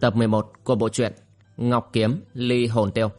tập 11 của bộ truyện Ngọc Kiếm Ly Hồn Tiêu.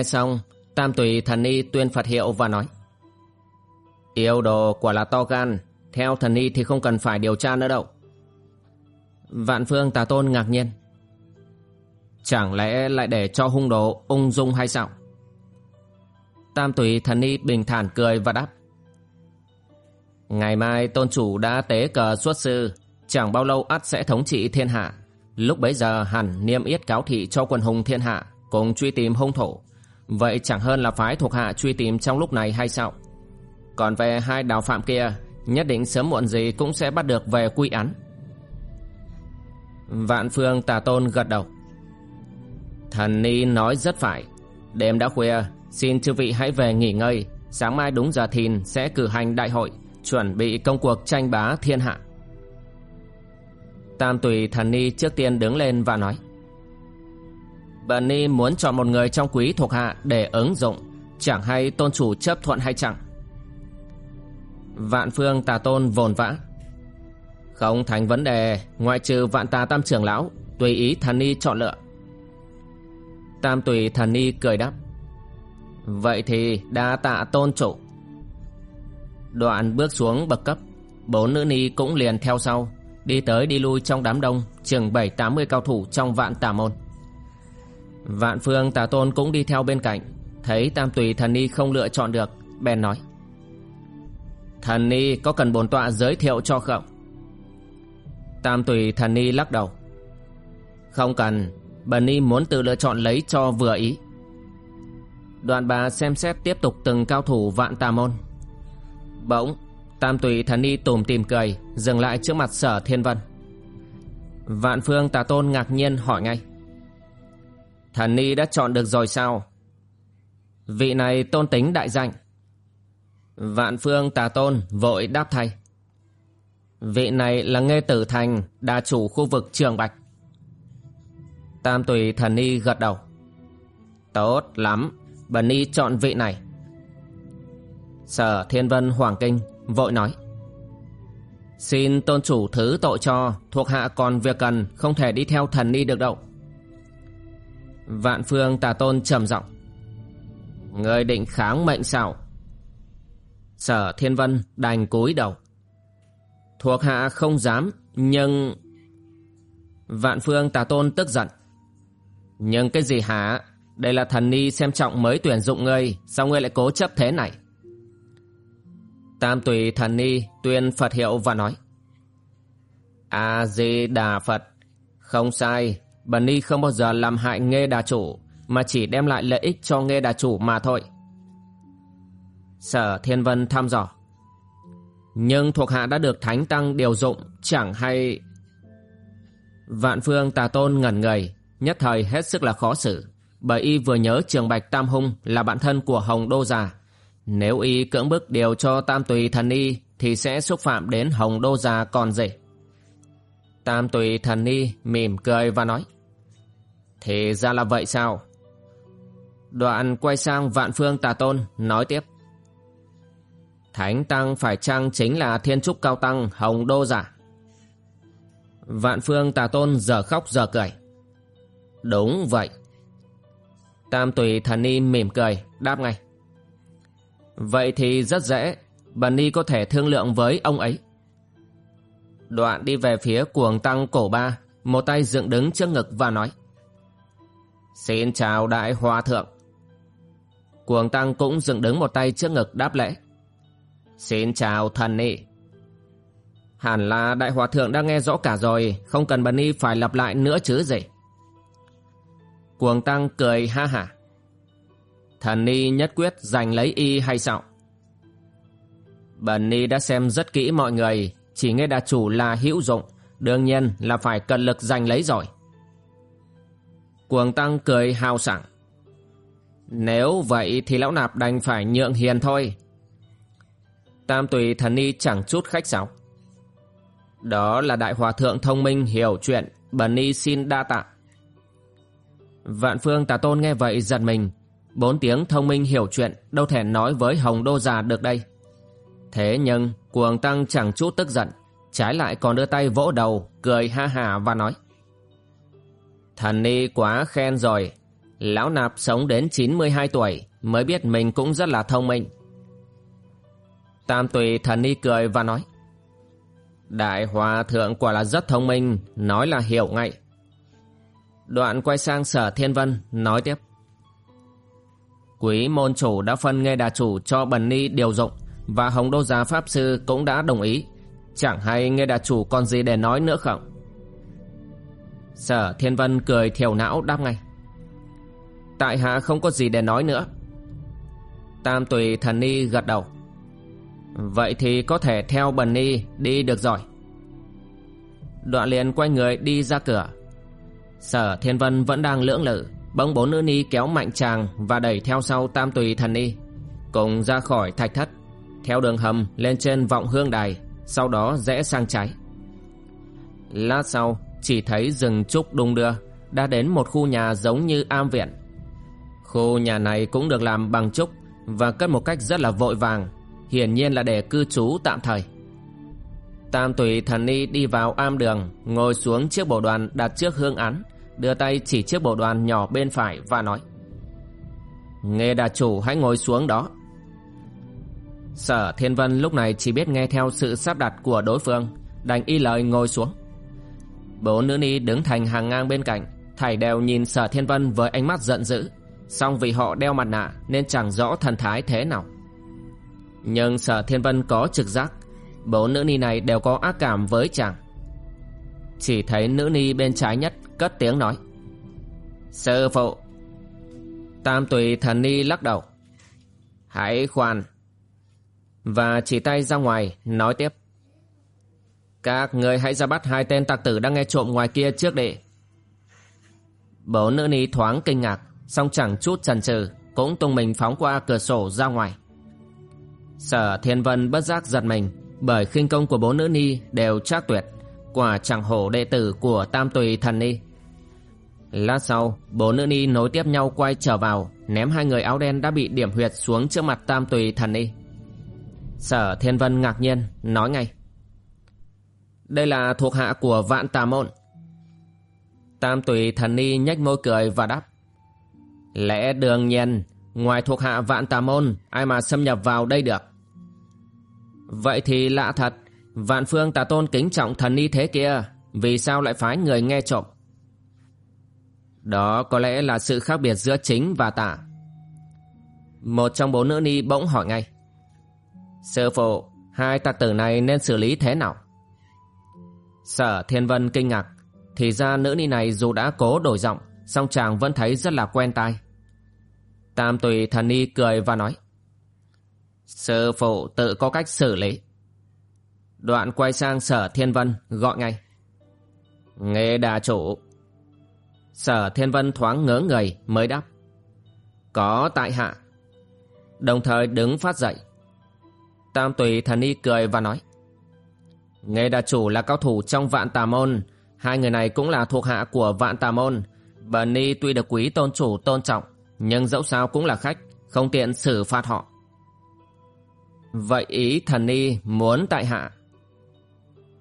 Nghe xong, Tam Tùy Thần Ni tuyên Phật hiệu và nói Yêu đồ quả là to gan, theo Thần Ni thì không cần phải điều tra nữa đâu. Vạn Phương Tà Tôn ngạc nhiên Chẳng lẽ lại để cho hung đồ ung dung hay sao? Tam Tùy Thần Ni bình thản cười và đáp Ngày mai tôn chủ đã tế cờ xuất sư Chẳng bao lâu ắt sẽ thống trị thiên hạ Lúc bấy giờ hẳn niêm yết cáo thị cho quần hùng thiên hạ Cùng truy tìm hung thủ Vậy chẳng hơn là phái thuộc hạ truy tìm trong lúc này hay sao? Còn về hai đào phạm kia, Nhất định sớm muộn gì cũng sẽ bắt được về quy án. Vạn phương tà tôn gật đầu. Thần ni nói rất phải. Đêm đã khuya, Xin chư vị hãy về nghỉ ngơi. Sáng mai đúng giờ thìn sẽ cử hành đại hội, Chuẩn bị công cuộc tranh bá thiên hạ. Tam tùy thần ni trước tiên đứng lên và nói. Bần ni muốn chọn một người trong quý thuộc hạ để ứng dụng. Chẳng hay tôn chủ chấp thuận hay chẳng? Vạn phương tà tôn vồn vã. Không thành vấn đề, Ngoại trừ vạn tà tam trưởng lão, Tùy ý thần ni chọn lựa. Tam tùy thần ni cười đáp. Vậy thì đa tạ tôn chủ. Đoạn bước xuống bậc cấp, Bốn nữ ni cũng liền theo sau, Đi tới đi lui trong đám đông, Chừng bảy tám mươi cao thủ trong vạn tà môn. Vạn phương, tà tôn cũng đi theo bên cạnh. Thấy tam tùy, thần ni không lựa chọn được, Bèn nói. Thần ni có cần bổn tọa giới thiệu cho không? Tam tùy, thần ni lắc đầu. Không cần, Bần ni muốn tự lựa chọn lấy cho vừa ý. Đoạn bà xem xét tiếp tục từng cao thủ vạn tà môn. Bỗng, Tam tùy, thần ni tùm tìm cười, Dừng lại trước mặt sở thiên vân. Vạn phương, tà tôn ngạc nhiên hỏi ngay. Thần ni đã chọn được rồi sao? Vị này tôn tính đại danh. Vạn phương tà tôn vội đáp thay. Vị này là Nghê Tử Thành, Đà chủ khu vực Trường Bạch. Tam tùy thần ni gật đầu. Tốt lắm, Bần ni chọn vị này. Sở Thiên Vân Hoàng Kinh vội nói. Xin tôn chủ thứ tội cho, Thuộc hạ còn việc cần Không thể đi theo thần ni được đâu. Vạn phương tà tôn trầm giọng. Người định kháng mệnh sao? Sở Thiên Vân đành cúi đầu. Thuộc hạ không dám, Nhưng Vạn phương tà tôn tức giận. Nhưng cái gì hả? Đây là thần ni xem trọng mới tuyển dụng ngươi, Sao ngươi lại cố chấp thế này? Tam tùy thần ni tuyên Phật hiệu và nói. A-di-đà Phật, Không sai. Bần ni không bao giờ làm hại nghe đà chủ, Mà chỉ đem lại lợi ích cho nghe đà chủ mà thôi. Sở Thiên Vân thăm dò. Nhưng thuộc hạ đã được Thánh Tăng điều dụng, Chẳng hay Vạn phương tà tôn ngẩn người, Nhất thời hết sức là khó xử. Bởi y vừa nhớ trường Bạch Tam Hung Là bạn thân của Hồng Đô Già. Nếu y cưỡng bức điều cho Tam Tùy Thần Y Thì sẽ xúc phạm đến Hồng Đô Già còn gì Tam Tùy Thần Ni mỉm cười và nói thì ra là vậy sao? Đoạn quay sang vạn phương tà tôn nói tiếp. Thánh Tăng phải chăng chính là thiên trúc cao tăng Hồng Đô giả? Vạn phương tà tôn giờ khóc giờ cười. Đúng vậy. Tam tùy thần ni mỉm cười, đáp ngay. Vậy thì rất dễ, bần ni có thể thương lượng với ông ấy. Đoạn đi về phía cuồng tăng cổ ba, một tay dựng đứng trước ngực và nói. Xin chào đại hòa thượng. Cuồng tăng cũng dựng đứng một tay trước ngực đáp lễ. Xin chào thần nị. Hẳn là đại hòa thượng đã nghe rõ cả rồi, không cần bần ni phải lặp lại nữa chứ gì. Cuồng tăng cười ha hả. Thần ni nhất quyết giành lấy y hay sao? Bần ni đã xem rất kỹ mọi người, chỉ nghe đà chủ là hữu dụng, đương nhiên là phải cần lực giành lấy rồi. Cuồng tăng cười hào sảng. Nếu vậy thì lão nạp đành phải nhượng hiền thôi. Tam tùy thần ni chẳng chút khách sáo. Đó là đại hòa thượng thông minh hiểu chuyện, bần ni xin đa tạ. Vạn phương tà tôn nghe vậy giật mình, bốn tiếng thông minh hiểu chuyện đâu thể nói với hồng đô già được đây. Thế nhưng cuồng tăng chẳng chút tức giận, trái lại còn đưa tay vỗ đầu, cười ha hà và nói. Thần ni quá khen rồi, lão nạp sống đến 92 tuổi mới biết mình cũng rất là thông minh. Tam tùy thần ni cười và nói. Đại hòa thượng quả là rất thông minh, nói là hiểu ngay. Đoạn quay sang sở thiên vân, nói tiếp. Quý môn chủ đã phân nghe đà chủ cho bần ni điều dụng và hồng đô gia pháp sư cũng đã đồng ý. Chẳng hay nghe đạt chủ còn gì để nói nữa không? Sở thiên vân cười thiểu não đáp ngay. Tại hạ không có gì để nói nữa. Tam tùy thần ni gật đầu. Vậy thì có thể theo bần ni đi được rồi. Đoạn liền quay người đi ra cửa. Sở thiên vân vẫn đang lưỡng lự, bỗng bốn nữ ni kéo mạnh chàng và đẩy theo sau tam tùy thần ni. Cùng ra khỏi thạch thất, theo đường hầm lên trên vọng hương đài, sau đó rẽ sang trái. Lát sau, chỉ thấy rừng trúc đung đưa, đã đến một khu nhà giống như am viện. Khu nhà này cũng được làm bằng trúc và cất một cách rất là vội vàng, hiển nhiên là để cư trú tạm thời. Tam tùy thần ni đi vào am đường, ngồi xuống chiếc bộ đoàn đặt trước hương án, đưa tay chỉ chiếc bộ đoàn nhỏ bên phải và nói. Nghe đà chủ hãy ngồi xuống đó. Sở Thiên Vân lúc này chỉ biết nghe theo sự sắp đặt của đối phương, đành y lời ngồi xuống. Bốn nữ ni đứng thành hàng ngang bên cạnh, thảy đều nhìn Sở Thiên Vân với ánh mắt giận dữ, song vì họ đeo mặt nạ nên chẳng rõ thần thái thế nào. Nhưng Sở Thiên Vân có trực giác Bốn nữ ni này đều có ác cảm với chàng Chỉ thấy nữ ni bên trái nhất cất tiếng nói Sư phụ Tam tùy thần ni lắc đầu Hãy khoan và chỉ tay ra ngoài nói tiếp Các người hãy ra bắt hai tên tặc tử đang nghe trộm ngoài kia trước đệ Bốn nữ ni thoáng kinh ngạc song chẳng chút chần chừ Cũng tung mình phóng qua cửa sổ ra ngoài Sở Thiên Vân bất giác giật mình bởi khinh công của bốn nữ ni đều trác tuyệt, quả chẳng hổ đệ tử của Tam Tùy Thần Ni. Lát sau, bốn nữ ni nối tiếp nhau quay trở vào, ném hai người áo đen đã bị điểm huyệt xuống trước mặt Tam Tùy Thần Ni. Sở Thiên Vân ngạc nhiên, nói ngay. Đây là thuộc hạ của vạn tà môn. Tam Tùy Thần Ni nhếch môi cười và đáp. Lẽ đương nhiên, ngoài thuộc hạ vạn tà môn, ai mà xâm nhập vào đây được. Vậy thì lạ thật, vạn phương tà tôn kính trọng thần ni thế kia, vì sao lại phái người nghe trộm? Đó có lẽ là sự khác biệt giữa chính và tả Một trong bốn nữ ni bỗng hỏi ngay. Sư phụ, hai tặc tử này nên xử lý thế nào? Sở Thiên Vân kinh ngạc, thì ra nữ ni này dù đã cố đổi giọng, song chàng vẫn thấy rất là quen tai. Tam tùy thần ni cười và nói. Sư phụ tự có cách xử lý. Đoạn quay sang sở thiên vân gọi ngay. Nghe đà chủ. Sở thiên vân thoáng ngớ người mới đáp. Có tại hạ. Đồng thời đứng phát dậy. Tam tùy thần y cười và nói. Nghe đà chủ là cao thủ trong vạn tà môn. Hai người này cũng là thuộc hạ của vạn tà môn. Bần ni tuy được quý tôn chủ tôn trọng. Nhưng dẫu sao cũng là khách. Không tiện xử phạt họ. Vậy ý thần ni muốn tại hạ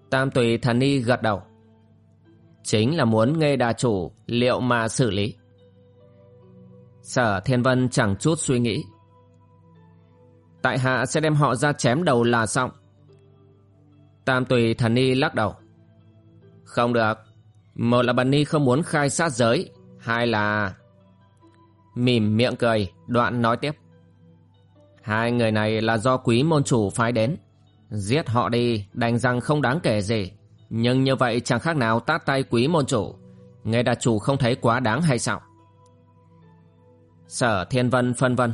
Tam tùy thần ni gật đầu, Chính là muốn nghe đà chủ liệu mà xử lý Sở Thiên Vân chẳng chút suy nghĩ Tại hạ sẽ đem họ ra chém đầu là xong. Tam tùy thần ni lắc đầu. Không được. Một là bần ni không muốn khai sát giới. Hai là Mỉm miệng cười, Đoạn nói tiếp. Hai người này là do quý môn chủ phái đến. Giết họ đi, Đành rằng không đáng kể gì. Nhưng như vậy chẳng khác nào tát tay quý môn chủ. Nghe đà chủ không thấy quá đáng hay sao? Sở Thiên Vân phân vân.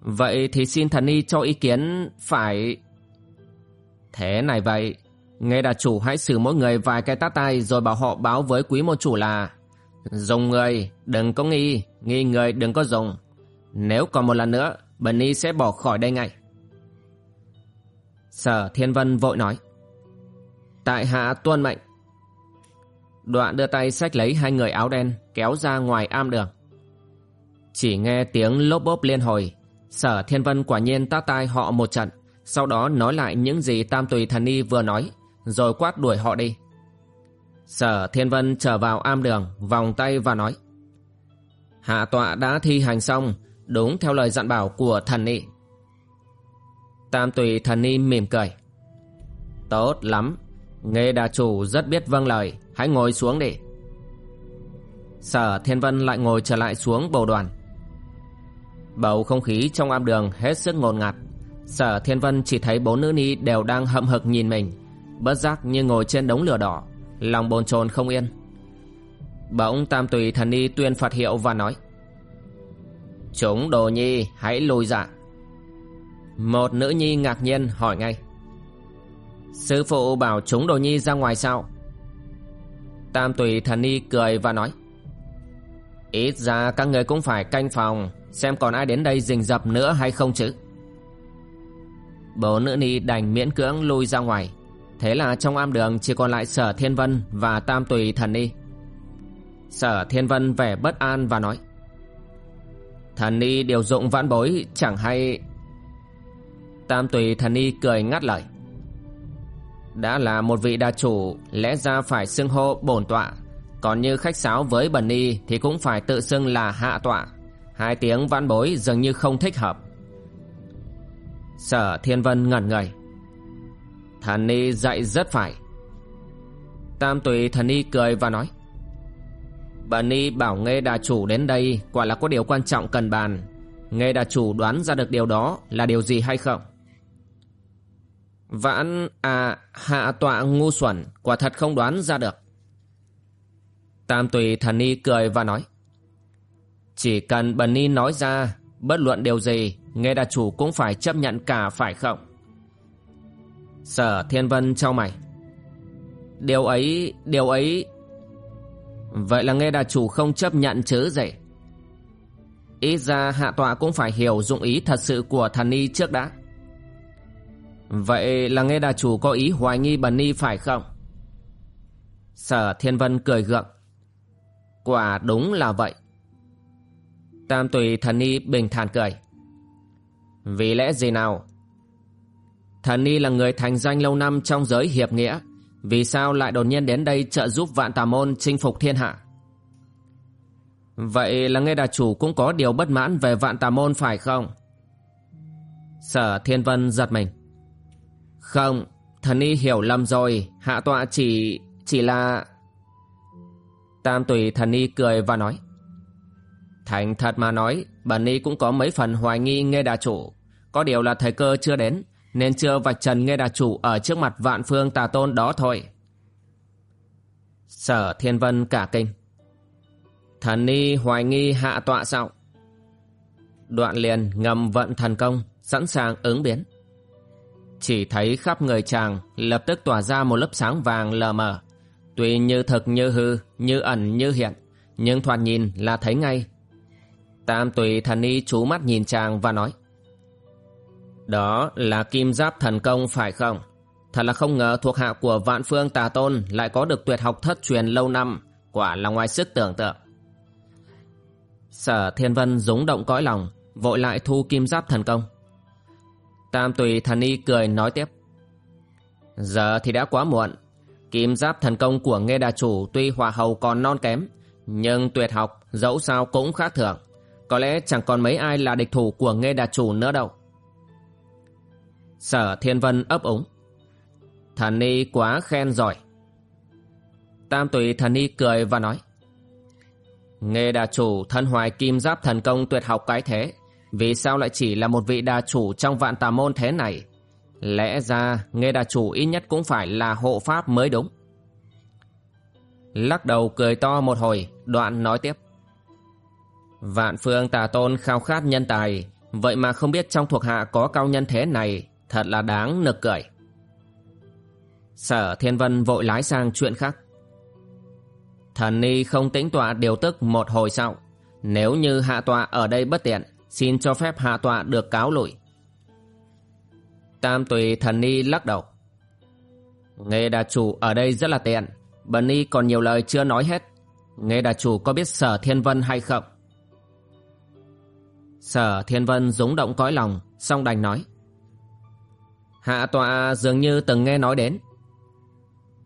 Vậy thì xin thần y cho ý kiến phải... Thế này vậy, nghe đà chủ hãy xử mỗi người vài cái tát tay rồi bảo họ báo với quý môn chủ là Dùng người, đừng có nghi, nghi người đừng có dùng. Nếu còn một lần nữa, Bần Y sẽ bỏ khỏi đây ngay. Sở Thiên Vân vội nói Tại hạ tuân mệnh Đoạn đưa tay xách lấy hai người áo đen kéo ra ngoài am đường. Chỉ nghe tiếng lốp bốp liên hồi Sở Thiên Vân quả nhiên tác tai họ một trận. Sau đó nói lại những gì Tam Tùy Thần Y vừa nói, Rồi quát đuổi họ đi. Sở Thiên Vân trở vào am đường, Vòng tay và nói, Hạ tọa đã thi hành xong, Đúng theo lời dặn bảo của thần y Tam Tùy Thần Y mỉm cười, Tốt lắm, Nghe đà chủ rất biết vâng lời, Hãy ngồi xuống đi. Sở Thiên Vân lại ngồi trở lại xuống bầu đoàn. Bầu không khí trong am đường hết sức ngột ngạt. Sở Thiên Vân chỉ thấy bốn nữ ni đều đang hậm hực nhìn mình, Bất giác như ngồi trên đống lửa đỏ, Lòng bồn chồn không yên. Bỗng Tam Tùy Thần Ni tuyên phạt hiệu và nói, Chúng đồ nhi hãy lùi dạ. Một nữ nhi ngạc nhiên hỏi ngay, Sư phụ bảo chúng đồ nhi ra ngoài sao? Tam Tùy Thần Ni cười và nói, Ít ra các người cũng phải canh phòng Xem còn ai đến đây rình rập nữa hay không chứ? Bố nữ ni đành miễn cưỡng lui ra ngoài. Thế là trong am đường chỉ còn lại sở thiên vân và tam tùy thần ni. Sở thiên vân vẻ bất an và nói, Thần ni điều dụng vãn bối chẳng hay. Tam tùy thần ni cười ngắt lời, Đã là một vị đa chủ, Lẽ ra phải xưng hô bổn tọa. Còn như khách sáo với bần ni Thì cũng phải tự xưng là hạ tọa. Hai tiếng vãn bối dường như không thích hợp Sở Thiên Vân ngẩn người Thần ni dạy rất phải Tam tùy thần ni cười và nói, Bà Ni bảo nghe Đà Chủ đến đây quả là có điều quan trọng cần bàn. Nghe Đà Chủ đoán ra được điều đó là điều gì hay không? Vãn à hạ tọa ngu xuẩn quả thật không đoán ra được. Tam tùy thần ni cười và nói chỉ cần Bần Ni nói ra, Bất luận điều gì, Nghe đà chủ cũng phải chấp nhận cả phải không? Sở Thiên Vân trao mày. Điều ấy Điều ấy. Vậy là nghe đà chủ không chấp nhận chứ gì? Ít ra hạ tọa cũng phải hiểu dụng ý thật sự của thần ni trước đã. Vậy là nghe đà chủ có ý hoài nghi bần ni phải không? Sở Thiên Vân cười gượng. Quả đúng là vậy. Tam tùy thần ni bình thản cười. Vì lẽ gì nào? Thần ni là người thành danh lâu năm trong giới hiệp nghĩa. Vì sao lại đột nhiên đến đây trợ giúp vạn tà môn chinh phục thiên hạ? Vậy là nghe đà chủ cũng có điều bất mãn về vạn tà môn phải không? Sở thiên vân giật mình. Không, Thần y hiểu lầm rồi. Hạ tọa chỉ Chỉ là Tam tùy thần y cười và nói. Thành thật mà nói, bản ni cũng có mấy phần hoài nghi nghe đà chủ. Có điều là thời cơ chưa đến, nên chưa vạch trần nghe đà chủ ở trước mặt vạn phương tà tôn đó thôi. Sở Thiên Vân cả kinh. Thần ni hoài nghi hạ tọa sao? Đoạn liền ngầm vận thần công, sẵn sàng ứng biến. Chỉ thấy khắp người chàng lập tức tỏa ra một lớp sáng vàng lờ mờ. Tuy như thực như hư, như ẩn như hiện, nhưng thoạt nhìn là thấy ngay Tam tùy thần y chú mắt nhìn chàng và nói Đó là kim giáp thần công phải không? Thật là không ngờ thuộc hạ của vạn phương tà tôn lại có được tuyệt học thất truyền lâu năm, quả là ngoài sức tưởng tượng. Sở Thiên Vân rúng động cõi lòng, vội lại thu kim giáp thần công. Tam tùy thần y cười nói tiếp. Giờ thì đã quá muộn. Kim giáp thần công của nghe Đà Chủ tuy hòa hầu còn non kém, nhưng tuyệt học dẫu sao cũng khác thường. Có lẽ chẳng còn mấy ai là địch thủ của nghe Đà Chủ nữa đâu. Sở Thiên Vân ấp úng. Thần ni quá khen giỏi. Tam tùy thần ni cười và nói. nghe đà chủ thân hoài kim giáp thần công tuyệt học cái thế, Vì sao lại chỉ là một vị đà chủ trong vạn tà môn thế này Lẽ ra nghe đà chủ ít nhất cũng phải là hộ pháp mới đúng Lắc đầu cười to một hồi, Đoạn nói tiếp Vạn phương tà tôn khao khát nhân tài Vậy mà không biết trong thuộc hạ có cao nhân thế này Thật là đáng nực cười Sở Thiên Vân vội lái sang chuyện khác Thần ni không tĩnh tọa điều tức một hồi sau. Nếu như hạ tọa ở đây bất tiện, xin cho phép hạ tọa được cáo lùi. Tam tùy thần ni lắc đầu. Nghe đà chủ ở đây rất là tiện. Bần ni còn nhiều lời chưa nói hết. Nghe đà chủ có biết sở thiên vân hay không? Sở thiên vân rúng động cõi lòng, song đành nói. Hạ tọa dường như từng nghe nói đến.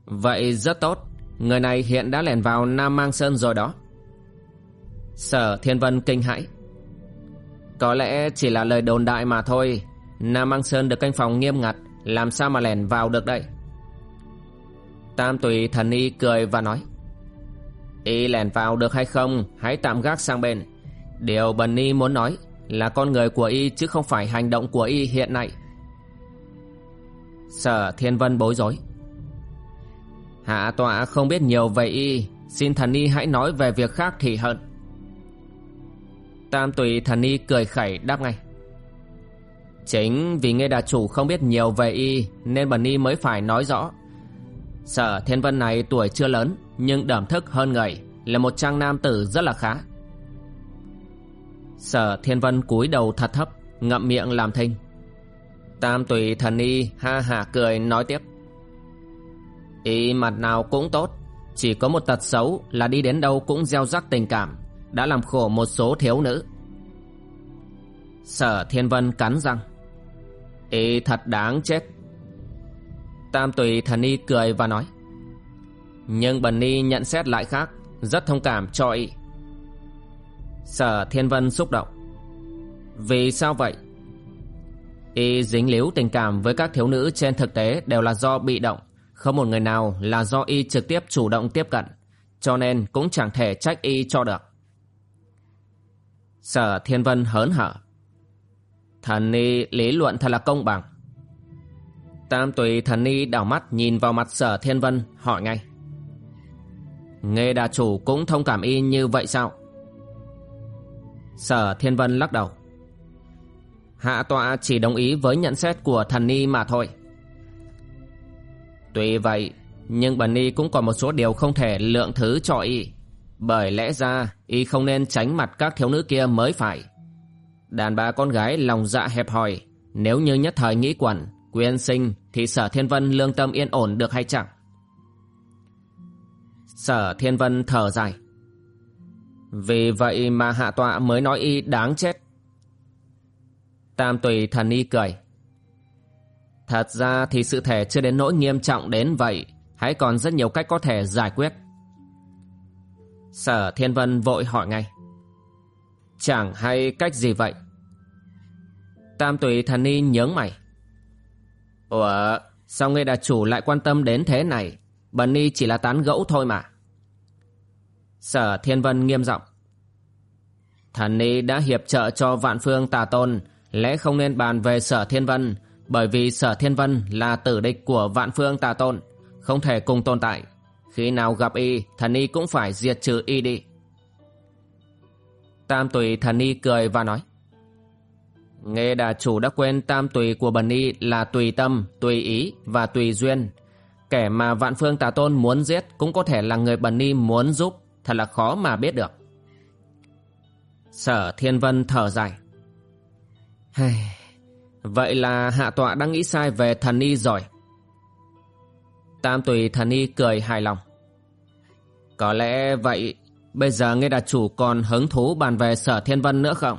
Vậy rất tốt. Người này hiện đã lẻn vào Nam Mang Sơn rồi đó Sở Thiên Vân kinh hãi Có lẽ chỉ là lời đồn đại mà thôi Nam Mang Sơn được canh phòng nghiêm ngặt Làm sao mà lẻn vào được đây Tam tùy thần y cười và nói Y lẻn vào được hay không Hãy tạm gác sang bên Điều Bần Y muốn nói là con người của Y chứ không phải hành động của Y hiện nay. Sở Thiên Vân bối rối. Hạ tọa không biết nhiều về y, Xin thần y hãy nói về việc khác thì hơn. Tam tùy thần y cười khẩy đáp ngay. Chính vì nghe đà chủ không biết nhiều về y Nên bần y mới phải nói rõ. Sở thiên vân này tuổi chưa lớn Nhưng đảm thức hơn người, Là một trang nam tử rất là khá. Sở thiên vân cúi đầu thật thấp, Ngậm miệng làm thinh. Tam tùy thần y ha hả cười nói tiếp. Y mặt nào cũng tốt, Chỉ có một tật xấu là đi đến đâu cũng gieo rắc tình cảm, Đã làm khổ một số thiếu nữ. Sở Thiên Vân cắn răng. Y thật đáng chết. Tam tùy thần y cười và nói. Nhưng bần y nhận xét lại khác, Rất thông cảm cho y Sở Thiên Vân xúc động Vì sao vậy? Y dính líu tình cảm với các thiếu nữ trên thực tế đều là do bị động không một người nào là do y trực tiếp chủ động tiếp cận, cho nên cũng chẳng thể trách y cho được. Sở Thiên Vân hớn hở. Thần ni lý luận thật là công bằng. Tam tùy thần ni đảo mắt nhìn vào mặt sở Thiên Vân hỏi ngay. Nghe đà chủ cũng thông cảm y như vậy sao? Sở Thiên Vân lắc đầu. Hạ tọa chỉ đồng ý với nhận xét của thần ni mà thôi. Tuy vậy, nhưng Bần ni cũng còn một số điều không thể lượng thứ cho Y. Bởi lẽ ra, Y không nên tránh mặt các thiếu nữ kia mới phải. Đàn bà con gái lòng dạ hẹp hòi, nếu như nhất thời nghĩ quẩn, quyên sinh thì Sở Thiên Vân lương tâm yên ổn được hay chẳng? Sở Thiên Vân thở dài. Vì vậy mà hạ tọa mới nói y đáng chết. Tam tùy thần y cười. Thật ra thì sự thể chưa đến nỗi nghiêm trọng đến vậy, Hãy còn rất nhiều cách có thể giải quyết. Sở Thiên Vân vội hỏi ngay. Chẳng hay cách gì vậy? Tam tùy thần y nhướng mày. Ủa, Sao ngươi đà chủ lại quan tâm đến thế này? Bần y chỉ là tán gẫu thôi mà. Sở Thiên Vân nghiêm giọng. Thần y đã hiệp trợ cho vạn phương tà tôn Lẽ không nên bàn về sở Thiên Vân bởi vì sở thiên vân là tử địch của vạn phương tà tôn Không thể cùng tồn tại. Khi nào gặp y Thần y cũng phải diệt trừ y đi. Tam tùy thần y cười và nói Nghe đà chủ đã quên tam tùy của bần y là tùy tâm, tùy ý và tùy duyên. Kẻ mà vạn phương tà tôn muốn giết cũng có thể là người bần y muốn giúp, thật là khó mà biết được. Sở Thiên Vân thở dài. Vậy là hạ tọa đang nghĩ sai về thần y rồi. Tam tùy thần y cười hài lòng. Có lẽ vậy bây giờ nghe đạt chủ còn hứng thú bàn về sở thiên vân nữa không?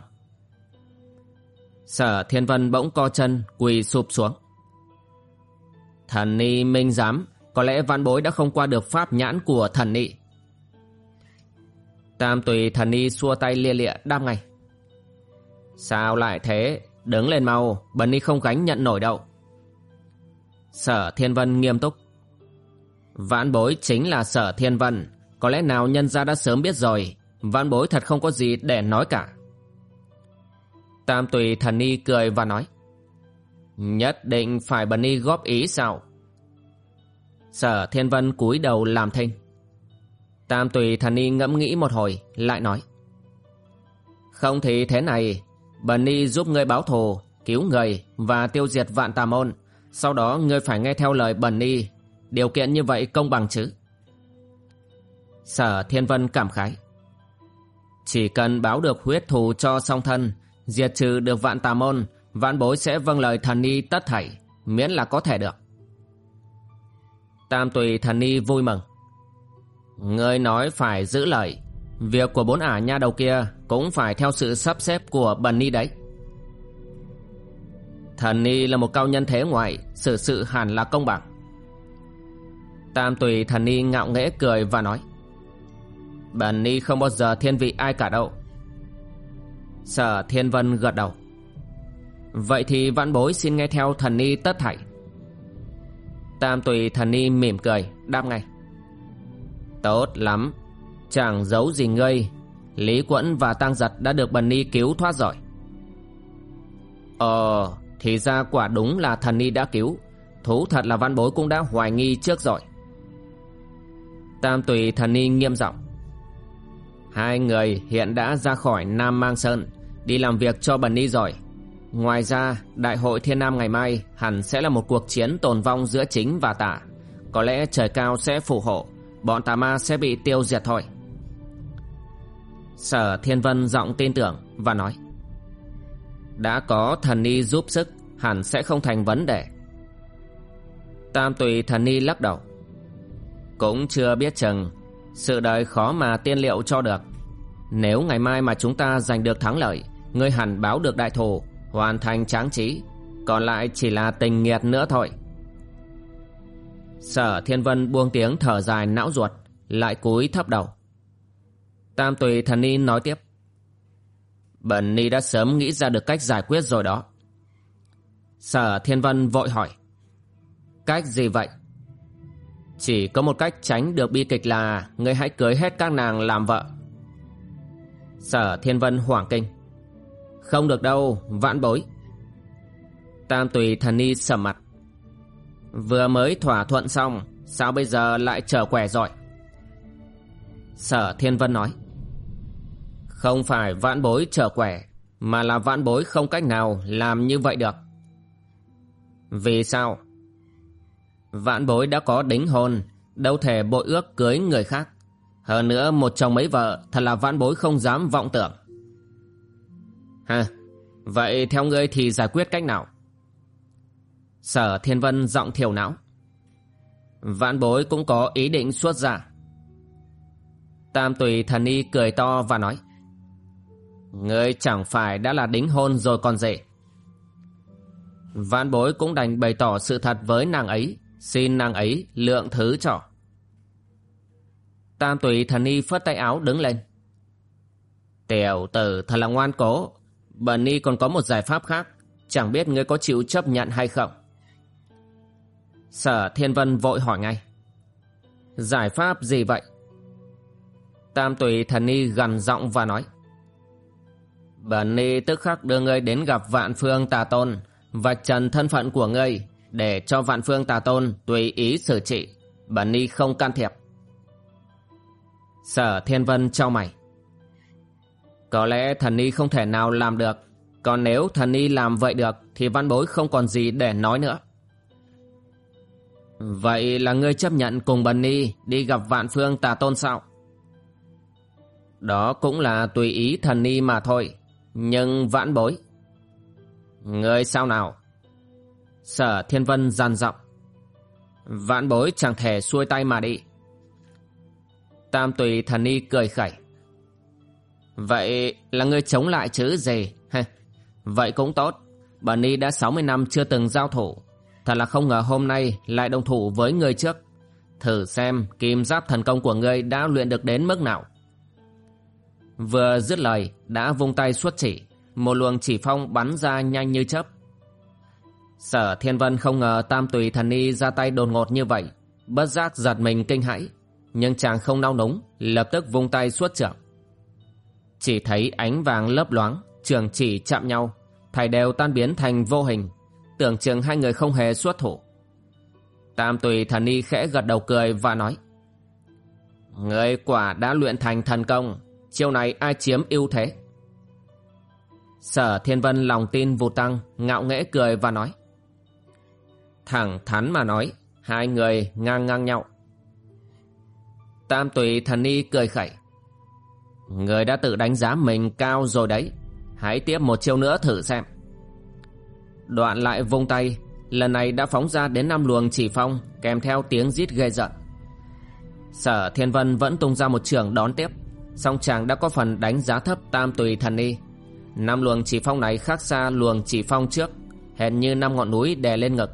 Sở Thiên Vân bỗng co chân quỳ sụp xuống. Thần ni minh giám, có lẽ văn bối đã không qua được pháp nhãn của thần y. Tam tùy thần ni xua tay lia lịa đáp ngay. Sao lại thế? Đứng lên mau, bần ni không gánh nhận nổi đâu. Sở Thiên Vân nghiêm túc. Vãn bối chính là Sở Thiên Vân, có lẽ nào nhân gia đã sớm biết rồi, vãn bối thật không có gì để nói cả. Tam tùy thần ni cười và nói. Nhất định phải bần ni góp ý sao? Sở Thiên Vân cúi đầu làm thinh. Tam tùy thần ni ngẫm nghĩ một hồi, lại nói. Không thì thế này, bần ni giúp ngươi báo thù, cứu người và tiêu diệt vạn tà môn. Sau đó ngươi phải nghe theo lời bần ni. Điều kiện như vậy công bằng chứ? Sở Thiên Vân cảm khái. Chỉ cần báo được huyết thù cho song thân, diệt trừ được vạn tà môn, vạn bối sẽ vâng lời thần ni tất thảy, miễn là có thể được. Tam tùy thần ni vui mừng. Ngươi nói phải giữ lời, việc của bốn ả nha đầu kia cũng phải theo sự sắp xếp của bần ni đấy. Thần ni là một cao nhân thế ngoại, xử sự hẳn là công bằng. Tam tùy thần ni ngạo nghễ cười và nói. Bần ni không bao giờ thiên vị ai cả đâu. Sở Thiên Vân gật đầu. Vậy thì vãn bối xin nghe theo thần ni tất thảy. Tam tùy thần ni mỉm cười, đáp ngay. Tốt lắm, chẳng giấu gì ngươi. Lý Quẫn và Tăng Giật đã được bần ni cứu thoát rồi. Ờ, thì ra quả đúng là thần ni đã cứu. Thú thật là văn bối cũng đã hoài nghi trước rồi. Tam tùy thần ni nghiêm giọng Hai người hiện đã ra khỏi Nam Mang Sơn Đi làm việc cho bần ni rồi Ngoài ra Đại hội Thiên Nam ngày mai Hẳn sẽ là một cuộc chiến tồn vong giữa chính và tả Có lẽ trời cao sẽ phù hộ Bọn tà ma sẽ bị tiêu diệt thôi. Sở Thiên Vân giọng tin tưởng Và nói, Đã có thần ni giúp sức, Hẳn sẽ không thành vấn đề. Tam tùy thần ni lắc đầu, Cũng chưa biết chừng, sự đời khó mà tiên liệu cho được. Nếu ngày mai mà chúng ta giành được thắng lợi, Ngươi hẳn báo được đại thù, Hoàn thành tráng trí, Còn lại chỉ là tình nghiệt nữa thôi. Sở Thiên Vân buông tiếng thở dài não ruột, Lại cúi thấp đầu. Tam tùy thần ni nói tiếp. Bần ni đã sớm nghĩ ra được cách giải quyết rồi đó. Sở Thiên Vân vội hỏi. Cách gì vậy? Chỉ có một cách tránh được bi kịch là Ngươi hãy cưới hết các nàng làm vợ. Sở Thiên Vân hoảng kinh. Không được đâu Vãn bối. Tam tùy thần ni sầm mặt. Vừa mới thỏa thuận xong, Sao bây giờ lại trở quẻ rồi? Sở Thiên Vân nói, Không phải vãn bối trở quẻ, Mà là vãn bối không cách nào làm như vậy được. Vì sao? Vãn bối đã có đính hôn, Đâu thể bội ước cưới người khác. Hơn nữa một chồng mấy vợ, Thật là vãn bối không dám vọng tưởng. Ha Vậy theo ngươi thì giải quyết cách nào? Sở Thiên Vân giọng thiểu não Vãn bối cũng có ý định xuất giả Tam tùy thần y cười to và nói, Ngươi chẳng phải đã là đính hôn rồi còn gì Vãn bối cũng đành bày tỏ sự thật với nàng ấy, Xin nàng ấy lượng thứ cho. Tam tùy thần y phất tay áo đứng lên. Tiểu tử thật là ngoan cố. Bần y còn có một giải pháp khác. Chẳng biết ngươi có chịu chấp nhận hay không. Sở Thiên Vân vội hỏi ngay. Giải pháp gì vậy? Tam tùy thần y gần giọng và nói. Bần ni tức khắc đưa ngươi đến gặp vạn phương tà tôn, vạch trần thân phận của ngươi để cho vạn phương tà tôn tùy ý xử trị bần ni không can thiệp sở thiên vân trao mày có lẽ thần ni không thể nào làm được còn nếu thần ni làm vậy được thì văn bối không còn gì để nói nữa vậy là ngươi chấp nhận cùng bần ni đi gặp vạn phương tà tôn sao? Đó cũng là tùy ý thần ni mà thôi, nhưng vãn bối. Ngươi sao nào? Sở Thiên Vân gian giọng. Vãn bối chẳng thể xuôi tay mà đi. Tam tùy thần ni cười khẩy. Vậy là ngươi chống lại chứ gì? Vậy cũng tốt. Bần Ni đã 60 năm chưa từng giao thủ. Thật là không ngờ hôm nay lại đồng thủ với người trước. Thử xem kim giáp thần công của ngươi đã luyện được đến mức nào. Vừa dứt lời, đã vung tay xuất chỉ, Một luồng chỉ phong bắn ra nhanh như chớp. Sở Thiên Vân không ngờ Tam Tùy Thần Ni ra tay đột ngột như vậy, Bất giác giật mình kinh hãi, Nhưng chàng không nao núng, Lập tức vung tay xuất trưởng. Chỉ thấy ánh vàng lấp loáng, Trường chỉ chạm nhau Thầy đều tan biến thành vô hình. Tưởng chừng hai người không hề xuất thủ. Tam Tùy Thần Ni khẽ gật đầu cười và nói, Người quả đã luyện thành thần công, Chiêu này ai chiếm ưu thế? Sở Thiên Vân lòng tin vụt tăng, Ngạo nghễ cười và nói, Thẳng thắn mà nói, Hai người ngang ngang nhau. Tam tùy thần ni cười khẩy, Người đã tự đánh giá mình cao rồi đấy, Hãy tiếp một chiêu nữa thử xem. Đoạn lại vung tay. Lần này đã phóng ra đến năm luồng chỉ phong, Kèm theo tiếng rít ghê giận Sở Thiên Vân vẫn tung ra một trường đón tiếp, song chàng đã có phần đánh giá thấp tam tùy thần y. Năm luồng chỉ phong này khác xa luồng chỉ phong trước, hệt như năm ngọn núi đè lên ngực.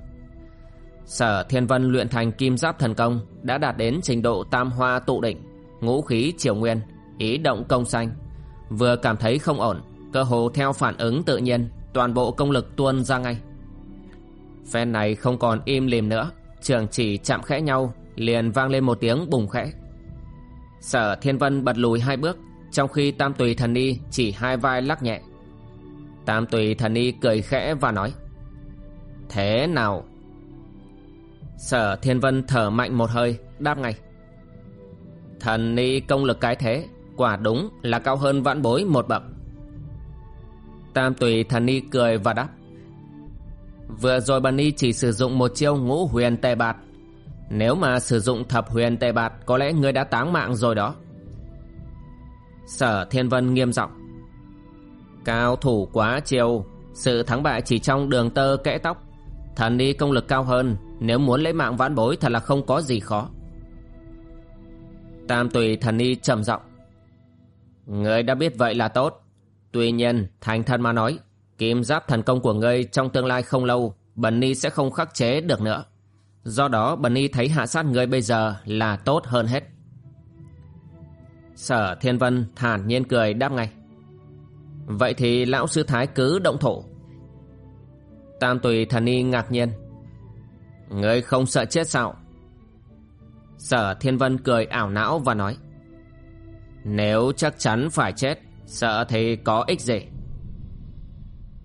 Sở thiên vân luyện thành kim giáp thần công, đã đạt đến trình độ tam hoa tụ định ngũ khí triều nguyên, ý động công xanh. Vừa cảm thấy không ổn, cơ hồ theo phản ứng tự nhiên toàn bộ công lực tuôn ra ngay. Phen này không còn im lìm nữa, trường chỉ chạm khẽ nhau, liền vang lên một tiếng bùng khẽ. Sở Thiên Vân bật lùi hai bước, Trong khi Tam Tùy Thần Y chỉ hai vai lắc nhẹ. Tam Tùy Thần Y cười khẽ và nói, Thế nào? Sở Thiên Vân thở mạnh một hơi, Đáp ngay, Thần Y công lực cái thế, Quả đúng là cao hơn vãn bối một bậc. Tam Tùy Thần ni cười và đáp, Vừa rồi Bần ni chỉ sử dụng một chiêu ngũ huyền tề bạt. Nếu mà sử dụng thập huyền tề bạt, Có lẽ ngươi đã táng mạng rồi đó. Sở Thiên Vân nghiêm giọng, Cao thủ quá chiều Sự thắng bại chỉ trong đường tơ kẽ tóc. Thần ni công lực cao hơn, Nếu muốn lấy mạng vãn bối Thật là không có gì khó. Tam tùy thần ni trầm giọng Người đã biết vậy là tốt. Tuy nhiên thành thân mà nói Kim giáp thần công của ngươi trong tương lai không lâu Bần ni sẽ không khắc chế được nữa Do đó Bần ni thấy hạ sát ngươi bây giờ là tốt hơn hết. Sở Thiên Vân thản nhiên cười đáp ngay. Vậy thì lão sư thái cứ động thổ. Tam tùy thần y ngạc nhiên. Ngươi không sợ chết sao? Sở Thiên Vân cười ảo não và nói. Nếu chắc chắn phải chết, sợ thì có ích gì?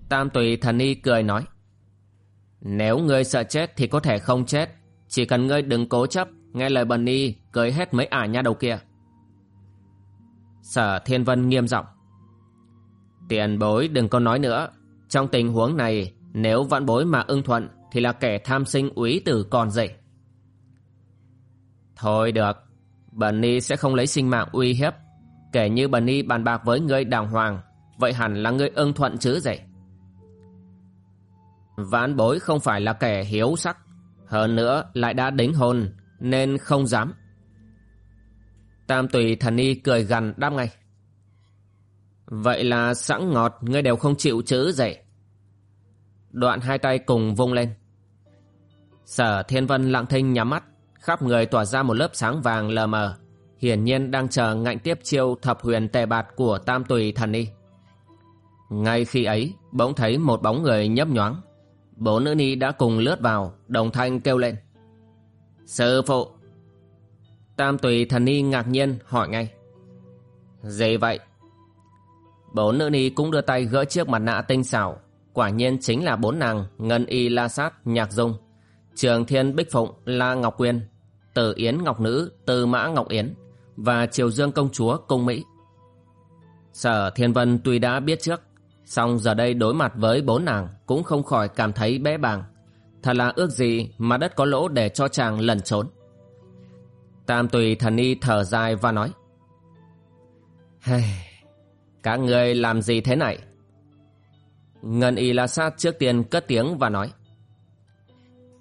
Tam tùy thần y cười nói. Nếu ngươi sợ chết thì có thể không chết, Chỉ cần ngươi đừng cố chấp, Nghe lời bần ni cưới hết mấy ả nha đầu kia Sở Thiên Vân nghiêm giọng, Tiền bối đừng có nói nữa, Trong tình huống này, Nếu vạn bối mà ưng thuận Thì là kẻ tham sinh úy tử còn gì Thôi được, Bần ni sẽ không lấy sinh mạng uy hiếp Kể như bần ni bàn bạc với ngươi đàng hoàng, Vậy hẳn là ngươi ưng thuận chứ gì Vãn bối không phải là kẻ hiếu sắc, Hơn nữa lại đã đính hôn, Nên không dám. Tam tùy thần y cười gằn đáp ngay. Vậy là sẵn ngọt, Ngươi đều không chịu chữ dậy. Đoạn hai tay cùng vung lên. Sở thiên vân lặng thinh nhắm mắt, Khắp người tỏa ra một lớp sáng vàng lờ mờ. Hiển nhiên đang chờ ngạnh tiếp chiêu thập huyền tề bạt của tam tùy thần y. Ngay khi ấy, Bỗng thấy một bóng người nhấp nhoáng. Bốn nữ ni đã cùng lướt vào, Đồng thanh kêu lên. Sư phụ! Tam tùy thần ni ngạc nhiên hỏi ngay. Gì vậy? Bốn nữ ni cũng đưa tay gỡ chiếc mặt nạ tinh xảo. Quả nhiên chính là bốn nàng Ngân y la sát, nhạc dung, Trường thiên bích phụng, la ngọc quyên, Tử yến ngọc nữ, tư mã ngọc yến. Và triều dương công chúa cung mỹ. Sở thiên vân tuy đã biết trước song giờ đây đối mặt với bốn nàng Cũng không khỏi cảm thấy bé bàng. Thật là ước gì mà đất có lỗ để cho chàng lẩn trốn. Tam tùy thần y thở dài và nói hey, Các người làm gì thế này? Ngân y la sát trước tiên cất tiếng và nói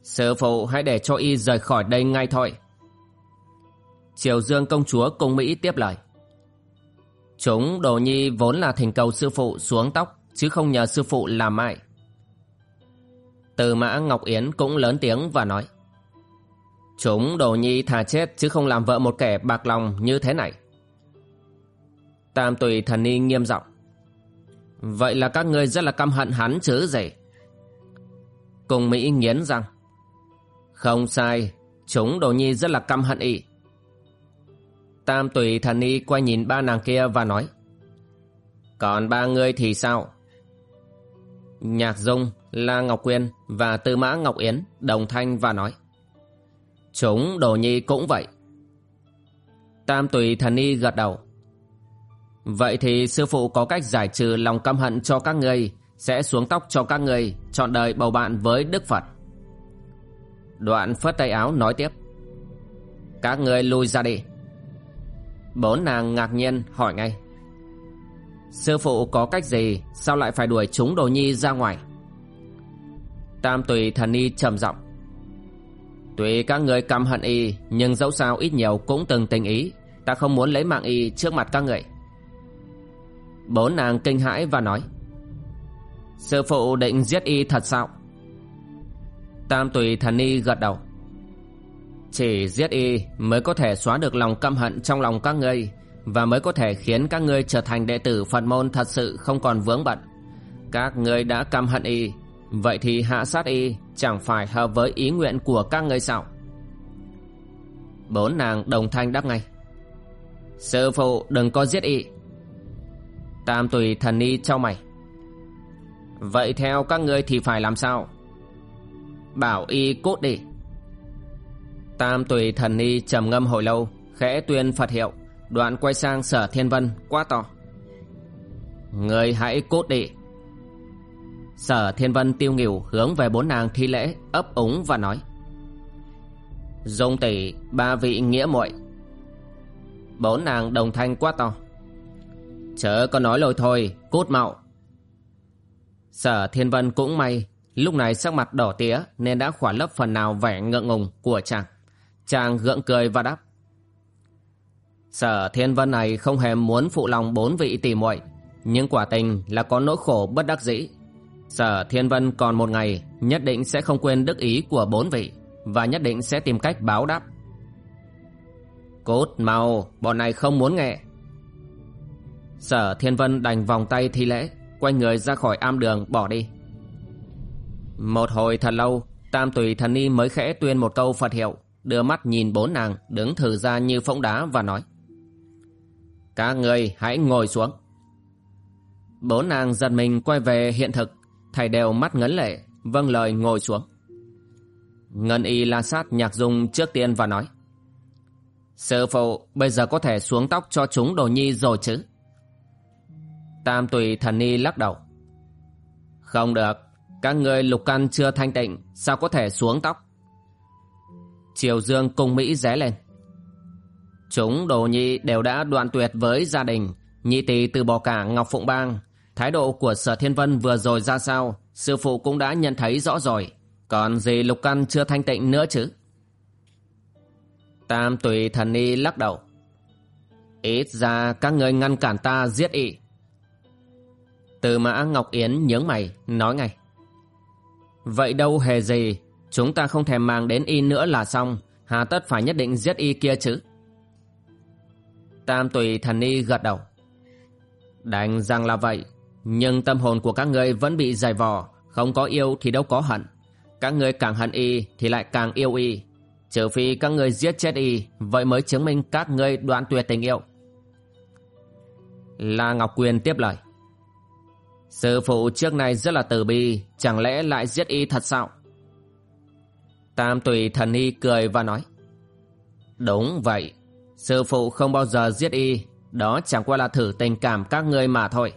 Sư phụ hãy để cho y rời khỏi đây ngay thôi. Triều Dương công chúa cung Mỹ tiếp lời Chúng đồ nhi vốn là thỉnh cầu sư phụ xuống tóc chứ không nhờ sư phụ làm mại. Từ mã Ngọc Yến cũng lớn tiếng và nói Chúng đồ nhi thà chết chứ không làm vợ một kẻ bạc lòng như thế này. Tam tùy thần ni nghiêm giọng Vậy là các ngươi rất là căm hận hắn chứ gì? Cùng Mỹ nghiến răng Không sai, chúng đồ nhi rất là căm hận y. Tam tùy thần y quay nhìn ba nàng kia và nói Còn ba người thì sao? Nhạc Dung, La Ngọc Quyên và Tư Mã Ngọc Yến đồng thanh và nói Chúng đồ nhi cũng vậy. Tam tùy thần y gật đầu Vậy thì sư phụ có cách giải trừ lòng căm hận cho các ngươi Sẽ xuống tóc cho các ngươi Chọn đời bầu bạn với Đức Phật. Đoạn phất tay áo nói tiếp Các ngươi lui ra đi. Bốn nàng ngạc nhiên hỏi ngay. Sư phụ có cách gì? Sao lại phải đuổi chúng đồ nhi ra ngoài? Tam tùy thần y trầm giọng. Tuy các người căm hận y, Nhưng dẫu sao ít nhiều cũng từng tình ý. Ta không muốn lấy mạng y trước mặt các người. Bốn nàng kinh hãi và nói. Sư phụ định giết y thật sao? Tam tùy thần y gật đầu. Chỉ giết y mới có thể xóa được lòng căm hận trong lòng các ngươi, Và mới có thể khiến các ngươi trở thành đệ tử Phật môn thật sự không còn vướng bận. Các ngươi đã căm hận y, Vậy thì hạ sát y chẳng phải hợp với ý nguyện của các ngươi sao? Bốn nàng đồng thanh đáp ngay. Sư phụ, đừng có giết y. Tam tùy thần y cho mày. Vậy theo các ngươi thì phải làm sao? Bảo y cốt đi. Tam tùy thần ni trầm ngâm hồi lâu, Khẽ tuyên Phật hiệu, Đoạn quay sang sở thiên vân, quá to. Người hãy cốt đi. Sở thiên vân tiêu nghỉu hướng về bốn nàng thi lễ, ấp úng và nói. Dung tỷ, ba vị nghĩa muội. Bốn nàng đồng thanh quá to. Chớ có nói lôi thôi, Cút mạo Sở thiên vân cũng may, Lúc này sắc mặt đỏ tía Nên đã khỏa lấp phần nào vẻ ngượng ngùng của chàng. Chàng gượng cười và đáp. Sở thiên vân này không hề muốn phụ lòng bốn vị tỷ muội, Nhưng quả tình là có nỗi khổ bất đắc dĩ. Sở thiên vân còn một ngày Nhất định sẽ không quên đức ý của bốn vị Và nhất định sẽ tìm cách báo đáp. Cốt mau, Bọn này không muốn nghe. Sở Thiên Vân đành vòng tay thi lễ, Quay người ra khỏi am đường, bỏ đi. Một hồi thật lâu, Tam tùy thần ni mới khẽ tuyên một câu Phật hiệu. Đưa mắt nhìn bốn nàng Đứng thử ra như phỗng đá và nói Các người hãy ngồi xuống Bốn nàng giật mình quay về hiện thực Thầy đều mắt ngấn lệ Vâng lời ngồi xuống Ngân y la sát nhạc dung trước tiên và nói Sư phụ bây giờ có thể xuống tóc cho chúng đồ nhi rồi chứ Tam tùy thần ni lắc đầu. Không được, các ngươi lục căn chưa thanh tịnh, sao có thể xuống tóc? Triều Dương cung Mỹ ré lên. Chúng đồ nhị đều đã đoạn tuyệt với gia đình, nhị tỷ từ bỏ cả Ngọc Phụng Bang. Thái độ của Sở Thiên Vân vừa rồi ra sao, sư phụ cũng đã nhận thấy rõ rồi. Còn gì lục căn chưa thanh tịnh nữa chứ? Tam tùy thần ni lắc đầu. Ít ra các người ngăn cản ta giết ị. Từ mã Ngọc Yến nhướng mày, nói ngay. Vậy đâu hề gì, chúng ta không thèm mang đến y nữa là xong, hà tất phải nhất định giết y kia chứ. Tam tùy thần y gật đầu. Đành rằng là vậy, nhưng tâm hồn của các ngươi vẫn bị dày vò, không có yêu thì đâu có hận. Các ngươi càng hận y thì lại càng yêu y. Trừ phi các ngươi giết chết y, vậy mới chứng minh các ngươi đoạn tuyệt tình yêu. La Ngọc Quyền tiếp lời. Sư phụ trước nay rất là từ bi Chẳng lẽ lại giết y thật sao Tam tùy thần y cười và nói, Đúng vậy, Sư phụ không bao giờ giết y, Đó chẳng qua là thử tình cảm các ngươi mà thôi.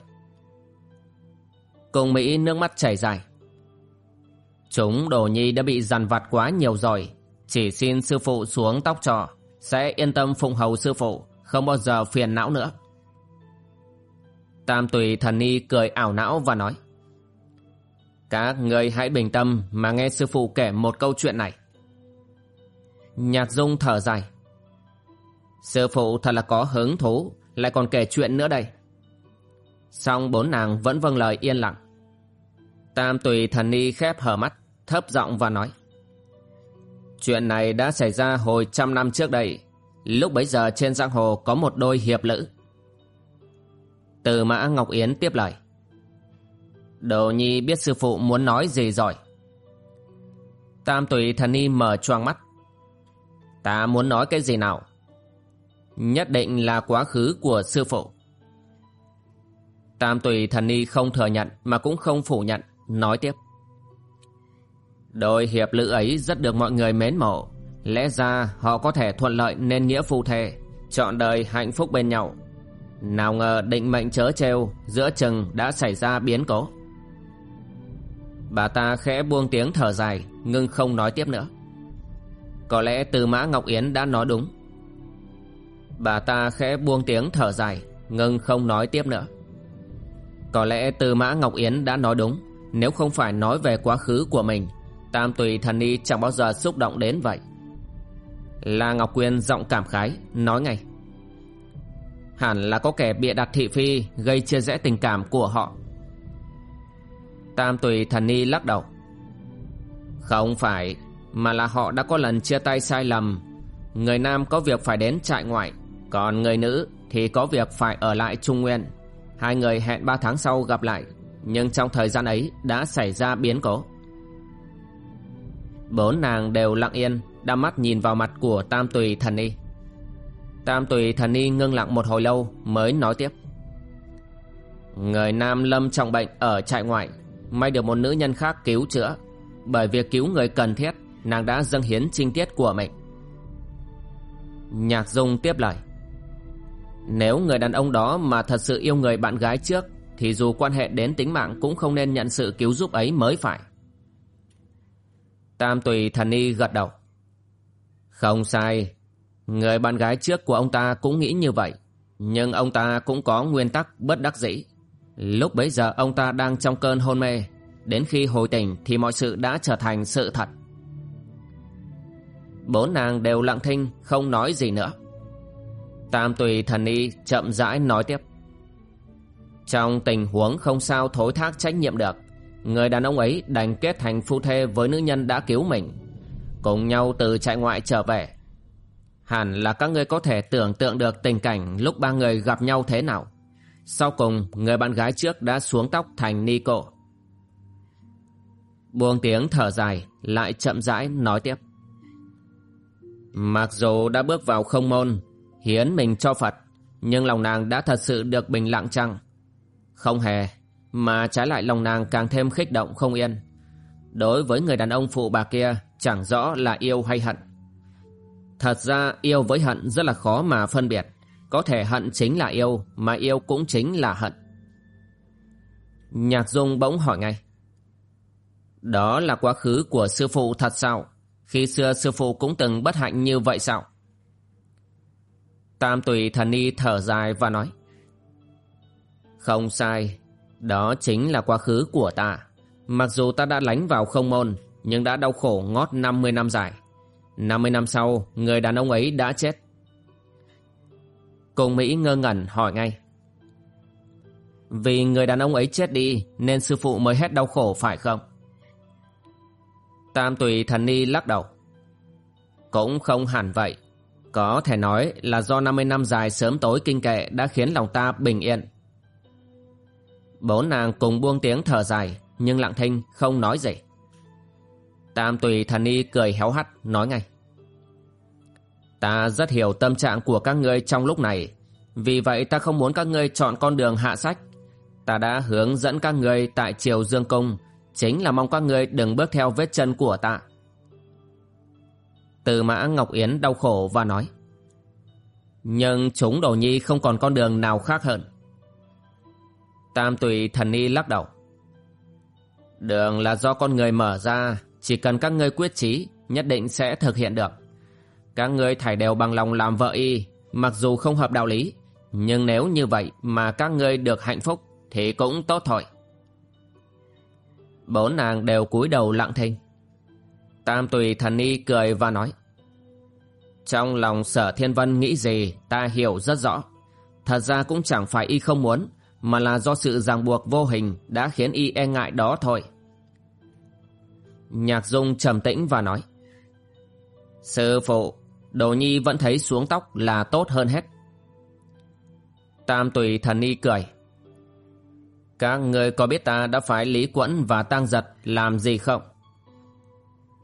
Cùng Mỹ nước mắt chảy dài, Chúng đồ nhi đã bị dằn vặt quá nhiều rồi, Chỉ xin sư phụ xuống tóc trò, Sẽ yên tâm phụng hầu sư phụ, Không bao giờ phiền não nữa. Tam tùy thần y cười ảo não và nói các người hãy bình tâm mà nghe sư phụ kể một câu chuyện này. Nhạc dung thở dài. Sư phụ thật là có hứng thú, Lại còn kể chuyện nữa đây. Song bốn nàng vẫn vâng lời yên lặng. Tam tùy thần ni khép hờ mắt, Thấp giọng và nói, Chuyện này đã xảy ra hồi trăm năm trước đây. Lúc bấy giờ trên giang hồ có một đôi hiệp lữ. Từ mã Ngọc Yến tiếp lời Đồ nhi biết sư phụ muốn nói gì rồi. Tam tùy thần ni mở choang mắt. Ta muốn nói cái gì nào? Nhất định là quá khứ của sư phụ. Tam tùy thần ni không thừa nhận Mà cũng không phủ nhận, Nói tiếp. Đôi hiệp lữ ấy rất được mọi người mến mộ. Lẽ ra họ có thể thuận lợi nên nghĩa phụ thề Chọn đời hạnh phúc bên nhau. Nào ngờ định mệnh chớ trêu, Giữa chừng đã xảy ra biến cố. Bà ta khẽ buông tiếng thở dài, Ngưng không nói tiếp nữa. Có lẽ từ mã Ngọc Yến đã nói đúng. Bà ta khẽ buông tiếng thở dài, Ngưng không nói tiếp nữa. Có lẽ từ mã Ngọc Yến đã nói đúng, Nếu không phải nói về quá khứ của mình, Tam tùy thần y chẳng bao giờ xúc động đến vậy. La Ngọc Quyên giọng cảm khái, Nói ngay. Hẳn là có kẻ bịa đặt thị phi, Gây chia rẽ tình cảm của họ. Tam tùy thần ni lắc đầu. Không phải, Mà là họ đã có lần chia tay sai lầm. Người nam có việc phải đến trại ngoại, Còn người nữ thì có việc phải ở lại Trung Nguyên. Hai người hẹn ba tháng sau gặp lại, Nhưng trong thời gian ấy đã xảy ra biến cố. Bốn nàng đều lặng yên, Đăm mắt nhìn vào mặt của Tam Tùy Thần Y Tam Tùy Thần Y ngưng lặng một hồi lâu Mới nói tiếp. Người nam lâm trọng bệnh ở trại ngoại May được một nữ nhân khác cứu chữa. Bởi việc cứu người cần thiết, Nàng đã dâng hiến trinh tiết của mình. Nhạc Dung tiếp lời. Nếu người đàn ông đó mà thật sự yêu người bạn gái trước, Thì dù quan hệ đến tính mạng Cũng không nên nhận sự cứu giúp ấy mới phải. Tam tùy thần y gật đầu. Không sai. Người bạn gái trước của ông ta cũng nghĩ như vậy. Nhưng ông ta cũng có nguyên tắc bất đắc dĩ. Lúc bấy giờ ông ta đang trong cơn hôn mê. Đến khi hồi tỉnh thì mọi sự đã trở thành sự thật. Bốn nàng đều lặng thinh, không nói gì nữa. Tam tùy thần y chậm rãi nói tiếp. Trong tình huống không sao thối thác trách nhiệm được, Người đàn ông ấy đành kết thành phu thê với nữ nhân đã cứu mình, Cùng nhau từ trại ngoại trở về. Hẳn là các ngươi có thể tưởng tượng được tình cảnh lúc ba người gặp nhau thế nào. Sau cùng, người bạn gái trước đã xuống tóc thành ni cổ Buông tiếng thở dài, lại chậm rãi nói tiếp. Mặc dù đã bước vào không môn, Hiến mình cho Phật, Nhưng lòng nàng đã thật sự được bình lặng chăng? Không hề, Mà trái lại lòng nàng càng thêm khích động không yên. Đối với người đàn ông phụ bà kia, Chẳng rõ là yêu hay hận. Thật ra yêu với hận rất là khó mà phân biệt. Có thể hận chính là yêu, Mà yêu cũng chính là hận. Nhạc Dung bỗng hỏi ngay. Đó là quá khứ của sư phụ thật sao? Khi xưa sư phụ cũng từng bất hạnh như vậy sao? Tam tùy thần y thở dài và nói. Không sai, Đó chính là quá khứ của ta. Mặc dù ta đã lánh vào không môn, Nhưng đã đau khổ ngót 50 năm dài. 50 năm sau, Người đàn ông ấy đã chết. Cùng Mỹ ngơ ngẩn hỏi ngay Vì người đàn ông ấy chết đi Nên sư phụ mới hết đau khổ phải không? Tam tùy thần ni lắc đầu. Cũng không hẳn vậy. Có thể nói là do 50 năm dài sớm tối kinh kệ đã khiến lòng ta bình yên. Bốn nàng cùng buông tiếng thở dài, nhưng lặng thinh không nói gì. Tam tùy thần Ni cười héo hắt, nói ngay. Ta rất hiểu tâm trạng của các ngươi trong lúc này, vì vậy ta không muốn các ngươi chọn con đường hạ sách. Ta đã hướng dẫn các ngươi tại triều Dương Cung Chính là mong các ngươi đừng bước theo vết chân của ta. Từ mã Ngọc Yến đau khổ và nói Nhưng chúng đồ nhi không còn con đường nào khác hơn. Tam tùy thần y lắc đầu Đường là do con người mở ra Chỉ cần các ngươi quyết chí Nhất định sẽ thực hiện được. Các ngươi thảy đều bằng lòng làm vợ y, Mặc dù không hợp đạo lý. Nhưng nếu như vậy mà các ngươi được hạnh phúc Thì cũng tốt thôi. Bốn nàng đều cúi đầu lặng thinh. Tam tùy thần y cười và nói, Trong lòng sở thiên vân nghĩ gì ta hiểu rất rõ. Thật ra cũng chẳng phải y không muốn, Mà là do sự ràng buộc vô hình Đã khiến y e ngại đó thôi. Nhạc dung trầm tĩnh và nói, Sư phụ Đồ nhi vẫn thấy xuống tóc là tốt hơn hết. Tam tùy thần y cười. Các người có biết ta đã phái lý quẫn và tăng giật làm gì không?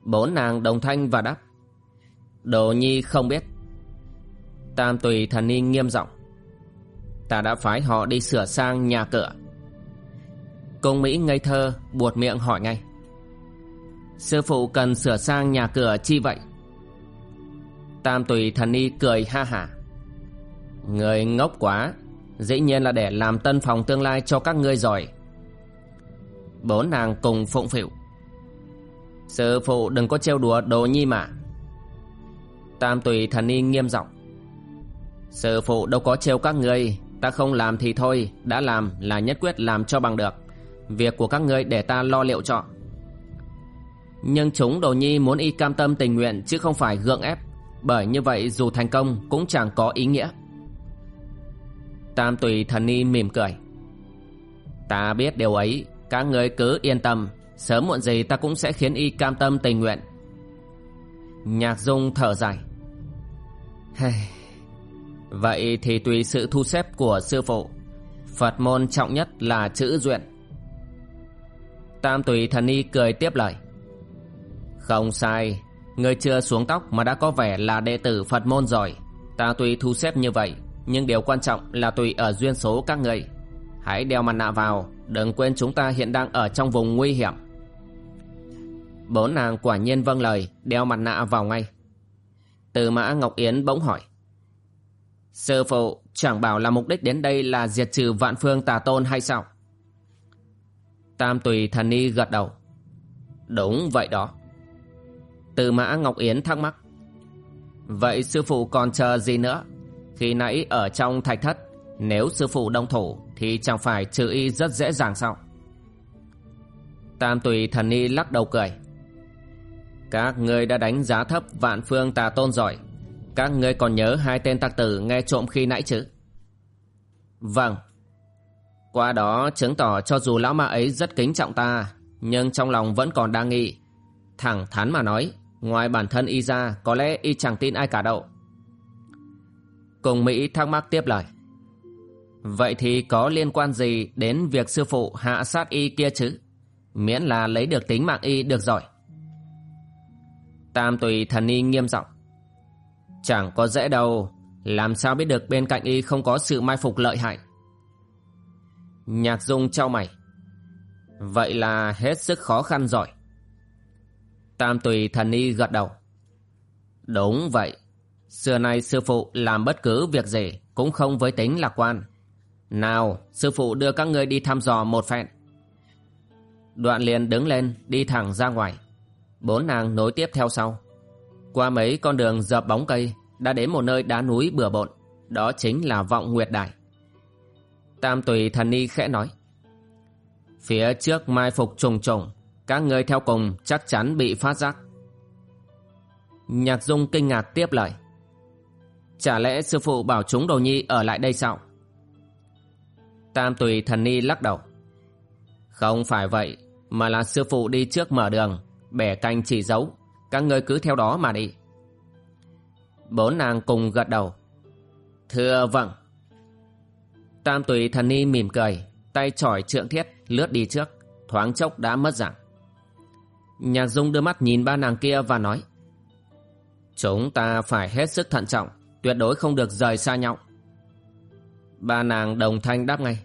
Bốn nàng đồng thanh và đáp. Đồ nhi không biết. Tam tùy thần y nghiêm giọng. Ta đã phái họ đi sửa sang nhà cửa. Cung Mỹ ngây thơ, buột miệng hỏi ngay. Sư phụ cần sửa sang nhà cửa chi vậy? Tam tùy thần y cười ha hả Người ngốc quá, Dĩ nhiên là để làm tân phòng tương lai cho các ngươi rồi. Bốn nàng cùng phụng phịu. Sư phụ đừng có trêu đùa đồ nhi mà. Tam tùy thần y nghiêm giọng. Sư phụ đâu có trêu các ngươi, Ta không làm thì thôi, Đã làm là nhất quyết làm cho bằng được. Việc của các ngươi để ta lo liệu cho. Nhưng chúng đồ nhi muốn y cam tâm tình nguyện Chứ không phải gượng ép. Bởi như vậy dù thành công cũng chẳng có ý nghĩa. Tam tùy thần ni mỉm cười. Ta biết điều ấy, Các người cứ yên tâm, Sớm muộn gì ta cũng sẽ khiến y cam tâm tình nguyện. Nhạc dung thở dài. Vậy thì tùy sự thu xếp của sư phụ, Phật môn trọng nhất là chữ duyện. Tam tùy thần y cười tiếp lời. Không sai Người chưa xuống tóc mà đã có vẻ là đệ tử Phật môn rồi Ta tùy thu xếp như vậy, Nhưng điều quan trọng là tùy ở duyên số các người Hãy đeo mặt nạ vào, Đừng quên chúng ta hiện đang ở trong vùng nguy hiểm Bốn nàng quả nhiên vâng lời, Đeo mặt nạ vào ngay Từ mã Ngọc Yến bỗng hỏi, Sư phụ, chẳng bảo là mục đích đến đây là diệt trừ vạn phương tà tôn hay sao? Tam tùy thần ni gật đầu. Đúng vậy đó. Từ mã Ngọc Yến thắc mắc. Vậy sư phụ còn chờ gì nữa? Khi nãy ở trong thạch thất, nếu sư phụ đông thủ thì chẳng phải trừ y rất dễ dàng sao? Tam tùy thần ni lắc đầu cười. Các ngươi đã đánh giá thấp vạn phương tà tôn giỏi Các ngươi còn nhớ hai tên tặc tử nghe trộm khi nãy chứ? Vâng. Qua đó chứng tỏ cho dù lão ma ấy rất kính trọng ta, nhưng trong lòng vẫn còn đa nghi. Thẳng thắn mà nói, ngoài bản thân y ra, có lẽ y chẳng tin ai cả đâu. Cùng Mỹ thắc mắc tiếp lời. Vậy thì có liên quan gì đến việc sư phụ hạ sát y kia chứ? Miễn là lấy được tính mạng y được rồi. Tam tùy thần y nghiêm giọng Chẳng có dễ đâu Làm sao biết được bên cạnh y không có sự mai phục lợi hại Nhạc dung trao mày Vậy là hết sức khó khăn rồi Tam tùy thần y gật đầu. Đúng vậy. Xưa nay sư phụ làm bất cứ việc gì Cũng không với tính lạc quan. Nào, sư phụ đưa các ngươi đi thăm dò một phen. Đoạn liền đứng lên, Đi thẳng ra ngoài. Bốn nàng nối tiếp theo sau. Qua mấy con đường dợp bóng cây, Đã đến một nơi đá núi bừa bộn. Đó chính là vọng nguyệt đài. Tam tùy thần ni khẽ nói. Phía trước mai phục trùng trùng các người theo cùng, chắc chắn bị phát giác. Nhạc dung kinh ngạc tiếp lời. Chả lẽ sư phụ bảo chúng đồ nhi ở lại đây sao? Tam tùy thần ni lắc đầu. Không phải vậy, Mà là sư phụ đi trước mở đường, Bẻ canh chỉ dấu. Các ngươi cứ theo đó mà đi. Bốn nàng cùng gật đầu. Thưa vâng. Tam tùy thần ni mỉm cười, Tay chỏi trượng thiết, lướt đi trước, Thoáng chốc đã mất dạng. Nhạc dung đưa mắt nhìn ba nàng kia và nói, Chúng ta phải hết sức thận trọng, Tuyệt đối không được rời xa nhau. Ba nàng đồng thanh đáp ngay,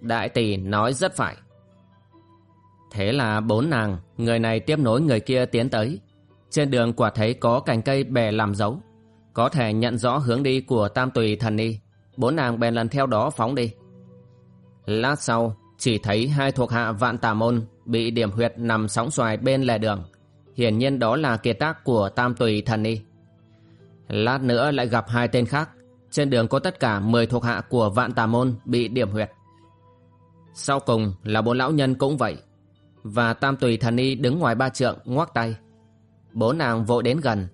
Đại tỷ nói rất phải. Thế là bốn nàng, Người này tiếp nối người kia tiến tới. Trên đường quả thấy có cành cây bè làm dấu, Có thể nhận rõ hướng đi của tam tùy thần ni Bốn nàng bèn lần theo đó phóng đi. Lát sau, Chỉ thấy hai thuộc hạ vạn tà môn Bị điểm huyệt nằm sóng xoài bên lề đường. Hiển nhiên đó là kiệt tác của tam tùy thần ni Lát nữa lại gặp hai tên khác. Trên đường có tất cả 10 thuộc hạ của vạn tà môn bị điểm huyệt. Sau cùng là bốn lão nhân cũng vậy. Và tam tùy thần y đứng ngoài ba trượng ngoắc tay. Bốn nàng vội đến gần.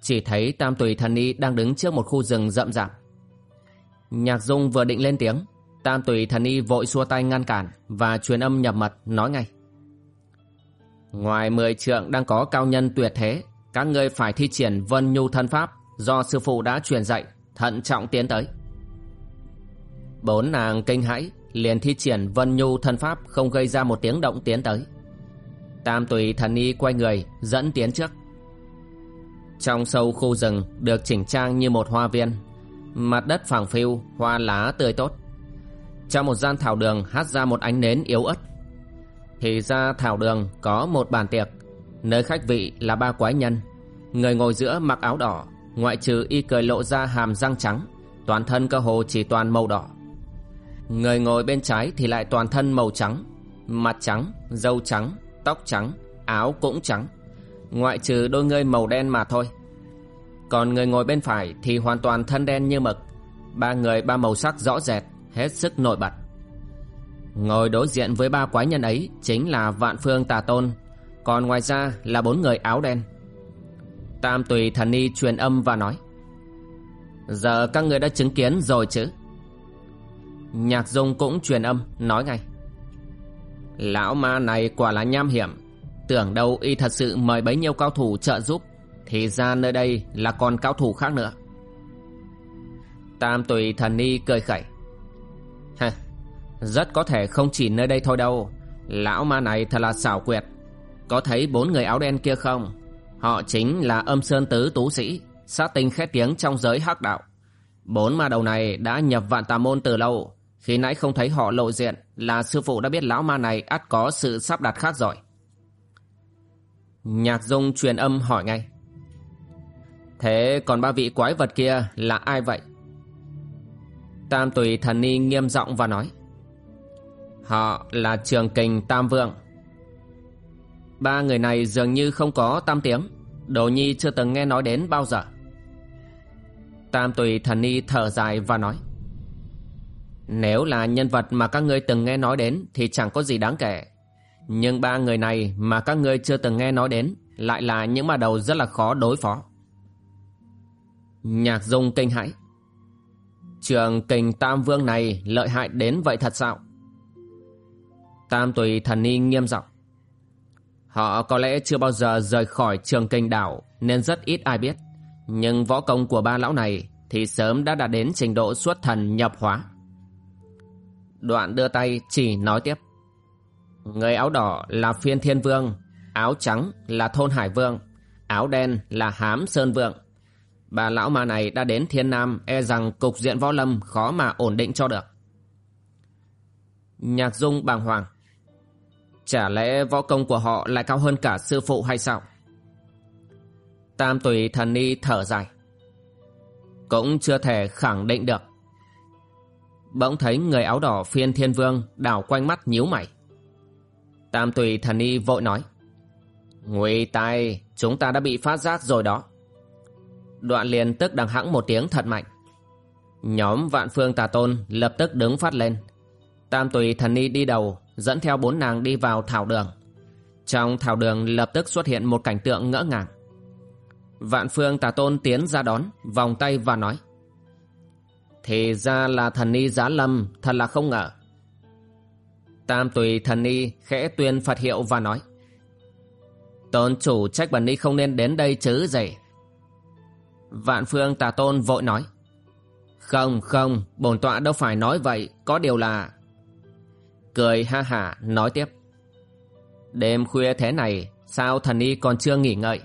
Chỉ thấy tam tùy thần y đang đứng trước một khu rừng rậm rạp. Nhạc dung vừa định lên tiếng. Tam tùy thần y vội xua tay ngăn cản Và truyền âm nhập mật, nói ngay. Ngoài mười trượng đang có cao nhân tuyệt thế, Các ngươi phải thi triển vân nhu thân pháp Do sư phụ đã truyền dạy, Thận trọng tiến tới. Bốn nàng kinh hãi, liền thi triển vân nhu thân pháp Không gây ra một tiếng động tiến tới. Tam tùy thần y quay người, Dẫn tiến trước. Trong sâu khu rừng Được chỉnh trang như một hoa viên, Mặt đất phẳng phiu, Hoa lá tươi tốt. Trong một gian thảo đường hát ra một ánh nến yếu ớt. Thì ra thảo đường có một bàn tiệc. Nơi khách vị là ba quái nhân. Người ngồi giữa mặc áo đỏ Ngoại trừ y cười lộ ra hàm răng trắng Toàn thân cơ hồ chỉ toàn màu đỏ. Người ngồi bên trái thì lại toàn thân màu trắng Mặt trắng, râu trắng, tóc trắng, áo cũng trắng. Ngoại trừ đôi ngươi màu đen mà thôi. Còn người ngồi bên phải thì hoàn toàn thân đen như mực. Ba người ba màu sắc rõ rệt, hết sức nổi bật. Ngồi đối diện với ba quái nhân ấy chính là Vạn Phương Tà Tôn Còn ngoài ra là bốn người áo đen. Tam tùy thần ni truyền âm và nói Giờ các người đã chứng kiến rồi chứ? Nhạc dung cũng truyền âm nói ngay Lão ma này quả là nham hiểm Tưởng đâu y thật sự mời bấy nhiêu cao thủ trợ giúp Thì ra nơi đây là còn cao thủ khác nữa. Tam tùy thần ni cười khẩy Hả, rất có thể không chỉ nơi đây thôi đâu. Lão ma này thật là xảo quyệt. Có thấy bốn người áo đen kia không? Họ chính là âm sơn tứ tú sĩ, Sát tinh khét tiếng trong giới hắc đạo. Bốn ma đầu này đã nhập vạn tà môn từ lâu. Khi nãy không thấy họ lộ diện Là sư phụ đã biết lão ma này ắt có sự sắp đặt khác rồi. Nhạc dung truyền âm hỏi ngay. Thế còn ba vị quái vật kia là ai vậy? Tam tùy thần ni nghiêm giọng và nói. Họ là trường kình Tam Vượng Ba người này dường như không có tam tiếng. Đồ Nhi chưa từng nghe nói đến bao giờ. Tam tùy thần ni thở dài và nói, Nếu là nhân vật mà các ngươi từng nghe nói đến Thì chẳng có gì đáng kể. Nhưng ba người này mà các ngươi chưa từng nghe nói đến Lại là những mà đầu rất là khó đối phó. Nhạc dung kinh hãi, Trường kình Tam Vương này lợi hại đến vậy thật sao? Tam tùy thần ni nghiêm giọng Họ có lẽ chưa bao giờ rời khỏi trường kinh đảo nên rất ít ai biết. Nhưng võ công của ba lão này thì sớm đã đạt đến trình độ xuất thần nhập hóa. Đoạn đưa tay chỉ nói tiếp. Người áo đỏ là phiên thiên vương, áo trắng là thôn hải vương, áo đen là hám sơn vương. Bà lão ma này đã đến thiên nam e rằng cục diện võ lâm khó mà ổn định cho được. Nhạc dung bàng hoàng. Chả lẽ võ công của họ lại cao hơn cả sư phụ hay sao? Tam tùy thần ni thở dài. Cũng chưa thể khẳng định được. Bỗng thấy người áo đỏ phiên thiên vương đảo quanh mắt nhíu mày. Tam tùy thần ni vội nói. Nguy tai, chúng ta đã bị phát giác rồi đó. Đoạn liền tức đằng hãng một tiếng thật mạnh. Nhóm vạn phương tà tôn lập tức đứng phát lên. Tam tùy thần ni đi đầu dẫn theo bốn nàng đi vào thảo đường. Trong thảo đường lập tức xuất hiện một cảnh tượng ngỡ ngàng. Vạn phương tà tôn tiến ra đón, vòng tay và nói. Thì ra là thần ni giá lâm, thật là không ngờ. Tam tùy thần ni khẽ tuyên Phật hiệu và nói. Tôn chủ trách bần ni không nên đến đây chứ gì. Vạn phương tà tôn vội nói. Không, không, bổn tọa đâu phải nói vậy, có điều là cười ha hả nói tiếp. Đêm khuya thế này, sao thần y còn chưa nghỉ ngợi?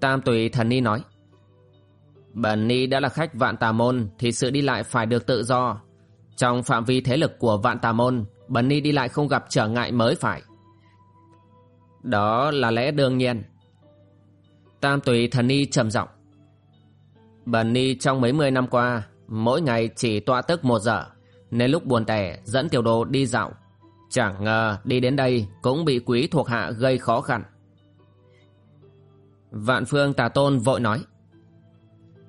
Tam tùy thần y nói. Bần ni đã là khách vạn tà môn thì sự đi lại phải được tự do. Trong phạm vi thế lực của vạn tà môn, bần ni đi lại không gặp trở ngại mới phải. Đó là lẽ đương nhiên. Tam tùy thần ni trầm giọng. Bần ni trong mấy mươi năm qua, mỗi ngày chỉ tọa tức một giờ nên lúc buồn tẻ dẫn tiểu đồ đi dạo. Chẳng ngờ đi đến đây cũng bị quý thuộc hạ gây khó khăn. Vạn phương tà tôn vội nói.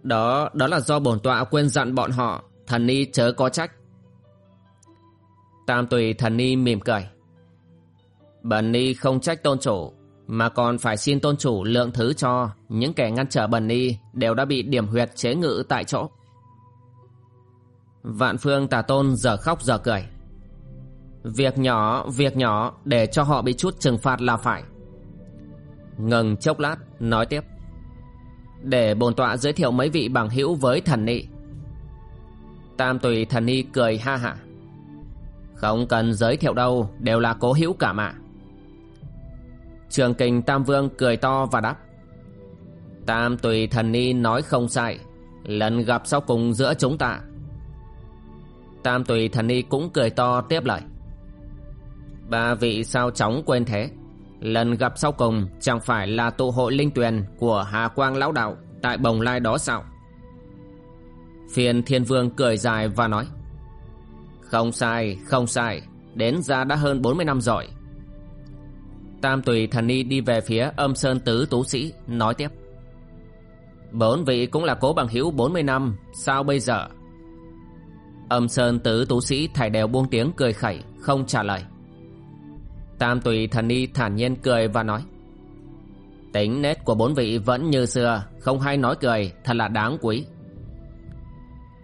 Đó, đó là do bổn tọa quên dặn bọn họ, thần ni chớ có trách. Tam tùy thần ni mỉm cười. Bần ni không trách tôn chủ, mà còn phải xin tôn chủ lượng thứ cho những kẻ ngăn trở bần ni đều đã bị điểm huyệt chế ngự tại chỗ. Vạn phương tà tôn giờ khóc giờ cười. Việc nhỏ, việc nhỏ Để cho họ bị chút trừng phạt là phải. Ngừng chốc lát Nói tiếp. Để bồn tọa giới thiệu mấy vị bằng hữu với thần nị Tam tùy thần ni cười ha hả. Không cần giới thiệu đâu Đều là cố hữu cả mà. Trường kình Tam Vương cười to và đáp. Tam tùy thần ni nói không sai Lần gặp sau cùng giữa chúng ta. Tam tùy thần ni cũng cười to tiếp lời. Ba vị sao chóng quên thế. Lần gặp sau cùng chẳng phải là tụ hội linh tuyền của Hà Quang Lão Đạo tại Bồng Lai đó sao? Phiền Thiên Vương cười dài và nói Không sai, không sai Đến ra đã hơn 40 năm rồi. Tam tùy thần ni đi về phía âm sơn tứ tú sĩ Nói tiếp Bốn vị cũng là cố bằng hữu 40 năm Sao bây giờ? Âm sơn tứ tú sĩ thải đều buông tiếng cười khẩy, Không trả lời. Tam tùy thần ni thản nhiên cười và nói, Tính nết của bốn vị vẫn như xưa, Không hay nói cười, Thật là đáng quý.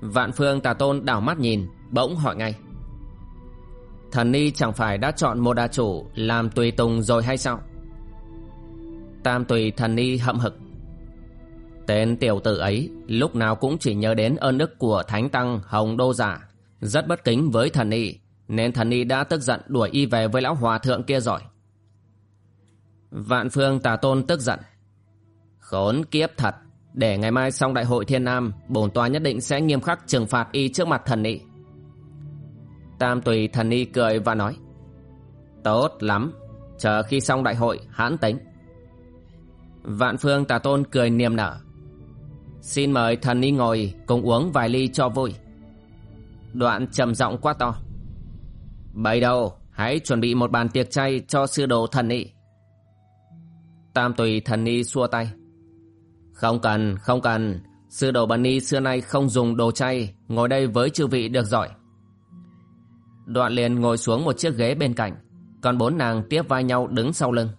Vạn phương tà tôn đảo mắt nhìn, Bỗng hỏi ngay, Thần ni chẳng phải đã chọn một đà chủ Làm tùy tùng rồi hay sao? Tam tùy thần ni hậm hực Tên tiểu tử ấy Lúc nào cũng chỉ nhớ đến ơn đức của Thánh Tăng Hồng Đô Giả. Rất bất kính với thần y, Nên thần y đã tức giận đuổi y về với lão hòa thượng kia rồi. Vạn phương tà tôn tức giận. Khốn kiếp thật để ngày mai xong đại hội thiên nam Bổn tòa nhất định sẽ nghiêm khắc trừng phạt y trước mặt thần y. Tam tùy thần y cười và nói Tốt lắm Chờ khi xong đại hội hãn tính. Vạn phương tà tôn cười niềm nở. Xin mời thần y ngồi Cùng uống vài ly cho vui Đoạn trầm giọng quá to Bày đầu Hãy chuẩn bị một bàn tiệc chay cho sư đồ thần y Tam tùy thần y xua tay không cần, không cần. Sư đồ bà Ni xưa nay không dùng đồ chay, ngồi đây với chư vị được giỏi. Đoạn liền ngồi xuống một chiếc ghế bên cạnh, còn bốn nàng tiếp vai nhau đứng sau lưng.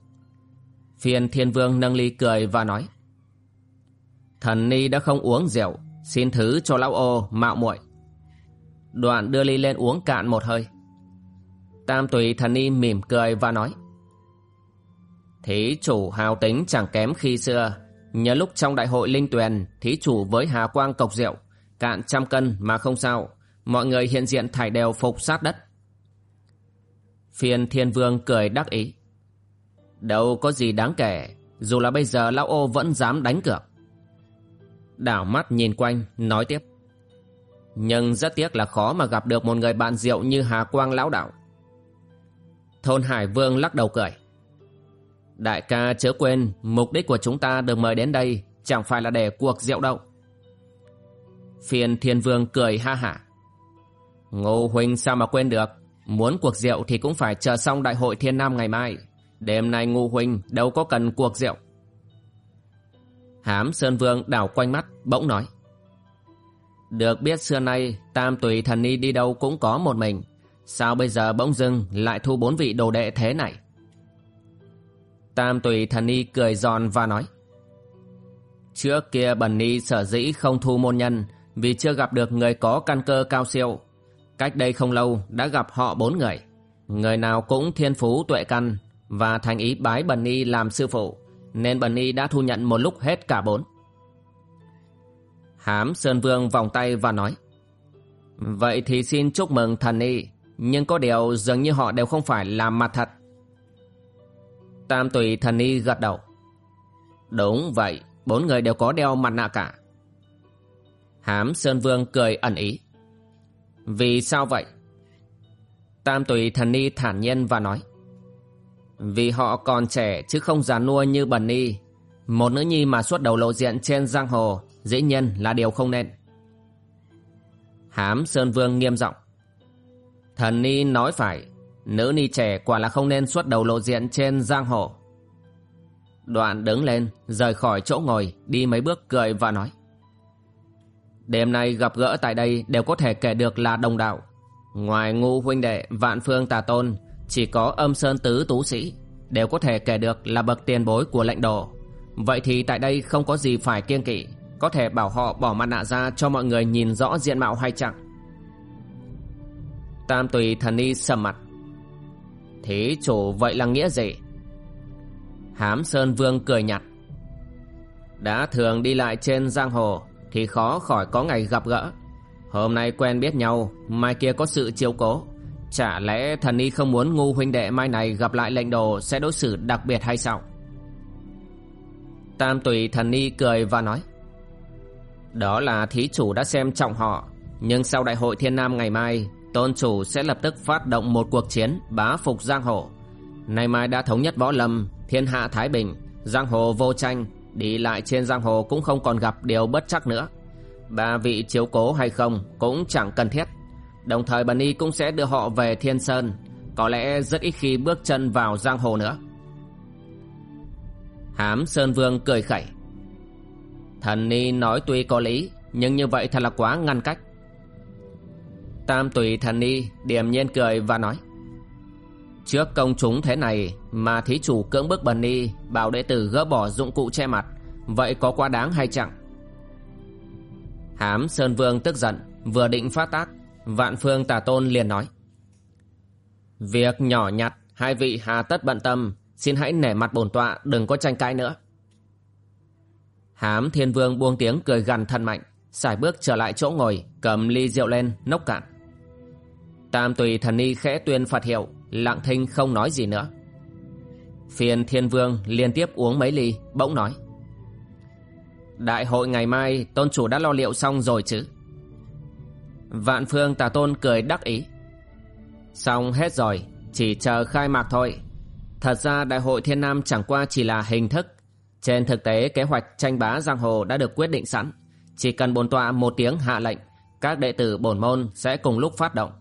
Phiền thiên vương nâng ly cười và nói. Thần Ni đã không uống rượu, xin thứ cho lão ô mạo muội. Đoạn đưa ly lên uống cạn một hơi. Tam tùy thần Ni mỉm cười và nói. Thí chủ hào tính chẳng kém khi xưa Nhớ lúc trong đại hội linh tuyền Thí chủ với Hà Quang cộc rượu Cạn trăm cân mà không sao Mọi người hiện diện thải đều phục sát đất Phiên thiên vương cười đắc ý Đâu có gì đáng kể Dù là bây giờ lão ô vẫn dám đánh cược Đảo mắt nhìn quanh, Nói tiếp. Nhưng rất tiếc là khó mà gặp được một người bạn rượu như Hà Quang lão đạo. Thôn Hải Vương lắc đầu cười. Đại ca chớ quên, Mục đích của chúng ta được mời đến đây Chẳng phải là để cuộc rượu đâu. Phiền thiên vương cười ha hả. Ngô huynh sao mà quên được, Muốn cuộc rượu thì cũng phải chờ xong đại hội thiên nam ngày mai. Đêm nay ngô huynh đâu có cần cuộc rượu. Hám Sơn Vương đảo quanh mắt, bỗng nói. Được biết xưa nay, Tam tùy thần ni đi đâu cũng có một mình. Sao bây giờ bỗng dưng lại thu bốn vị đồ đệ thế này? Tam tùy thần ni cười giòn và nói. Trước kia bần ni sở dĩ không thu môn nhân Vì chưa gặp được người có căn cơ cao siêu. Cách đây không lâu đã gặp họ bốn người. Người nào cũng thiên phú tuệ căn Và thành ý bái bần ni làm sư phụ. Nên bần y đã thu nhận một lúc hết cả bốn Hám Sơn Vương vòng tay và nói Vậy thì xin chúc mừng thần y Nhưng có điều dường như họ đều không phải là mặt thật Tam tùy thần y gật đầu. Đúng vậy, bốn người đều có đeo mặt nạ cả. Hám Sơn Vương cười ẩn ý. Vì sao vậy? Tam tùy thần y thản nhiên và nói. Vì họ còn trẻ chứ không già nua như bần ni. Một nữ nhi mà suốt đầu lộ diện trên giang hồ, dĩ nhiên là điều không nên. Hám Sơn Vương nghiêm giọng Thần ni nói phải, Nữ ni trẻ quả là không nên xuất đầu lộ diện trên giang hồ Đoạn đứng lên, Rời khỏi chỗ ngồi, Đi mấy bước cười và nói Đêm nay gặp gỡ tại đây Đều có thể kể được là đồng đạo Ngoài ngu huynh đệ, Vạn phương tà tôn chỉ có âm sơn tứ tú sĩ, Đều có thể kể được là bậc tiền bối của lệnh đồ. Vậy thì tại đây không có gì phải kiêng kỵ, Có thể bảo họ bỏ mặt nạ ra Cho mọi người nhìn rõ diện mạo hay chẳng Tam tùy thần y sầm mặt. Thí chủ, vậy là nghĩa gì? Hám Sơn Vương cười nhạt. Đã thường đi lại trên giang hồ Thì khó khỏi có ngày gặp gỡ. Hôm nay quen biết nhau, Mai kia có sự chiếu cố. Chả lẽ thần y không muốn ngu huynh đệ mai này gặp lại lệnh đồ sẽ đối xử đặc biệt hay sao? Tam tùy thần y cười và nói, Đó là thí chủ đã xem trọng họ, Nhưng sau đại hội thiên nam ngày mai, Tôn chủ sẽ lập tức phát động một cuộc chiến bá phục giang hồ. Nay mai đã thống nhất võ lâm, Thiên hạ Thái Bình, Giang hồ vô tranh, Đi lại trên giang hồ cũng không còn gặp điều bất chắc nữa. Ba vị chiếu cố hay không cũng chẳng cần thiết. Đồng thời Bần Y cũng sẽ đưa họ về Thiên Sơn. Có lẽ rất ít khi bước chân vào giang hồ nữa. Hám Sơn Vương cười khẩy. Thần Ni nói tuy có lý, Nhưng như vậy thật là quá ngăn cách. Tam tùy thần Ni điềm nhiên cười và nói, Trước công chúng thế này Mà thí chủ cưỡng bức Bần Ni Bảo đệ tử gỡ bỏ dụng cụ che mặt, Vậy có quá đáng hay chẳng? Hám Sơn Vương tức giận, Vừa định phát tác Vạn phương tà tôn liền nói. Việc nhỏ nhặt, Hai vị hà tất bận tâm, Xin hãy nể mặt bổn tọa, đừng có tranh cãi nữa. Hám thiên vương buông tiếng cười gằn thân mạnh Xài bước trở lại chỗ ngồi, Cầm ly rượu lên, nốc cạn. Tam tùy thần ni khẽ tuyên Phật hiệu, Lặng thinh không nói gì nữa. Phiền thiên vương liên tiếp uống mấy ly, Bỗng nói. Đại hội ngày mai, tôn chủ đã lo liệu xong rồi chứ? Vạn phương tà tôn cười đắc ý. Xong hết rồi, Chỉ chờ khai mạc thôi. Thật ra đại hội thiên nam chẳng qua chỉ là hình thức. Trên thực tế, kế hoạch tranh bá giang hồ đã được quyết định sẵn. Chỉ cần bổn tọa một tiếng hạ lệnh, Các đệ tử bổn môn sẽ cùng lúc phát động.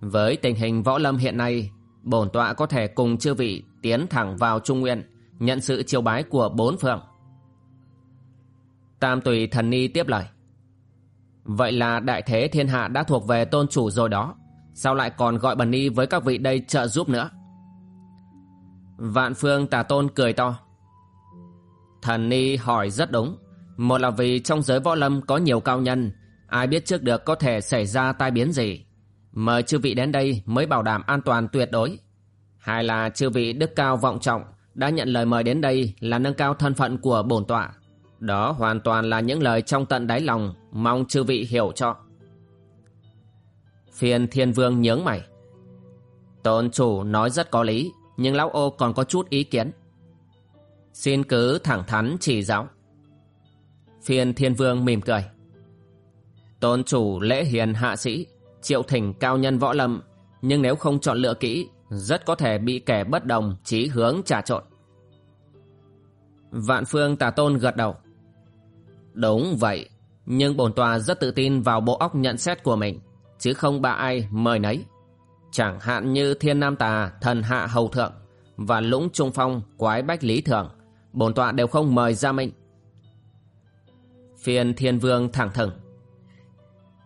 Với tình hình võ lâm hiện nay, Bổn tọa có thể cùng chư vị tiến thẳng vào Trung Nguyên, Nhận sự chiêu bái của bốn phượng. Tam tùy thần ni tiếp lời. Vậy là đại thế thiên hạ đã thuộc về tôn chủ rồi đó. Sao lại còn gọi bần ni với các vị đây trợ giúp nữa? Vạn phương tà tôn cười to. Thần ni hỏi rất đúng. Một là vì trong giới võ lâm có nhiều cao nhân, Ai biết trước được có thể xảy ra tai biến gì. Mời chư vị đến đây mới bảo đảm an toàn tuyệt đối. Hai là chư vị đức cao vọng trọng Đã nhận lời mời đến đây là nâng cao thân phận của bổn tọa đó hoàn toàn là những lời trong tận đáy lòng, Mong chư vị hiểu cho. Phiền thiên vương nhướng mày. Tôn chủ nói rất có lý, Nhưng lão ô còn có chút ý kiến. Xin cứ thẳng thắn chỉ giáo. Phiền thiên vương mỉm cười. Tôn chủ lễ hiền hạ sĩ, Triệu thỉnh cao nhân võ lâm, Nhưng nếu không chọn lựa kỹ, Rất có thể bị kẻ bất đồng Chí hướng trà trộn. Vạn phương tà tôn gật đầu. Đúng vậy, nhưng bổn tòa rất tự tin vào bộ óc nhận xét của mình, chứ không bà ai mời nấy. Chẳng hạn như Thiên Nam Tà, Thần Hạ Hầu Thượng và Lũng Trung Phong, Quái Bách Lý Thường, bổn tọa đều không mời ra mệnh. Phiên Thiên Vương thẳng thừng.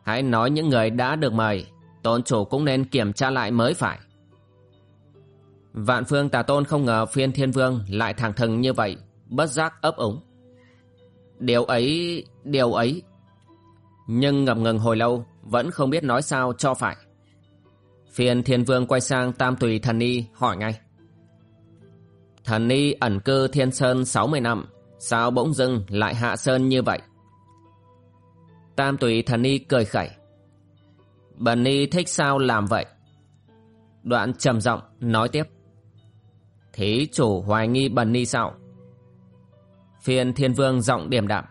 Hãy nói những người đã được mời, tôn chủ cũng nên kiểm tra lại mới phải. Vạn phương tà tôn không ngờ phiên thiên vương lại thẳng thừng như vậy, bất giác ấp úng. Điều ấy, điều ấy. Nhưng ngập ngừng hồi lâu, vẫn không biết nói sao cho phải. Phiền thiên vương quay sang tam tùy thần ni hỏi ngay. Thần ni ẩn cư thiên sơn 60 năm, sao bỗng dưng lại hạ sơn như vậy? Tam tùy thần ni cười khẩy. Bần ni thích sao làm vậy? Đoạn trầm giọng nói tiếp. Thí chủ hoài nghi bần ni sao? Phiên thiên vương giọng điềm đạm.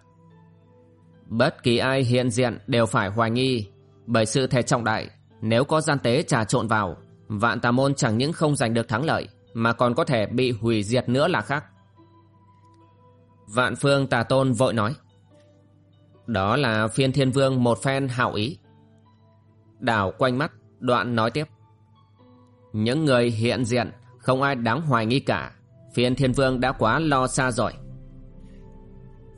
Bất kỳ ai hiện diện đều phải hoài nghi, Bởi sự thể trọng đại, Nếu có gian tế trà trộn vào, Vạn tà môn chẳng những không giành được thắng lợi, Mà còn có thể bị hủy diệt nữa là khác. Vạn phương tà tôn vội nói, Đó là phiên thiên vương một phen hảo ý. Đảo quanh mắt, Đoạn nói tiếp, Những người hiện diện Không ai đáng hoài nghi cả, Phiên thiên vương đã quá lo xa rồi.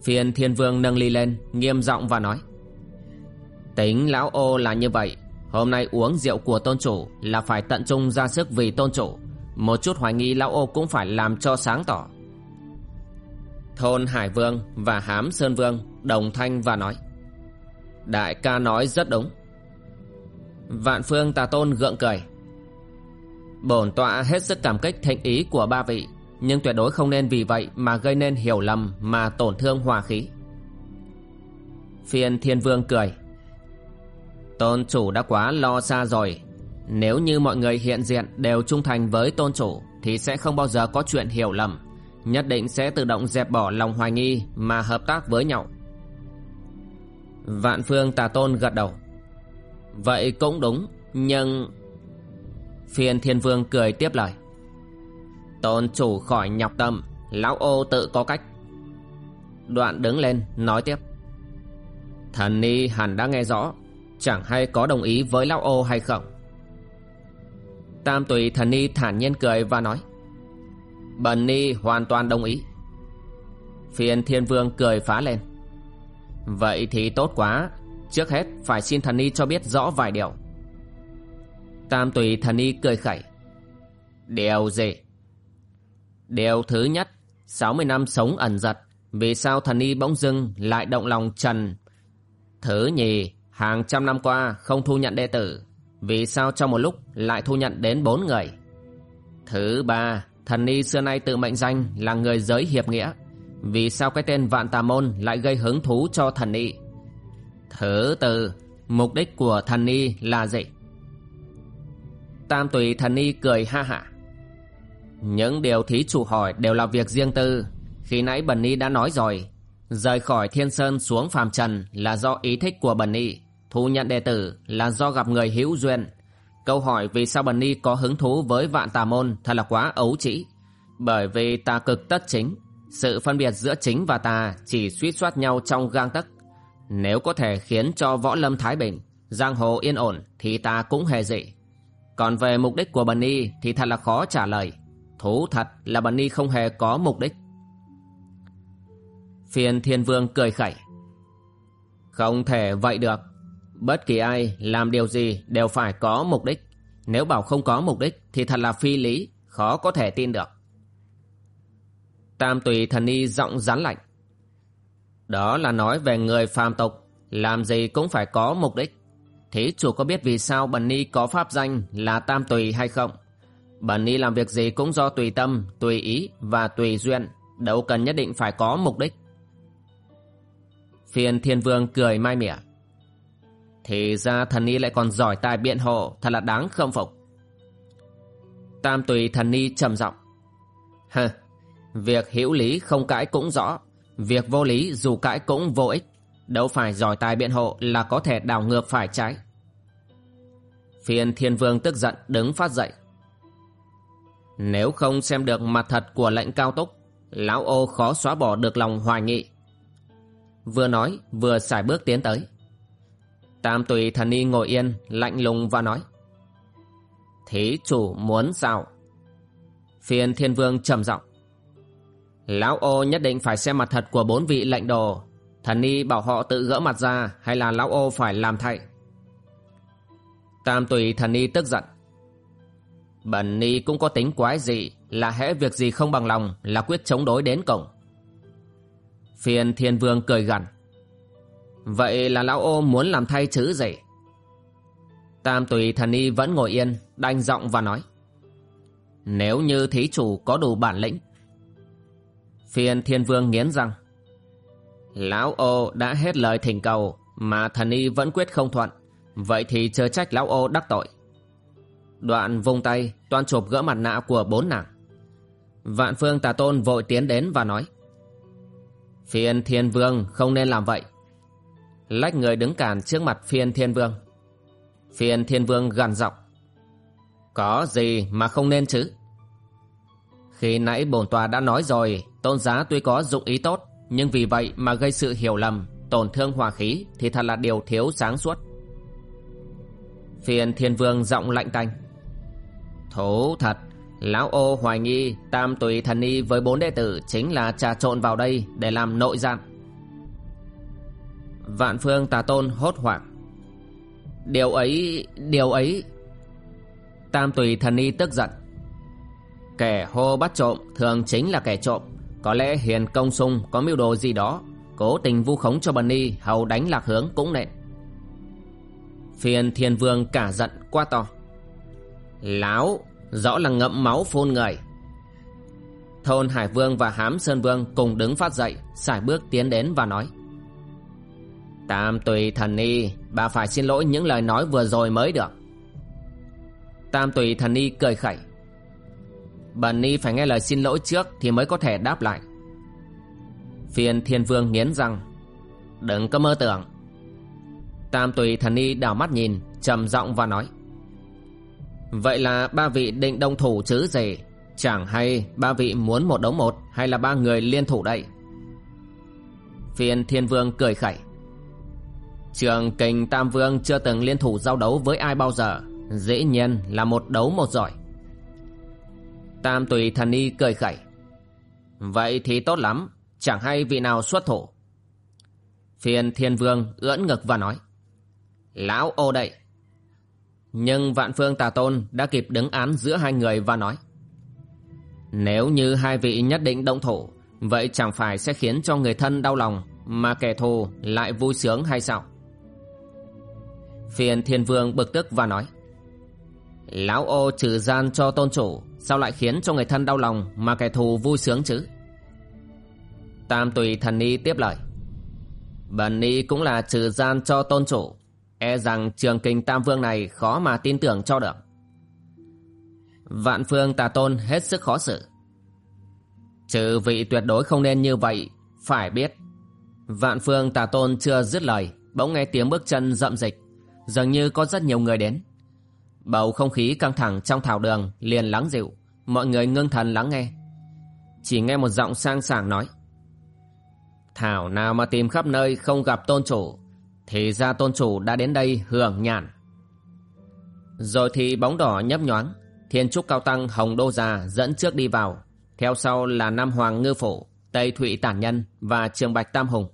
Phiên thiên vương nâng ly lên, Nghiêm giọng và nói. Tính lão ô là như vậy, Hôm nay uống rượu của tôn chủ Là phải tận trung ra sức vì tôn chủ. Một chút hoài nghi lão ô cũng phải làm cho sáng tỏ. Thôn Hải Vương và Hám Sơn Vương Đồng thanh và nói. Đại ca nói rất đúng. Vạn phương tà tôn gượng cười. Bổn tọa hết sức cảm kích thịnh ý của ba vị. Nhưng tuyệt đối không nên vì vậy mà gây nên hiểu lầm, Mà tổn thương hòa khí. Phiên thiên vương cười. Tôn chủ đã quá lo xa rồi. Nếu như mọi người hiện diện đều trung thành với tôn chủ, Thì sẽ không bao giờ có chuyện hiểu lầm. Nhất định sẽ tự động dẹp bỏ lòng hoài nghi Mà hợp tác với nhau. Vạn phương tà tôn gật đầu. Vậy cũng đúng, Nhưng Phiên thiên vương cười tiếp lời. Tôn chủ khỏi nhọc tâm, Lão ô tự có cách. Đoạn đứng lên, nói tiếp. Thần ni hẳn đã nghe rõ, Chẳng hay có đồng ý với lão ô hay không? Tam tùy thần ni thản nhiên cười và nói. Bần ni hoàn toàn đồng ý. Phiền thiên vương cười phá lên. Vậy thì tốt quá, Trước hết phải xin thần ni cho biết rõ vài điều. Tam tùy thần ni cười khẩy. Điều gì? Điều thứ nhất 60 năm sống ẩn giật. Vì sao thần y bỗng dưng lại động lòng trần? Thứ nhì, Hàng trăm năm qua không thu nhận đệ tử. Vì sao trong một lúc lại thu nhận đến bốn người? Thứ ba, Thần y xưa nay tự mệnh danh là người giới hiệp nghĩa. Vì sao cái tên Vạn Tà Môn lại gây hứng thú cho thần y? Thứ tư, Mục đích của thần y là gì? Tam tùy thần y cười ha hả. Những điều thí chủ hỏi đều là việc riêng tư. Khi nãy Bần Y đã nói rồi, Rời khỏi Thiên Sơn xuống phàm trần là do ý thích của Bần Y Thu nhận đệ tử là do gặp người hữu duyên. Câu hỏi vì sao Bần Y có hứng thú với vạn tà môn thật là quá ấu trĩ. Bởi vì tà cực tất chính, Sự phân biệt giữa chính và tà chỉ suýt soát nhau trong gang tấc. Nếu có thể khiến cho võ lâm thái bình, Giang hồ yên ổn thì ta cũng hề dị. Còn về mục đích của Bần Ni thì thật là khó trả lời. Thú thật là Bần Ni không hề có mục đích. phiền Thiên Vương cười khẩy. Không thể vậy được. Bất kỳ ai làm điều gì đều phải có mục đích. Nếu bảo không có mục đích thì thật là phi lý, khó có thể tin được. Tam tùy thần y giọng rắn lạnh. Đó là nói về người phàm tục, làm gì cũng phải có mục đích. Thế chủ có biết vì sao Bần Ni có pháp danh là Tam Tùy hay không? Bần Ni làm việc gì cũng do tùy tâm, tùy ý và tùy duyên, đâu cần nhất định phải có mục đích. Phiên Thiên Vương cười mai mỉa. Thì ra thần ni lại còn giỏi tài biện hộ, thật là đáng khâm phục. Tam Tùy thần ni trầm giọng. Hừ, việc hữu lý không cãi cũng rõ, việc vô lý dù cãi cũng vô ích. Đâu phải giỏi tài biện hộ là có thể đảo ngược phải trái Phiên thiên vương tức giận đứng phát dậy nếu không xem được mặt thật của lệnh cao túc, Lão ô khó xóa bỏ được lòng hoài nghị Vừa nói, vừa xài bước tiến tới. Tam tùy thần y ngồi yên, lạnh lùng và nói, Thí chủ muốn sao? Phiên thiên vương trầm giọng, Lão ô nhất định phải xem mặt thật của bốn vị lệnh đồ. Thần ni bảo họ tự gỡ mặt ra, hay là lão ô phải làm thay? Tam tùy thần ni tức giận Bần ni cũng có tính quái dị, Là hễ việc gì không bằng lòng Là quyết chống đối đến cổng. Phiền thiên vương cười gằn. Vậy là lão ô muốn làm thay chứ gì? Tam tùy thần y vẫn ngồi yên Đanh giọng và nói. Nếu như thí chủ có đủ bản lĩnh. Phiền thiên vương nghiến răng. Lão ô đã hết lời thỉnh cầu Mà thần y vẫn quyết không thuận. Vậy thì chớ trách lão ô đắc tội. Đoạn vung tay, Toan chụp gỡ mặt nạ của bốn nàng. Vạn phương tà tôn vội tiến đến và nói, Phiên thiên vương không nên làm vậy. Lách người đứng cản trước mặt phiên thiên vương. Phiên thiên vương gằn giọng, Có gì mà không nên chứ? Khi nãy bổn tòa đã nói rồi, Tôn giá tuy có dụng ý tốt, nhưng vì vậy mà gây sự hiểu lầm, Tổn thương hòa khí Thì thật là điều thiếu sáng suốt. Phiên thiên vương giọng lạnh tanh Thú thật, Lão ô hoài nghi Tam tùy thần y với bốn đệ tử Chính là trà trộn vào đây để làm nội gián Vạn phương tà tôn hốt hoảng. Điều ấy Điều ấy. Tam tùy thần y tức giận. Kẻ hô bắt trộm Thường chính là kẻ trộm. Có lẽ hiền công sung có mưu đồ gì đó, Cố tình vu khống cho Bần y Hầu đánh lạc hướng cũng nện. Phiền thiên vương cả giận quá to. Láo, Rõ là ngậm máu phun người. Thôn Hải Vương và Hám Sơn Vương cùng đứng phát dậy xài bước tiến đến và nói, Tam tùy thần y Bà phải xin lỗi những lời nói vừa rồi mới được. Tam tùy thần y cười khẩy, Bần ni phải nghe lời xin lỗi trước Thì mới có thể đáp lại. Phiên thiên vương nghiến răng, Đừng có mơ tưởng. Tam tùy thần y đảo mắt nhìn, trầm giọng và nói Vậy là ba vị định đông thủ chứ gì? Chẳng hay ba vị muốn một đấu một Hay là ba người liên thủ đây? Phiên thiên vương cười khẩy. Trường kình Tam Vương chưa từng liên thủ giao đấu với ai bao giờ, Dĩ nhiên là một đấu một giỏi. Tam tùy thần y cười khẩy. Vậy thì tốt lắm, Chẳng hay vị nào xuất thủ. Phiên thiên vương ưỡn ngực và nói. Lão ô đậy nhưng vạn phương tà tôn đã kịp đứng án giữa hai người và nói, Nếu như hai vị nhất định động thủ, Vậy chẳng phải sẽ khiến cho người thân đau lòng Mà kẻ thù lại vui sướng hay sao? Phiền thiên vương bực tức và nói, Lão ô trừ gian cho tôn chủ, Sao lại khiến cho người thân đau lòng Mà kẻ thù vui sướng chứ? Tam tùy thần ni tiếp lời, Bần ni cũng là trừ gian cho tôn chủ E rằng trường kinh tam vương này Khó mà tin tưởng cho được. Vạn phương tà tôn hết sức khó xử. Trừ vị tuyệt đối không nên như vậy, Phải biết, Vạn phương tà tôn chưa dứt lời, Bỗng nghe tiếng bước chân rậm dịch Dường như có rất nhiều người đến. Bầu không khí căng thẳng trong thảo đường liền lắng dịu, Mọi người ngưng thần lắng nghe. Chỉ nghe một giọng sang sảng nói, Thảo nào mà tìm khắp nơi không gặp tôn chủ thì ra tôn chủ đã đến đây hưởng nhàn Rồi thì bóng đỏ nhấp nhoáng, Thiên trúc cao tăng Hồng Đô Già dẫn trước đi vào. Theo sau là Nam Hoàng Ngư Phổ Tây Thụy Tản Nhân và Trường Bạch Tam Hùng.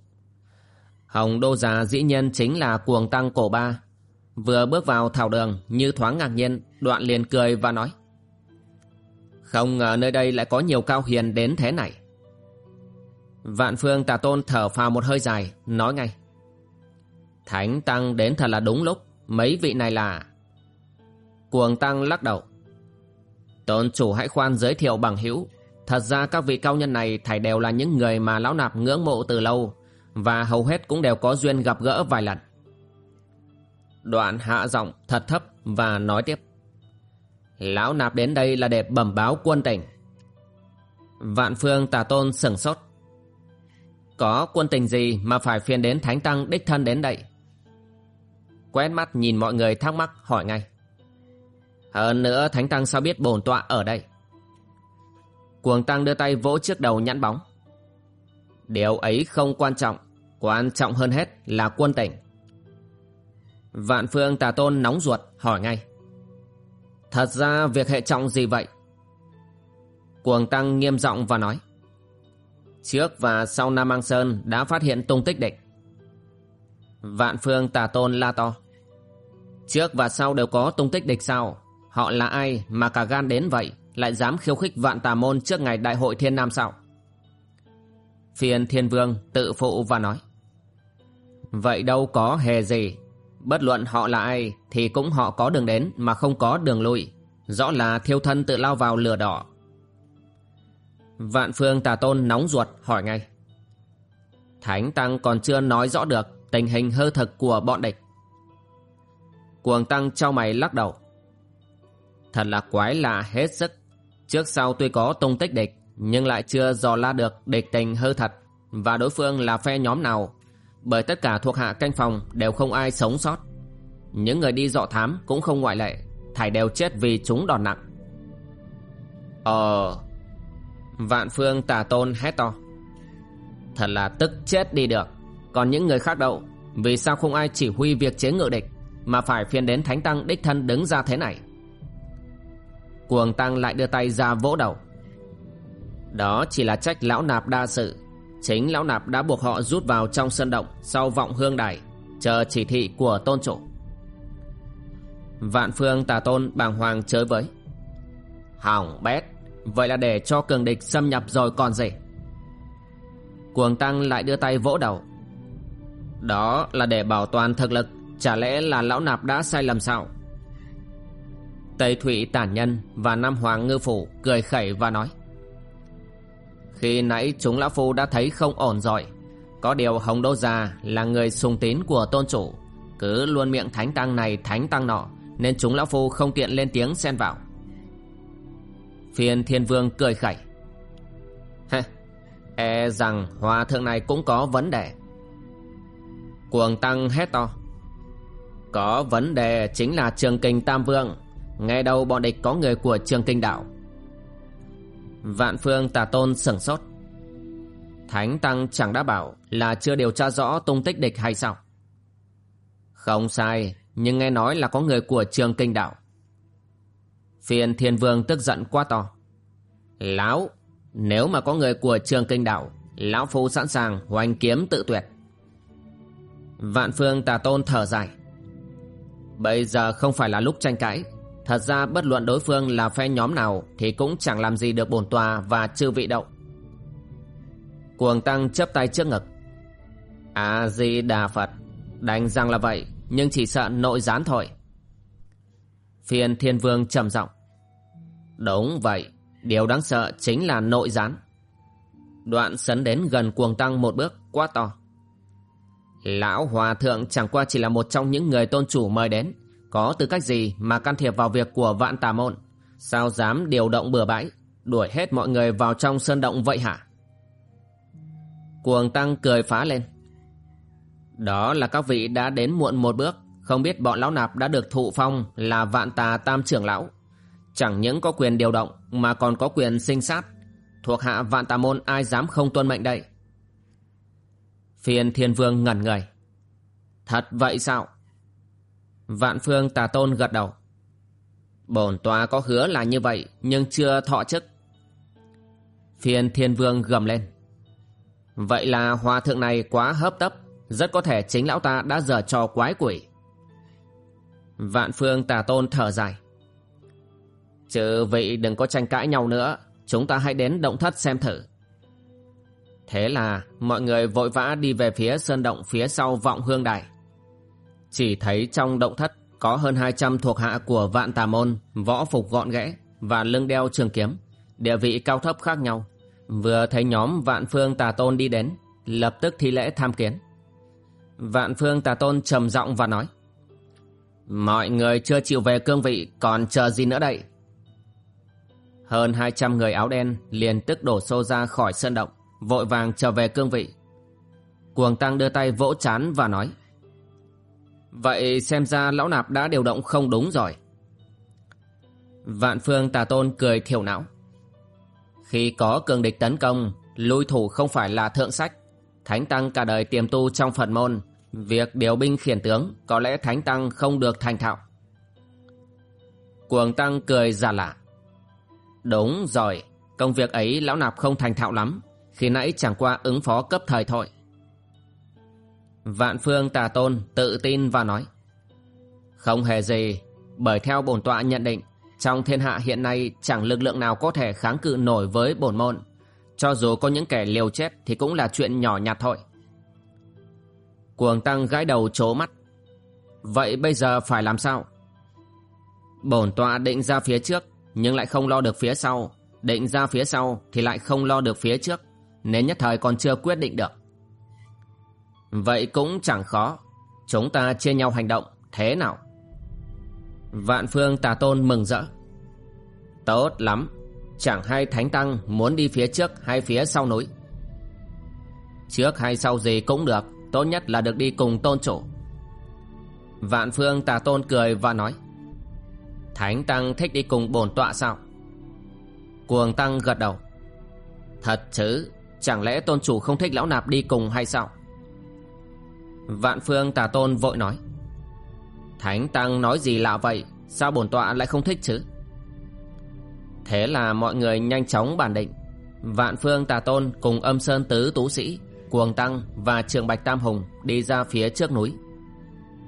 Hồng Đô Già dĩ nhân chính là cuồng tăng cổ ba. Vừa bước vào thảo đường, như thoáng ngạc nhiên, Đoạn liền cười và nói, Không ngờ nơi đây lại có nhiều cao hiền đến thế này. Vạn phương tà tôn thở phào một hơi dài, Nói ngay Thánh tăng đến thật là đúng lúc. Mấy vị này là? Cuồng tăng lắc đầu. Tôn chủ hãy khoan giới thiệu bằng hữu. Thật ra các vị cao nhân này Thảy đều là những người mà lão nạp ngưỡng mộ từ lâu, Và hầu hết cũng đều có duyên gặp gỡ vài lần. Đoạn hạ giọng thật thấp và nói tiếp. Lão nạp đến đây là để bẩm báo quân tình. Vạn phương tà tôn sửng sốt. Có quân tình gì mà phải phiền đến thánh tăng đích thân đến đây? Quét mắt nhìn mọi người thắc mắc hỏi ngay. Hơn nữa thánh tăng sao biết bổn tọa ở đây? Cuồng tăng đưa tay vỗ trước đầu nhãn bóng. Điều ấy không quan trọng Quan trọng hơn hết là quân tỉnh. Vạn phương tà tôn nóng ruột hỏi ngay. Thật ra việc hệ trọng gì vậy? Cuồng tăng nghiêm giọng và nói. Trước và sau Nam Mang Sơn đã phát hiện tung tích địch. Vạn phương tà tôn la to. Trước và sau đều có tung tích địch sao? Họ là ai mà cả gan đến vậy, Lại dám khiêu khích vạn tà môn trước ngày đại hội thiên nam sao? Phiền thiên vương tự phụ và nói, Vậy đâu có hề gì. Bất luận họ là ai Thì cũng họ có đường đến mà không có đường lui. Rõ là thiêu thân tự lao vào lửa đỏ. Vạn phương tà tôn nóng ruột hỏi ngay, Thánh Tăng còn chưa nói rõ được Tình hình hư thực của bọn địch. Cuồng Tăng trao mày lắc đầu. Thật là quái lạ hết sức. Trước sau tuy có tung tích địch, Nhưng lại chưa dò la được địch tình hư thật. Và đối phương là phe nhóm nào? Bởi tất cả thuộc hạ canh phòng đều không ai sống sót. Những người đi dọ thám cũng không ngoại lệ, thải đều chết vì chúng đòn nặng. Ờ vạn phương tà tôn hét to. Thật là tức chết đi được. Còn những người khác đâu? Vì sao không ai chỉ huy việc chế ngự địch? Mà phải phiền đến thánh tăng đích thân đứng ra thế này. Cuồng tăng lại đưa tay ra vỗ đầu. Đó chỉ là trách lão nạp đa sự. Chính lão nạp đã buộc họ rút vào trong sân động Sau vọng hương đài, Chờ chỉ thị của tôn chủ. Vạn phương tà tôn bàng hoàng chới với. Hỏng bét, Vậy là để cho cường địch xâm nhập rồi còn gì? Cuồng tăng lại đưa tay vỗ đầu. Đó là để bảo toàn thực lực Chả lẽ là lão nạp đã sai lầm sao? Tây Thụy Tản Nhân và Nam Hoàng Ngư Phủ cười khẩy và nói Khi nãy chúng lão phu đã thấy không ổn rồi. Có điều Hồng Đô Già là người sùng tín của tôn chủ. Cứ luôn miệng thánh tăng này thánh tăng nọ Nên chúng lão phu không tiện lên tiếng xen vào. Phiên Thiên Vương cười khẩy Heh, e rằng hòa thượng này cũng có vấn đề. Cuồng tăng hét to có vấn đề chính là trường kinh Tam Vương. Nghe đâu bọn địch có người của trường kinh đạo. Vạn phương tà tôn sửng sốt. Thánh Tăng chẳng đã bảo là chưa điều tra rõ tung tích địch hay sao? Không sai, Nhưng nghe nói là có người của trường kinh đạo. Phiền thiên vương tức giận quá to. Lão, Nếu mà có người của trường kinh đạo, Lão Phu sẵn sàng hoành kiếm tự tuyệt. Vạn phương tà tôn thở dài. Bây giờ không phải là lúc tranh cãi. Thật ra bất luận đối phương là phe nhóm nào Thì cũng chẳng làm gì được bổn tòa và chư vị đậu. Cuồng tăng chấp tay trước ngực. A-di-đà Phật, Đành rằng là vậy, Nhưng chỉ sợ nội gián thôi. Phiên thiên vương trầm giọng. Đúng vậy, Điều đáng sợ chính là nội gián. Đoạn sấn đến gần cuồng tăng một bước quá to. Lão Hòa Thượng chẳng qua chỉ là một trong những người tôn chủ mời đến. Có tư cách gì mà can thiệp vào việc của vạn tà môn? Sao dám điều động bừa bãi, Đuổi hết mọi người vào trong sơn động vậy hả? Cuồng tăng cười phá lên. Đó là các vị đã đến muộn một bước. Không biết bọn lão nạp đã được thụ phong Là vạn tà tam trưởng lão. Chẳng những có quyền điều động, Mà còn có quyền sinh sát. Thuộc hạ vạn tà môn ai dám không tuân mệnh đây? Phiền thiên vương ngẩn người. Thật vậy sao? Vạn phương tà tôn gật đầu. Bổn tòa có hứa là như vậy, Nhưng chưa thọ chức. Phiên thiên vương gầm lên. Vậy là hòa thượng này quá hấp tấp, Rất có thể chính lão ta đã dở trò quái quỷ. Vạn phương tà tôn thở dài. Chữ vị đừng có tranh cãi nhau nữa, Chúng ta hãy đến động thất xem thử. Thế là mọi người vội vã đi về phía sơn động phía sau vọng hương đài chỉ thấy trong động thất có hơn 200 thuộc hạ của vạn tà môn, võ phục gọn ghẽ và lưng đeo trường kiếm, địa vị cao thấp khác nhau. Vừa thấy nhóm vạn phương tà tôn đi đến, lập tức thi lễ tham kiến. Vạn phương tà tôn trầm giọng và nói Mọi người chưa chịu về cương vị còn chờ gì nữa đây Hơn 200 người áo đen liền tức đổ xô ra khỏi sơn động Vội vàng trở về cương vị Cuồng tăng đưa tay vỗ chán và nói Vậy xem ra lão nạp đã điều động không đúng rồi. Vạn phương tà tôn cười thiểu não. Khi có cường địch tấn công, lui thủ không phải là thượng sách. Thánh Tăng cả đời tiềm tu trong Phật môn, việc điều binh khiển tướng có lẽ Thánh Tăng không được thành thạo. Cuồng Tăng cười giả lạ. Đúng rồi, công việc ấy lão nạp không thành thạo lắm, khi nãy chẳng qua ứng phó cấp thời thôi. Vạn phương tà tôn tự tin và nói, Không hề gì, Bởi theo bổn tọa nhận định, Trong thiên hạ hiện nay chẳng lực lượng nào có thể kháng cự nổi với bổn môn. Cho dù có những kẻ liều chết Thì cũng là chuyện nhỏ nhặt thôi. Cuồng tăng gãi đầu trố mắt, Vậy bây giờ phải làm sao? Bổn tọa định ra phía trước, Nhưng lại không lo được phía sau. Định ra phía sau Thì lại không lo được phía trước. Nên nhất thời còn chưa quyết định được. Vậy cũng chẳng khó. Chúng ta chia nhau hành động, Thế nào? Vạn phương tà tôn mừng rỡ. Tốt lắm. Chẳng hay thánh tăng muốn đi phía trước hay phía sau núi. Trước hay sau gì cũng được. Tốt nhất là được đi cùng tôn chủ. Vạn phương tà tôn cười và nói, Thánh tăng thích đi cùng bổn tọa sao? Cuồng tăng gật đầu, Thật chứ. Chẳng lẽ tôn chủ không thích lão nạp đi cùng hay sao? Vạn phương tà tôn vội nói. Thánh Tăng nói gì lạ vậy? Sao bổn tọa lại không thích chứ? Thế là mọi người nhanh chóng bàn định. Vạn phương tà tôn cùng âm sơn tứ tú sĩ, Cuồng Tăng và trường Bạch Tam Hùng Đi ra phía trước núi.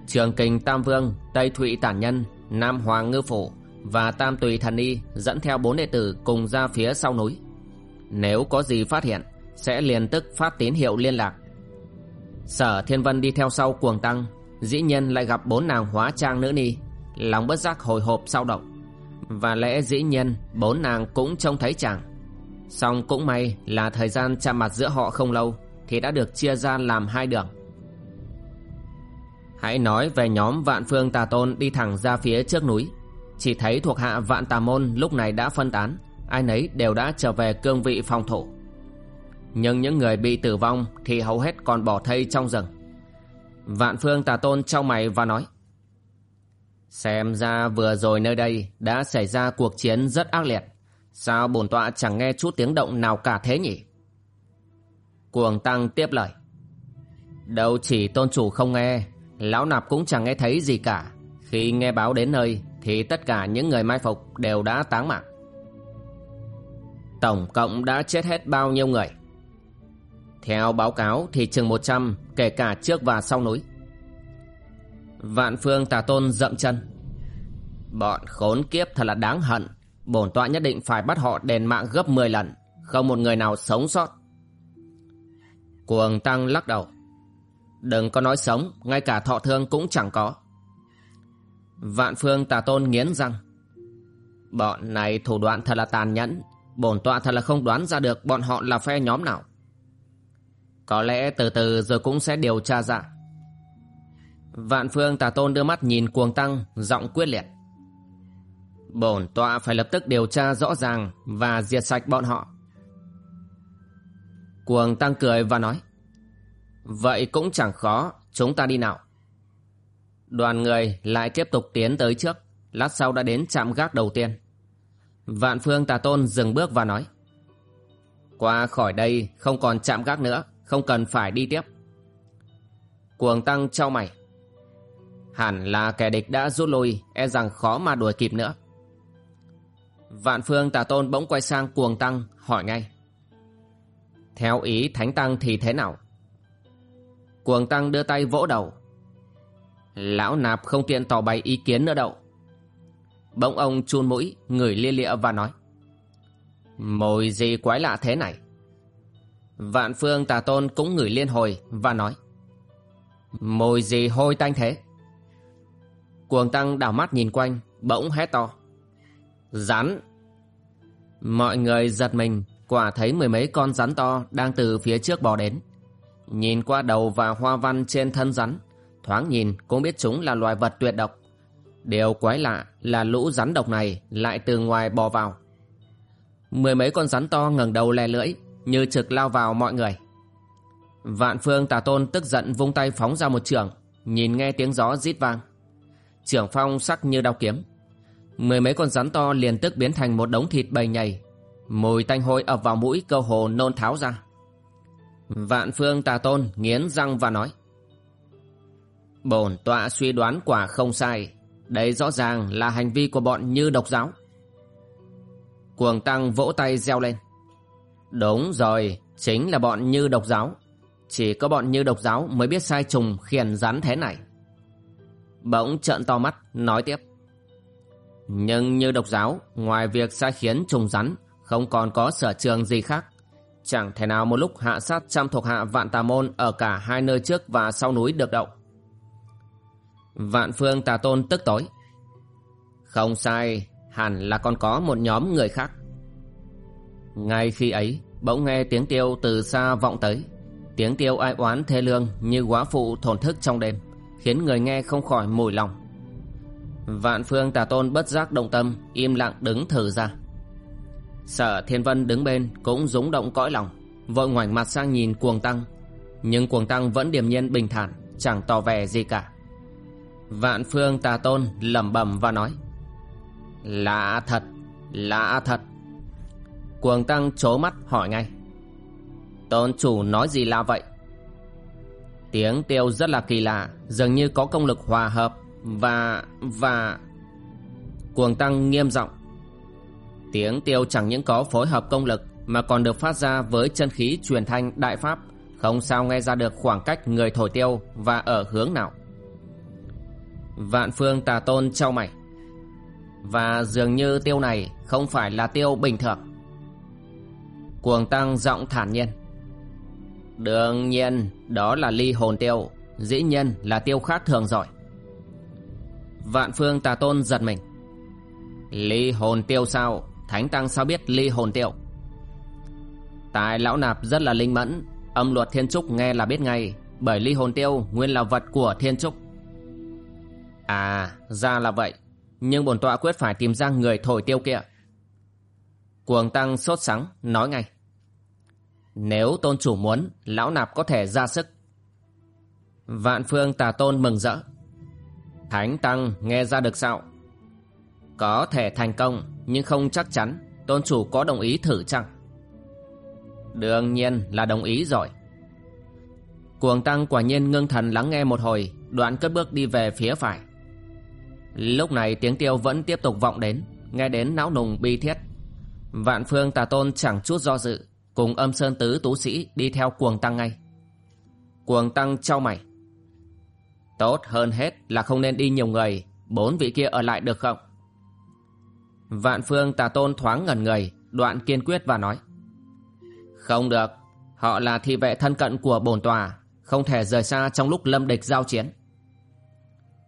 Trường Kình Tam Vương, Tây Thụy Tản Nhân, Nam Hoàng Ngư Phủ Và Tam Tùy Thần Y Dẫn theo bốn đệ tử cùng ra phía sau núi. Nếu có gì phát hiện sẽ liền tức phát tín hiệu liên lạc. Sở Thiên Vân đi theo sau cuồng tăng, Dĩ nhiên lại gặp bốn nàng hóa trang nữ ni, Lòng bất giác hồi hộp sao động. Và lẽ dĩ nhiên bốn nàng cũng trông thấy chàng. Song cũng may là thời gian chạm mặt giữa họ không lâu Thì đã được chia ra làm hai đường. Hãy nói về nhóm vạn phương tà tôn đi thẳng ra phía trước núi. Chỉ thấy thuộc hạ vạn tà môn lúc này đã phân tán, Ai nấy đều đã trở về cương vị phòng thủ. Nhưng những người bị tử vong thì hầu hết còn bỏ thây trong rừng. Vạn phương tà tôn trong mày và nói, Xem ra vừa rồi nơi đây đã xảy ra cuộc chiến rất ác liệt. Sao bổn tọa chẳng nghe chút tiếng động nào cả thế nhỉ? Cuồng Tăng tiếp lời, Đâu chỉ tôn chủ không nghe, Lão nạp cũng chẳng nghe thấy gì cả. Khi nghe báo đến nơi Thì tất cả những người mai phục đều đã táng mạng. Tổng cộng đã chết hết bao nhiêu người? Theo báo cáo thì chừng 100 Kể cả trước và sau núi. Vạn phương, tà tôn dậm chân. Bọn khốn kiếp thật là đáng hận. Bổn tọa nhất định phải bắt họ đền mạng gấp 10 lần, Không một người nào sống sót. Cuồng tăng lắc đầu. Đừng có nói sống, Ngay cả thọ thương cũng chẳng có. Vạn phương, tà tôn nghiến răng. Bọn này thủ đoạn thật là tàn nhẫn. Bổn tọa thật là không đoán ra được Bọn họ là phe nhóm nào. Có lẽ từ từ rồi cũng sẽ điều tra ra. Vạn phương tà tôn đưa mắt nhìn cuồng tăng, Giọng quyết liệt. Bổn tọa phải lập tức điều tra rõ ràng Và diệt sạch bọn họ. Cuồng tăng cười và nói, Vậy cũng chẳng khó, Chúng ta đi nào. Đoàn người lại tiếp tục tiến tới trước, Lát sau đã đến trạm gác đầu tiên. Vạn phương tà tôn dừng bước và nói, Qua khỏi đây không còn chạm gác nữa. Không cần phải đi tiếp. Cuồng tăng trao mày. Hẳn là kẻ địch đã rút lui E rằng khó mà đuổi kịp nữa. Vạn phương tà tôn bỗng quay sang cuồng tăng, hỏi ngay. Theo ý thánh tăng thì thế nào? Cuồng tăng đưa tay vỗ đầu. Lão nạp không tiện tỏ bày ý kiến nữa đâu. Bỗng ông chun mũi, Ngửi lia lịa và nói. Mồi gì quái lạ thế này? Vạn phương tà tôn cũng ngửi liên hồi Và nói Mùi gì hôi tanh thế? Cuồng tăng đảo mắt nhìn quanh, Bỗng hét to, Rắn! Mọi người giật mình, Quả thấy mười mấy con rắn to Đang từ phía trước bò đến. Nhìn qua đầu và hoa văn trên thân rắn, Thoáng nhìn cũng biết chúng là loài vật tuyệt độc. Điều quái lạ là lũ rắn độc này lại từ ngoài bò vào. Mười mấy con rắn to ngẩng đầu lè lưỡi như trực lao vào mọi người. Vạn phương tà tôn tức giận vung tay phóng ra một trường, nhìn nghe tiếng gió rít vang. Trưởng phong sắc như đao kiếm. Mười mấy con rắn to liền tức biến thành một đống thịt bầy nhầy. Mùi tanh hôi ập vào mũi cơ hồ nôn tháo ra. Vạn phương tà tôn nghiến răng và nói. Bổn tọa suy đoán quả không sai đây rõ ràng là hành vi của bọn như độc giáo Cuồng tăng vỗ tay reo lên Đúng rồi, Chính là bọn như độc giáo. Chỉ có bọn như độc giáo mới biết sai trùng khiển rắn thế này. Bỗng trợn to mắt, nói tiếp. Nhưng như độc giáo, Ngoài việc sai khiến trùng rắn, Không còn có sở trường gì khác. Chẳng thể nào một lúc hạ sát trăm thuộc hạ vạn tà môn Ở cả hai nơi trước và sau núi được đậu Vạn phương tà tôn tức tối. Không sai, Hẳn là còn có một nhóm người khác. Ngay khi ấy Bỗng nghe tiếng tiêu từ xa vọng tới. Tiếng tiêu ai oán thê lương Như quá phụ thổn thức trong đêm, Khiến người nghe không khỏi mùi lòng. Vạn phương tà tôn bất giác động tâm, Im lặng đứng thử ra. Sở thiên vân đứng bên Cũng rúng động cõi lòng, Vội ngoảnh mặt sang nhìn cuồng tăng, Nhưng cuồng tăng vẫn điềm nhiên bình thản, Chẳng tỏ vẻ gì cả. Vạn phương tà tôn lẩm bẩm và nói, Lạ thật Lạ thật Cuồng tăng chố mắt hỏi ngay. Tôn chủ nói gì là vậy? Tiếng tiêu rất là kỳ lạ, Dường như có công lực hòa hợp Và... và... Cuồng tăng nghiêm giọng. Tiếng tiêu chẳng những có phối hợp công lực Mà còn được phát ra với chân khí truyền thanh đại pháp, Không sao nghe ra được khoảng cách người thổi tiêu Và ở hướng nào. Vạn phương tà tôn trao mày. Và dường như tiêu này không phải là tiêu bình thường. Cuồng tăng giọng thản nhiên. Đương nhiên, đó là ly hồn tiêu, Dĩ nhiên là tiêu khác thường rồi. Vạn phương tà tôn giật mình. Ly hồn tiêu sao? Thánh tăng sao biết ly hồn tiêu? Tài lão nạp rất là linh mẫn, Âm luật thiên trúc nghe là biết ngay, Bởi ly hồn tiêu nguyên là vật của thiên trúc. À ra là vậy, Nhưng bổn tọa quyết phải tìm ra người thổi tiêu kia. Cuồng tăng sốt sắng, nói ngay. Nếu tôn chủ muốn, Lão nạp có thể ra sức. Vạn phương tà tôn mừng rỡ. Thánh tăng nghe ra được sao? Có thể thành công, Nhưng không chắc chắn, Tôn chủ có đồng ý thử chăng? Đương nhiên là đồng ý rồi. Cuồng tăng quả nhiên ngưng thần lắng nghe một hồi, Đoạn cất bước đi về phía phải. Lúc này tiếng tiêu vẫn tiếp tục vọng đến, Nghe đến não nùng bi thiết. Vạn phương tà tôn chẳng chút do dự, Cùng âm sơn tứ tú sĩ đi theo cuồng tăng ngay. Cuồng tăng trao mày. Tốt hơn hết là không nên đi nhiều người, Bốn vị kia ở lại được không? Vạn phương tà tôn thoáng ngẩn người, Đoạn kiên quyết và nói. Không được, Họ là thị vệ thân cận của bổn tòa, Không thể rời xa trong lúc lâm địch giao chiến.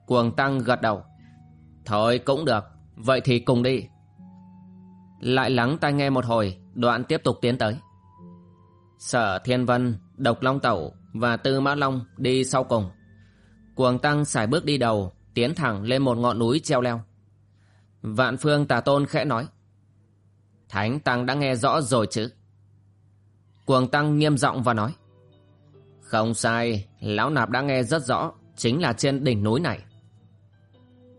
Cuồng tăng gật đầu. Thôi cũng được, Vậy thì cùng đi. Lại lắng tai nghe một hồi Đoạn tiếp tục tiến tới. Sở Thiên Vân, Độc Long Tẩu Và Tư Mã Long đi sau cùng. Cuồng tăng xài bước đi đầu Tiến thẳng lên một ngọn núi treo leo. Vạn phương tà tôn khẽ nói Thánh tăng đã nghe rõ rồi chứ? Cuồng tăng nghiêm giọng và nói Không sai Lão nạp đã nghe rất rõ Chính là trên đỉnh núi này.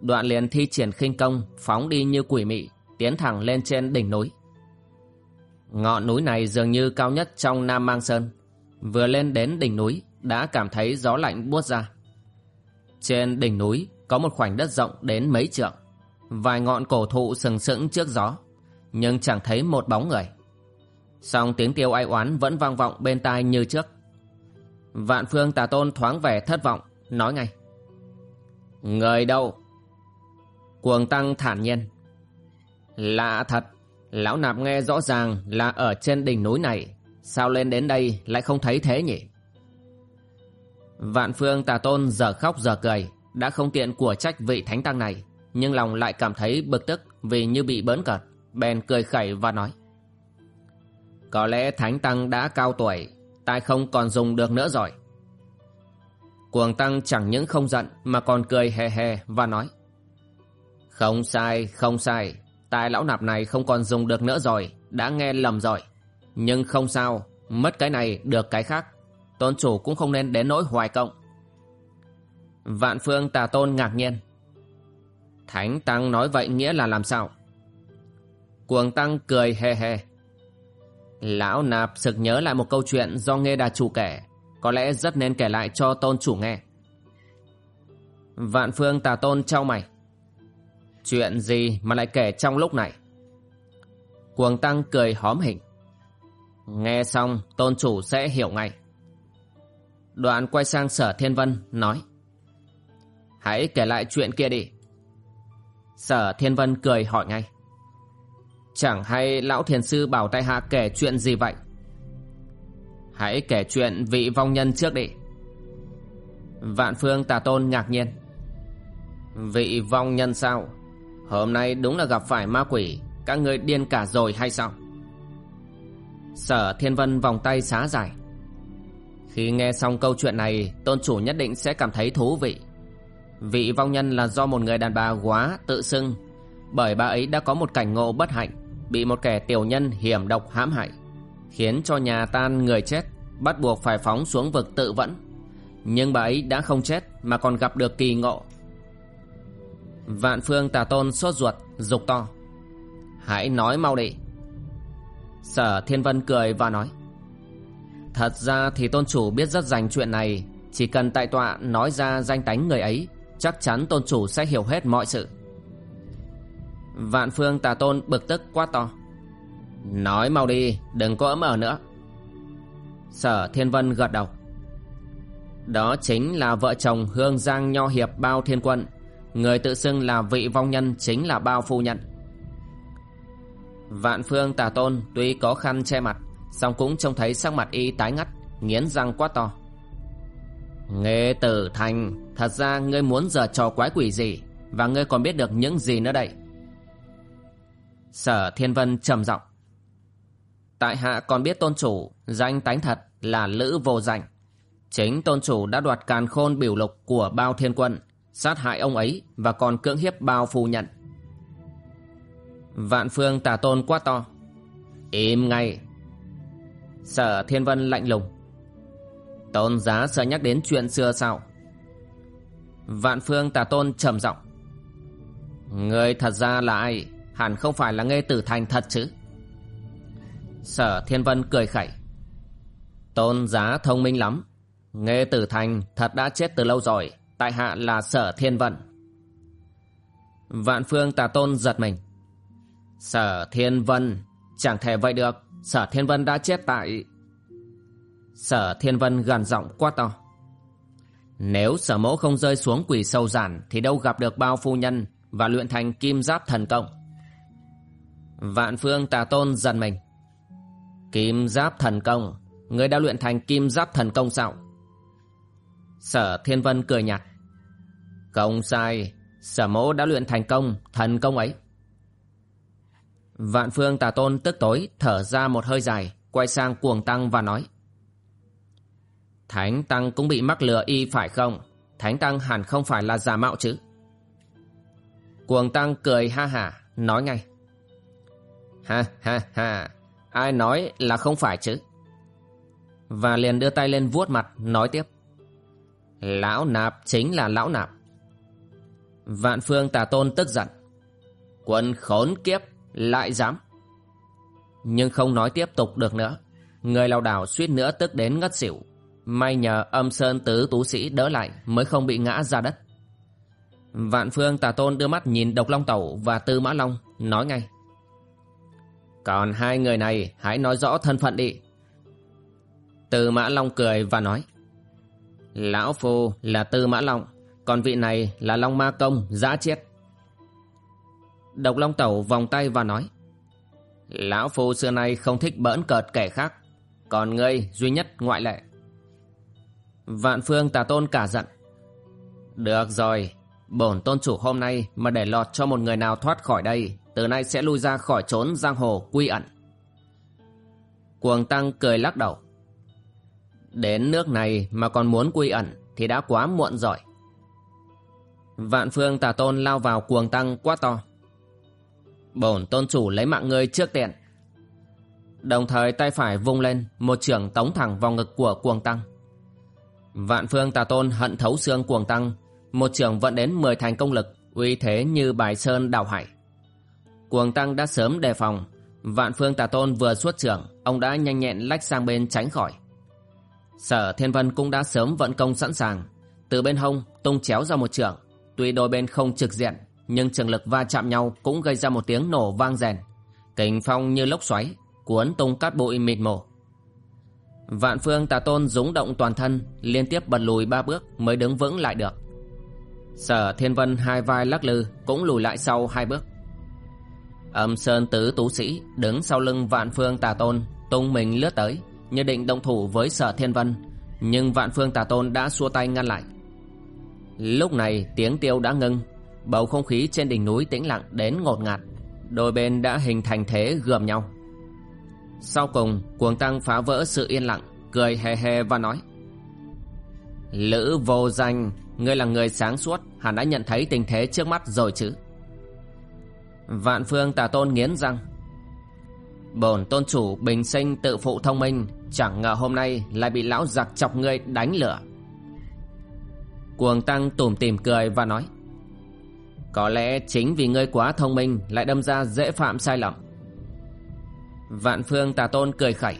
Đoạn liền thi triển khinh công Phóng đi như quỷ mị. Tiến thẳng lên trên đỉnh núi Ngọn núi này dường như cao nhất trong Nam Mang Sơn Vừa lên đến đỉnh núi Đã cảm thấy gió lạnh buốt ra trên đỉnh núi có một khoảnh đất rộng đến mấy trượng. Vài ngọn cổ thụ sừng sững trước gió, nhưng chẳng thấy một bóng người. Song tiếng kêu ai oán vẫn vang vọng bên tai như trước. Vạn phương tà tôn thoáng vẻ thất vọng, nói ngay. Người đâu? Cuồng tăng thản nhiên. Lạ thật, lão nạp nghe rõ ràng là ở trên đỉnh núi này, sao lên đến đây lại không thấy thế nhỉ? Vạn phương tà tôn giờ khóc giờ cười Đã không tiện của trách vị thánh tăng này Nhưng lòng lại cảm thấy bực tức Vì như bị bớn cợt Bèn cười khẩy và nói. Có lẽ thánh tăng đã cao tuổi Tai không còn dùng được nữa rồi. Cuồng tăng chẳng những không giận Mà còn cười hề hề và nói. Không sai không sai Tai lão nạp này không còn dùng được nữa rồi, Đã nghe lầm rồi. Nhưng không sao, Mất cái này được cái khác. Tôn chủ cũng không nên đến nỗi hoài cộng vạn phương tà tôn ngạc nhiên. Thánh tăng nói vậy nghĩa là làm sao? Cuồng tăng cười hề hề lão nạp sực nhớ lại một câu chuyện do nghe đà chủ kể, có lẽ rất nên kể lại cho tôn chủ nghe. Vạn phương tà tôn trao mày chuyện gì mà lại kể trong lúc này? Cuồng tăng cười hóm hình. Nghe xong, tôn chủ sẽ hiểu ngay. Đoạn quay sang sở thiên vân, nói. Hãy kể lại chuyện kia đi. Sở thiên vân cười hỏi ngay. Chẳng hay lão thiền sư bảo tại hạ kể chuyện gì vậy? Hãy kể chuyện vị vong nhân trước đi. Vạn phương tà tôn ngạc nhiên. Vị vong nhân sao? Hôm nay đúng là gặp phải ma quỷ. Các người điên cả rồi hay sao? Sở thiên vân vòng tay xá dài khi nghe xong câu chuyện này, Tôn chủ nhất định sẽ cảm thấy thú vị. Vị vong nhân là do một người đàn bà quá tự xưng, Bởi bà ấy đã có một cảnh ngộ bất hạnh, Bị một kẻ tiểu nhân hiểm độc hãm hại, Khiến cho nhà tan người chết, Bắt buộc phải phóng xuống vực tự vẫn. Nhưng bà ấy đã không chết Mà còn gặp được kỳ ngộ. Vạn phương tà tôn sốt ruột, Dục to. Hãy nói mau đi. Sở thiên vân cười và nói. Thật ra thì tôn chủ biết rất rành chuyện này. Chỉ cần tại tọa nói ra danh tánh người ấy, Chắc chắn tôn chủ sẽ hiểu hết mọi sự. Vạn phương tà tôn bực tức quá to. Nói mau đi, Đừng có ấm ở nữa. Sở thiên vân gật đầu. Đó chính là vợ chồng Hương Giang Nho Hiệp Bao Thiên Quân. Người tự xưng là vị vong nhân Chính là Bao Phu nhận Vạn phương tà tôn tuy có khăn che mặt, song cũng trông thấy sắc mặt y tái ngắt, nghiến răng quá to. Nghe tử thành, Thật ra ngươi muốn giờ trò quái quỷ gì Và ngươi còn biết được những gì nữa đây? Sở Thiên Vân trầm giọng. Tại hạ còn biết tôn chủ Danh tánh thật là Lữ Vô Danh. Chính tôn chủ đã đoạt càn khôn biểu lục của bao thiên quân Sát hại ông ấy Và còn cưỡng hiếp bao phu nhận Vạn phương tà tôn quá to, Im ngay. Sở Thiên Vân lạnh lùng, Tôn giá sợ nhắc đến chuyện xưa sao? Vạn phương tà tôn trầm giọng Người thật ra là ai? Hẳn không phải là nghe tử thành thật chứ? Sở Thiên Vân cười khẩy, Tôn giá thông minh lắm. Nghe tử thành thật đã chết từ lâu rồi. Tại hạ là sở Thiên vận. Vạn phương tà tôn giật mình. Sở Thiên Vân, Chẳng thể vậy được. Sở Thiên Vân đã chết tại Sở Thiên Vân gần giọng quá to. Nếu sở mẫu không rơi xuống quỷ sâu giản, Thì đâu gặp được bao phu nhân Và luyện thành kim giáp thần công? Vạn phương tà tôn dần mình. Kim giáp thần công? Người đã luyện thành kim giáp thần công sao? Sở Thiên Vân cười nhạt. Không sai Sở mẫu đã luyện thành công Thần công ấy Vạn phương tà tôn tức tối Thở ra một hơi dài Quay sang cuồng tăng và nói Thánh Tăng cũng bị mắc lừa y phải không? Thánh Tăng hẳn không phải là giả mạo chứ? Cuồng Tăng cười ha hả, nói ngay. Ha ha ha, ai nói là không phải chứ? Và liền đưa tay lên vuốt mặt, nói tiếp. Lão nạp chính là lão nạp. Vạn phương tà tôn tức giận. Quân khốn kiếp, lại dám. Nhưng không nói tiếp tục được nữa. Người lao đảo suýt nữa tức đến ngất xỉu. May nhờ âm sơn tứ tú sĩ đỡ lại mới không bị ngã ra đất. Vạn phương tà tôn đưa mắt nhìn độc long tẩu và tư mã long, nói ngay. Còn hai người này hãy nói rõ thân phận đi. Tư mã long cười và nói. Lão phu là tư mã long, còn vị này là long ma công giã chết. Độc long tẩu vòng tay và nói. Lão phu xưa nay không thích bỡn cợt kẻ khác, còn ngươi duy nhất ngoại lệ. Vạn phương tà tôn cả giận. Được rồi, bổn tôn chủ hôm nay mà để lọt cho một người nào thoát khỏi đây, từ nay sẽ lui ra khỏi trốn giang hồ quy ẩn. Cuồng tăng cười lắc đầu. Đến nước này mà còn muốn quy ẩn thì đã quá muộn rồi. Vạn phương tà tôn lao vào cuồng tăng quá to. Bổn tôn chủ lấy mạng ngươi trước tiện. Đồng thời tay phải vung lên một trường tống thẳng vào ngực của cuồng tăng. Vạn phương tà tôn hận thấu xương cuồng tăng, một trường vận đến 10 thành công lực, uy thế như bài sơn đảo hải. Cuồng tăng đã sớm đề phòng, vạn phương tà tôn vừa xuất trưởng, ông đã nhanh nhẹn lách sang bên tránh khỏi. Sở Thiên Vân cũng đã sớm vận công sẵn sàng, từ bên hông tung chéo ra một trường, tuy đôi bên không trực diện, nhưng trường lực va chạm nhau cũng gây ra một tiếng nổ vang rèn. Kình phong như lốc xoáy, cuốn tung cát bụi mịt mổ. Vạn phương tà tôn rúng động toàn thân Liên tiếp bật lùi ba bước mới đứng vững lại được Sở thiên vân hai vai lắc lư Cũng lùi lại sau hai bước Âm sơn tứ tú sĩ Đứng sau lưng vạn phương tà tôn Tung mình lướt tới Như định động thủ với sở thiên vân Nhưng vạn phương tà tôn đã xua tay ngăn lại Lúc này tiếng tiêu đã ngưng, Bầu không khí trên đỉnh núi tĩnh lặng đến ngột ngạt, Đôi bên đã hình thành thế gườm nhau. Sau cùng, cuồng tăng phá vỡ sự yên lặng, Cười hề hề và nói, Lữ vô danh, Ngươi là người sáng suốt, Hẳn đã nhận thấy tình thế trước mắt rồi chứ? Vạn phương tà tôn nghiến răng, Bổn tôn chủ bình sinh tự phụ thông minh, Chẳng ngờ hôm nay lại bị lão giặc chọc ngươi đánh lửa. Cuồng tăng tủm tỉm cười và nói, Có lẽ chính vì ngươi quá thông minh Lại đâm ra dễ phạm sai lầm. Vạn phương tà tôn cười khẩy,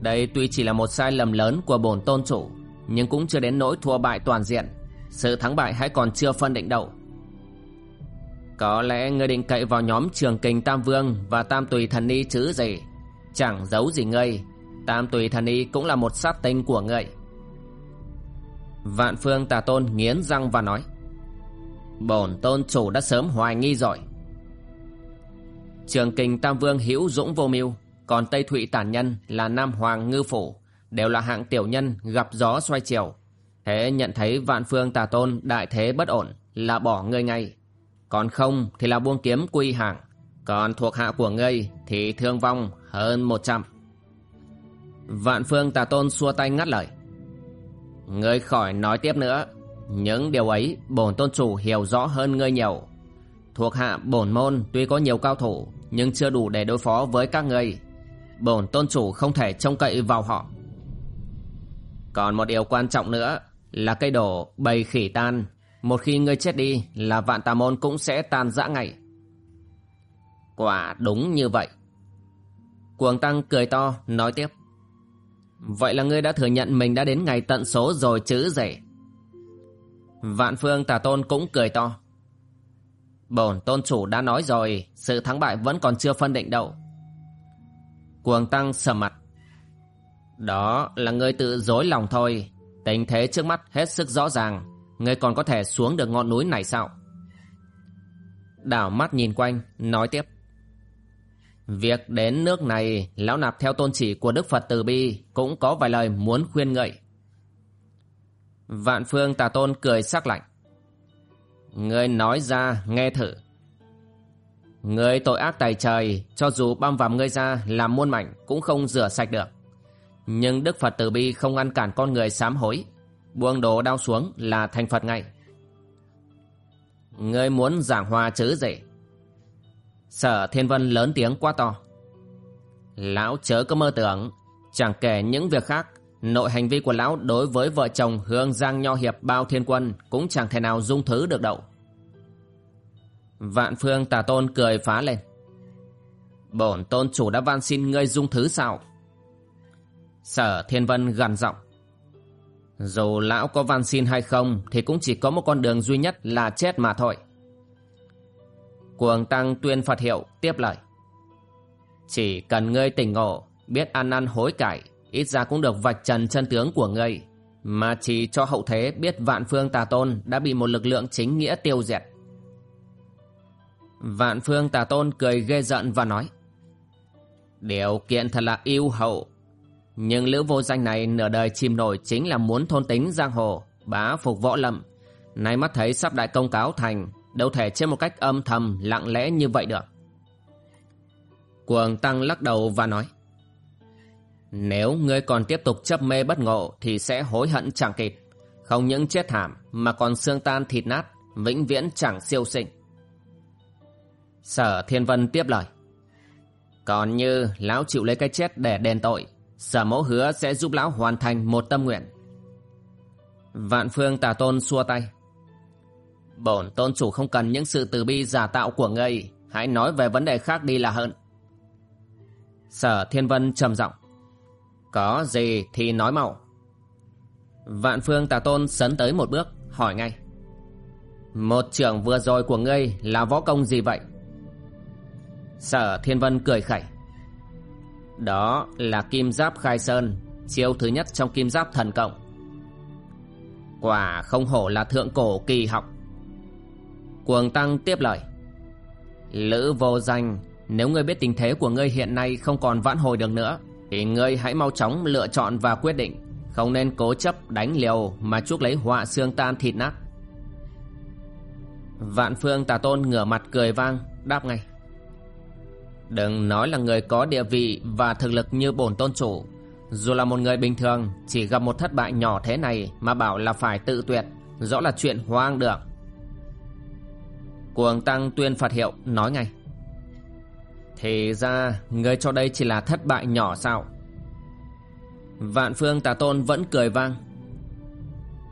Đây tuy chỉ là một sai lầm lớn của bổn tôn chủ, Nhưng cũng chưa đến nỗi thua bại toàn diện, Sự thắng bại hãy còn chưa phân định đâu. Có lẽ ngươi định cậy vào nhóm trường kình Tam Vương Và Tam Tùy Thần Ni chứ gì? Chẳng giấu gì ngươi, Tam Tùy Thần Ni cũng là một sát tinh của ngươi. Vạn phương tà tôn nghiến răng và nói Bổn tôn chủ đã sớm hoài nghi rồi Trường kình Tam Vương hữu dũng vô mưu, còn Tây Thụy tản nhân là Nam Hoàng ngư phủ, đều là hạng tiểu nhân gặp gió xoay chiều. Thế nhận thấy vạn phương tà tôn đại thế bất ổn là bỏ ngươi ngay. Còn không thì là buông kiếm quy hàng. Còn thuộc hạ của ngươi thì thương vong hơn một trăm. Vạn phương tà tôn xua tay ngắt lời. Ngươi khỏi nói tiếp nữa. Những điều ấy bổn tôn chủ hiểu rõ hơn ngươi nhiều. Thuộc hạ bổn môn tuy có nhiều cao thủ nhưng chưa đủ để đối phó với các ngươi. Bổn tôn chủ không thể trông cậy vào họ. Còn một điều quan trọng nữa là cây đổ bầy khỉ tan. Một khi ngươi chết đi là vạn tà môn cũng sẽ tan rã ngay. Quả đúng như vậy. Cuồng Tăng cười to, nói tiếp. Vậy là ngươi đã thừa nhận mình đã đến ngày tận số rồi chứ gì? Vạn Phương Tà Tôn cũng cười to. Bổn tôn chủ đã nói rồi, sự thắng bại vẫn còn chưa phân định đâu. Cuồng Tăng sờ mặt. Đó là ngươi tự dối lòng thôi. Tình thế trước mắt hết sức rõ ràng. Ngươi còn có thể xuống được ngọn núi này sao? Đảo mắt nhìn quanh, nói tiếp. Việc đến nước này, lão nạp theo tôn chỉ của Đức Phật Từ Bi cũng có vài lời muốn khuyên ngợi. Vạn phương tà tôn cười sắc lạnh. người nói ra, nghe thử. người tội ác tài trời, cho dù băm vằm ngươi ra làm muôn mảnh cũng không rửa sạch được. Nhưng Đức Phật Từ Bi không ngăn cản con người sám hối. Buông đồ đau xuống là thành Phật ngay. Ngươi muốn giảng hòa chứ gì? Sở Thiên Vân lớn tiếng quá to. Lão chớ có mơ tưởng, chẳng kể những việc khác, nội hành vi của lão đối với vợ chồng Hương Giang Nho Hiệp Bao Thiên Quân cũng chẳng thể nào dung thứ được đâu. Vạn Phương Tà Tôn cười phá lên. Bổn tôn chủ đã van xin ngươi dung thứ sao? Sở Thiên Vân gằn giọng. Dù lão có van xin hay không thì cũng chỉ có một con đường duy nhất là chết mà thôi. Cuồng Tăng tuyên Phật hiệu tiếp lời. Chỉ cần ngươi tỉnh ngộ, biết ăn năn hối cải, ít ra cũng được vạch trần chân tướng của ngươi, mà chỉ cho hậu thế biết vạn phương tà tôn đã bị một lực lượng chính nghĩa tiêu diệt. Vạn phương tà tôn cười ghê giận và nói Điều kiện thật là yêu hậu Nhưng lữ vô danh này nửa đời chìm nổi chính là muốn thôn tính giang hồ Bá phục võ lâm Nay mắt thấy sắp đại công cáo thành đâu thể chết một cách âm thầm lặng lẽ như vậy được. Cuồng Tăng lắc đầu và nói Nếu ngươi còn tiếp tục chấp mê bất ngộ thì sẽ hối hận chẳng kịp. Không những chết thảm mà còn xương tan thịt nát, vĩnh viễn chẳng siêu sinh. Sở Thiên Vân tiếp lời Còn như lão chịu lấy cái chết để đền tội, sở mẫu hứa sẽ giúp lão hoàn thành một tâm nguyện. Vạn phương tà tôn xua tay Bổn tôn chủ không cần những sự từ bi giả tạo của ngươi. Hãy nói về vấn đề khác đi là hơn. Sở Thiên Vân trầm giọng. Có gì thì nói mau. Vạn phương tà tôn sấn tới một bước, Hỏi ngay. Một trưởng vừa rồi của ngươi là võ công gì vậy? Sở Thiên Vân cười khẩy. Đó là kim giáp khai sơn, Chiêu thứ nhất trong kim giáp thần cộng. Quả không hổ là thượng cổ kỳ học. Cuồng Tăng tiếp lời. Lữ vô danh, Nếu ngươi biết tình thế của ngươi hiện nay không còn vãn hồi được nữa, Thì ngươi hãy mau chóng lựa chọn và quyết định. Không nên cố chấp đánh liều Mà chuốc lấy họa xương tan thịt nát. Vạn phương tà tôn ngửa mặt cười vang, Đáp ngay. Đừng nói là người có địa vị Và thực lực như bổn tôn chủ. Dù là một người bình thường, Chỉ gặp một thất bại nhỏ thế này Mà bảo là phải tự tuyệt, Rõ là chuyện hoang đường. Cuồng Tăng tuyên Phật hiệu, nói ngay. Thì ra, người cho đây chỉ là thất bại nhỏ sao? Vạn phương tà tôn vẫn cười vang.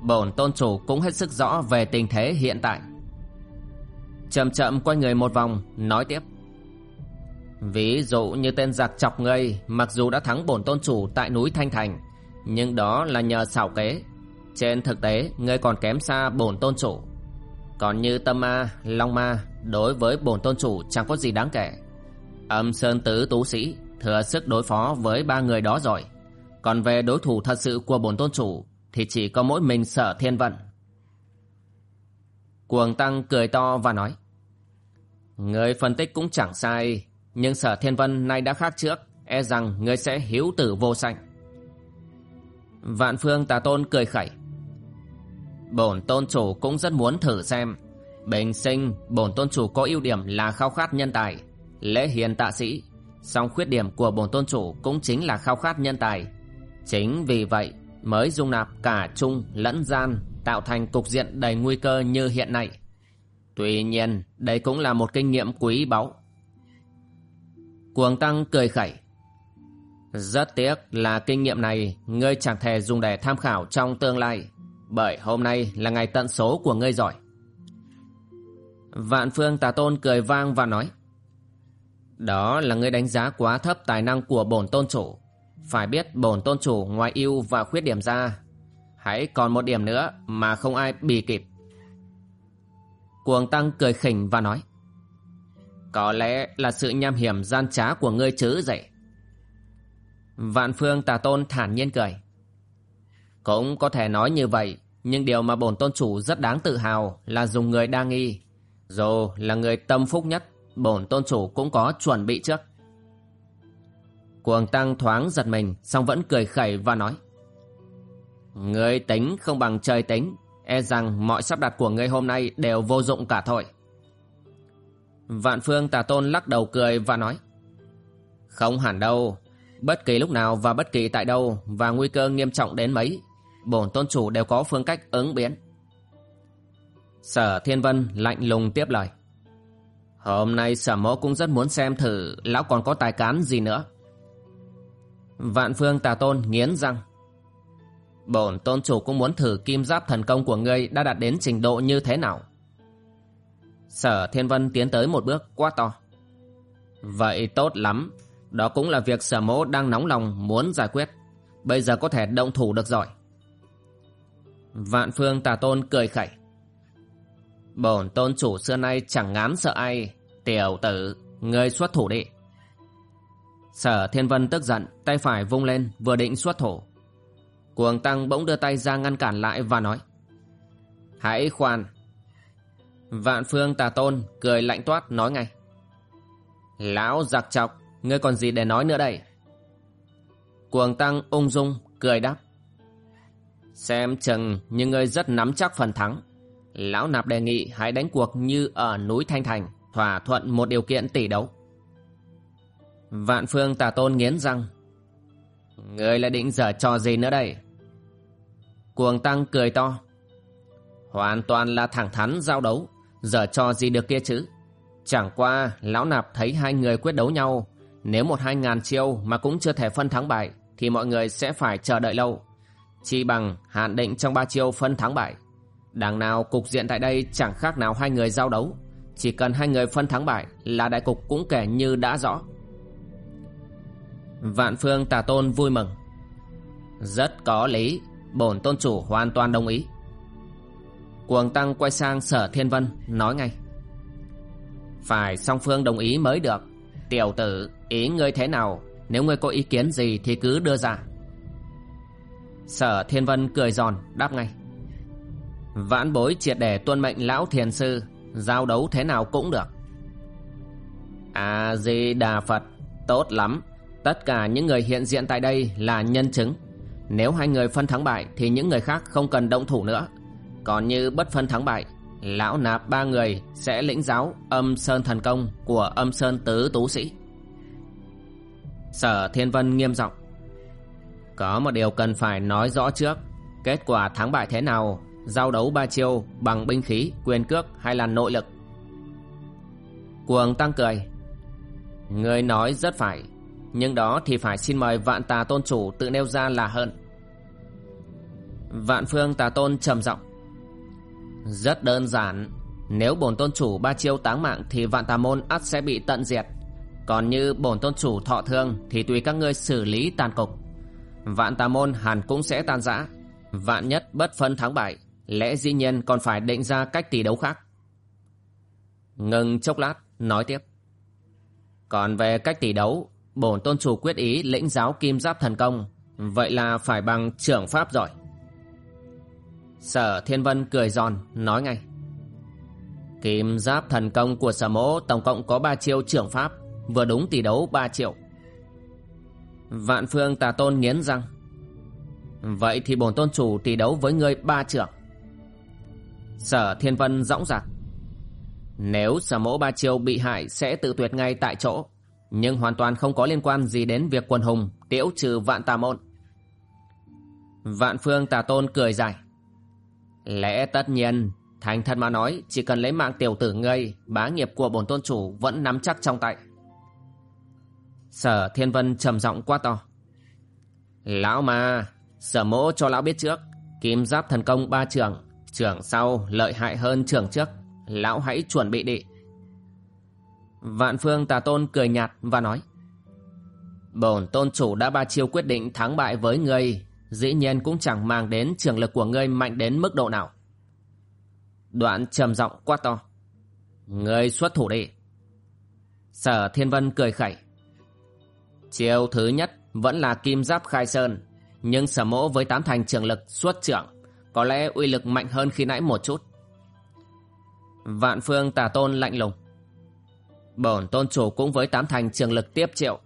Bổn tôn chủ cũng hết sức rõ về tình thế hiện tại. Chậm chậm quay người một vòng, Nói tiếp. Ví dụ như tên giặc chọc ngươi Mặc dù đã thắng bổn tôn chủ tại núi Thanh Thành, Nhưng đó là nhờ xảo kế. Trên thực tế ngươi còn kém xa bổn tôn chủ còn như tâm ma, long ma Đối với bổn tôn chủ chẳng có gì đáng kể. Âm sơn tứ tú sĩ Thừa sức đối phó với ba người đó rồi. Còn về đối thủ thật sự của bổn tôn chủ Thì chỉ có mỗi mình sở thiên vận. Cuồng tăng cười to và nói Người phân tích cũng chẳng sai Nhưng sở thiên vân nay đã khác trước E rằng người sẽ hiếu tử vô sanh. Vạn phương tà tôn cười khẩy Bổn tôn chủ cũng rất muốn thử xem. Bình sinh, bổn tôn chủ có ưu điểm là khao khát nhân tài. Lễ hiền tạ sĩ. Song khuyết điểm của bổn tôn chủ cũng chính là khao khát nhân tài. Chính vì vậy mới dung nạp cả trung lẫn gian, Tạo thành cục diện đầy nguy cơ như hiện nay. Tuy nhiên, đây cũng là một kinh nghiệm quý báu. Cuồng Tăng cười khẩy. Rất tiếc là kinh nghiệm này, ngươi chẳng thể dùng để tham khảo trong tương lai. Bởi hôm nay là ngày tận số của ngươi giỏi Vạn phương tà tôn cười vang và nói, Đó là ngươi đánh giá quá thấp tài năng của bổn tôn chủ. Phải biết bổn tôn chủ ngoài ưu và khuyết điểm ra. Hãy còn một điểm nữa mà không ai bì kịp. Cuồng Tăng cười khỉnh và nói, Có lẽ là sự nham hiểm gian trá của ngươi chứ dậy. Vạn phương tà tôn thản nhiên cười, Cũng có thể nói như vậy nhưng điều mà bổn tôn chủ rất đáng tự hào Là dùng người đa nghi. Dù là người tâm phúc nhất, Bổn tôn chủ cũng có chuẩn bị trước. Cuồng tăng thoáng giật mình Xong vẫn cười khẩy và nói, Người tính không bằng trời tính E rằng mọi sắp đặt của ngươi hôm nay đều vô dụng cả thôi. Vạn phương tà tôn lắc đầu cười và nói, Không hẳn đâu, Bất kỳ lúc nào và bất kỳ tại đâu Và nguy cơ nghiêm trọng đến mấy Bổn tôn chủ đều có phương cách ứng biến Sở Thiên Vân lạnh lùng tiếp lời Hôm nay sở mẫu cũng rất muốn xem thử Lão còn có tài cán gì nữa Vạn phương tà tôn nghiến răng Bổn tôn chủ cũng muốn thử kim giáp thần công của ngươi đã đạt đến trình độ như thế nào. Sở Thiên Vân tiến tới một bước quá to. Vậy tốt lắm, đó cũng là việc sở mẫu đang nóng lòng muốn giải quyết. Bây giờ có thể động thủ được rồi. Vạn phương tà tôn cười khẩy. Bổn tôn chủ xưa nay chẳng ngán sợ ai. Tiểu tử, ngươi xuất thủ đi. Sở Thiên Vân tức giận, tay phải vung lên vừa định xuất thủ Cuồng Tăng bỗng đưa tay ra ngăn cản lại và nói Hãy khoan Vạn phương tà tôn cười lạnh toát nói ngay Lão giặc chọc Ngươi còn gì để nói nữa đây Cuồng Tăng ung dung cười đáp Xem chừng như ngươi rất nắm chắc phần thắng. Lão nạp đề nghị hãy đánh cuộc như ở núi Thanh Thành, Thỏa thuận một điều kiện tỷ đấu. Vạn phương tà tôn nghiến răng. Ngươi lại định dở trò gì nữa đây? Cuồng tăng cười to. Hoàn toàn là thẳng thắn giao đấu. Giờ cho gì được kia chứ? Chẳng qua, lão nạp thấy hai người quyết đấu nhau. Nếu một hai ngàn chiêu Mà cũng chưa thể phân thắng bại, Thì mọi người sẽ phải chờ đợi lâu. Chỉ bằng hạn định trong ba chiêu phân thắng bại. Đằng nào cục diện tại đây Chẳng khác nào hai người giao đấu. Chỉ cần hai người phân thắng bại Là đại cục cũng kể như đã rõ. Vạn phương tà tôn vui mừng. Rất có lý, bổn tôn chủ hoàn toàn đồng ý. Cuồng tăng quay sang sở thiên vân, nói ngay. Phải, song phương đồng ý mới được. Tiểu tử, ý ngươi thế nào? Nếu ngươi có ý kiến gì thì cứ đưa ra sở thiên vân cười giòn, đáp ngay. Vãn bối triệt để tuân mệnh lão thiền sư, giao đấu thế nào cũng được. A di đà phật, tốt lắm. Tất cả những người hiện diện tại đây là nhân chứng. Nếu hai người phân thắng bại Thì những người khác không cần động thủ nữa. Còn như bất phân thắng bại, Lão nạp ba người sẽ lĩnh giáo Âm Sơn Thần Công Của âm Sơn Tứ Tú Sĩ. Sở Thiên Vân nghiêm giọng. Có một điều cần phải nói rõ trước. Kết quả thắng bại thế nào? Giao đấu ba chiêu Bằng binh khí, quyền cước hay là nội lực? Cuồng tăng cười. Người nói rất phải nhưng đó thì phải xin mời vạn tà tôn chủ tự nêu ra là hơn Vạn phương tà tôn trầm giọng. Rất đơn giản Nếu bổn tôn chủ ba chiêu táng mạng Thì vạn tà môn ắt sẽ bị tận diệt. Còn như bổn tôn chủ thọ thương Thì tùy các ngươi xử lý tàn cục. Vạn tà môn hẳn cũng sẽ tan rã. Vạn nhất bất phân thắng bại, Lẽ dĩ nhiên còn phải định ra cách tỷ đấu khác. Ngừng chốc lát, Nói tiếp. Còn về cách tỷ đấu, bổn tôn chủ quyết ý lĩnh giáo kim giáp thần công, vậy là phải bằng trưởng pháp giỏi. sở thiên vân cười giòn, nói ngay. Kim giáp thần công của sở mỗ tổng cộng có ba chiêu trưởng pháp, vừa đúng tỷ đấu ba triệu vạn phương tà tôn nghiến răng vậy thì bổn tôn chủ tỷ đấu với ngươi ba trưởng Sở Thiên Vân dõng dạc. Nếu sở mẫu ba chiêu bị hại sẽ tự tuyệt ngay tại chỗ, nhưng hoàn toàn không có liên quan gì đến việc quần hùng tiễu trừ vạn tà môn. Vạn phương tà tôn cười dài. Lẽ tất nhiên, thành thật mà nói, chỉ cần lấy mạng tiểu tử ngươi, bá nghiệp của bổn tôn chủ vẫn nắm chắc trong tay. Sở Thiên Vân trầm giọng quá to. Lão mà, sở mỗ cho lão biết trước, kim giáp thần công ba trường, trường sau lợi hại hơn trường trước, lão hãy chuẩn bị đi. Vạn phương tà tôn cười nhạt và nói. Bổn tôn chủ đã ba chiêu quyết định thắng bại với ngươi, dĩ nhiên cũng chẳng mang đến trường lực của ngươi mạnh đến mức độ nào. Đoạn trầm giọng quát to. Ngươi xuất thủ đi. Sở Thiên Vân cười khẩy. Chiêu thứ nhất vẫn là kim giáp khai sơn, nhưng sở mỗ với tám thành trường lực xuất trưởng, có lẽ uy lực mạnh hơn khi nãy một chút. Vạn phương tà tôn lạnh lùng. Bổn tôn chủ cũng với tám thành trường lực tiếp triệu.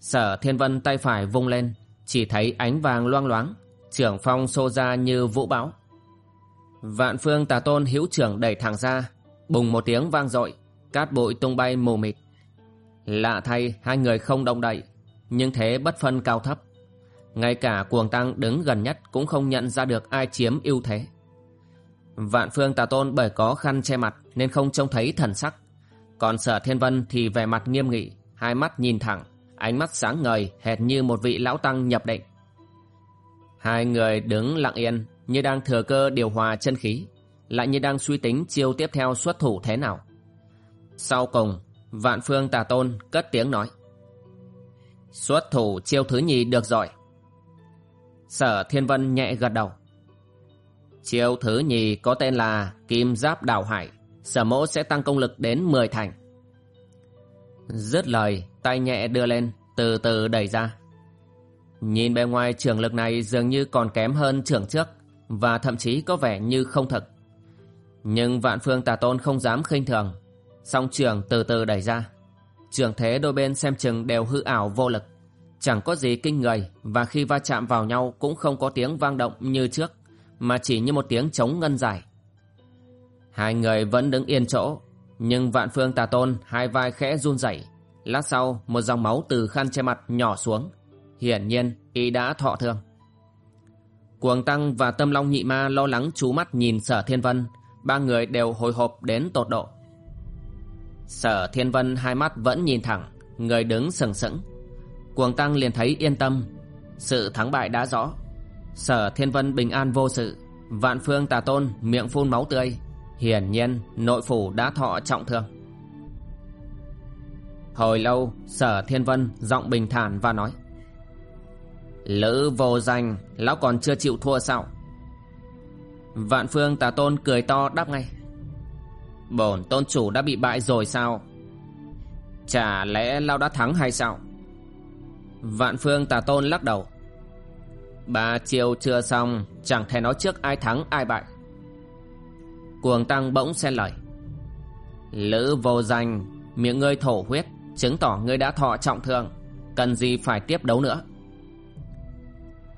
Sở Thiên Vân tay phải vung lên, chỉ thấy ánh vàng loang loáng, trưởng phong xô ra như vũ bão. Vạn phương tà tôn hữu trưởng đẩy thẳng ra, bùng một tiếng vang dội, cát bụi tung bay mù mịt. Lạ thay hai người không động đậy, nhưng thế bất phân cao thấp. Ngay cả cuồng tăng đứng gần nhất cũng không nhận ra được ai chiếm ưu thế. Vạn phương tà tôn bởi có khăn che mặt nên không trông thấy thần sắc. Còn sở thiên vân thì vẻ mặt nghiêm nghị, hai mắt nhìn thẳng, ánh mắt sáng ngời hệt như một vị lão tăng nhập định. Hai người đứng lặng yên như đang thừa cơ điều hòa chân khí, lại như đang suy tính chiêu tiếp theo xuất thủ thế nào. Sau cùng, Vạn Phương Tà Tôn cất tiếng nói. Xuất thủ chiêu thứ nhì được rồi. Sở Thiên Vân nhẹ gật đầu. Chiêu thứ nhì có tên là Kim Giáp Đào Hải, sở mẫu sẽ tăng công lực đến 10 thành. Dứt lời, tay nhẹ đưa lên, từ từ đẩy ra. Nhìn bề ngoài trường lực này dường như còn kém hơn trường trước, và thậm chí có vẻ như không thật, Nhưng vạn phương tà tôn không dám khinh thường, song trường từ từ đẩy ra. Trường thế đôi bên xem chừng đều hư ảo vô lực, chẳng có gì kinh người và khi va chạm vào nhau cũng không có tiếng vang động như trước, mà chỉ như một tiếng trống ngân dài. Hai người vẫn đứng yên chỗ, nhưng vạn phương tà tôn hai vai khẽ run rẩy. Lát sau một dòng máu từ khăn che mặt nhỏ xuống. Hiển nhiên y đã thọ thương. Cuồng Tăng và Tâm Long Nhị Ma lo lắng chú mắt nhìn Sở Thiên Vân, ba người đều hồi hộp đến tột độ. Sở Thiên Vân hai mắt vẫn nhìn thẳng, người đứng sừng sững. Cuồng Tăng liền thấy yên tâm, sự thắng bại đã rõ. Sở Thiên Vân bình an vô sự, Vạn Phương Tà Tôn miệng phun máu tươi, hiển nhiên nội phủ đã thọ trọng thương. Hồi lâu, Sở Thiên Vân giọng bình thản và nói: Lữ vô danh Lão còn chưa chịu thua sao Vạn phương tà tôn cười to đáp ngay Bổn tôn chủ đã bị bại rồi sao? Chả lẽ lao đã thắng hay sao? Vạn phương tà tôn lắc đầu. Ba chiều chưa xong, Chẳng thể nói trước ai thắng, ai bại. Cuồng tăng bỗng xen lời. Lữ vô danh, Miệng ngươi thổ huyết, Chứng tỏ ngươi đã thọ trọng thương Cần gì phải tiếp đấu nữa?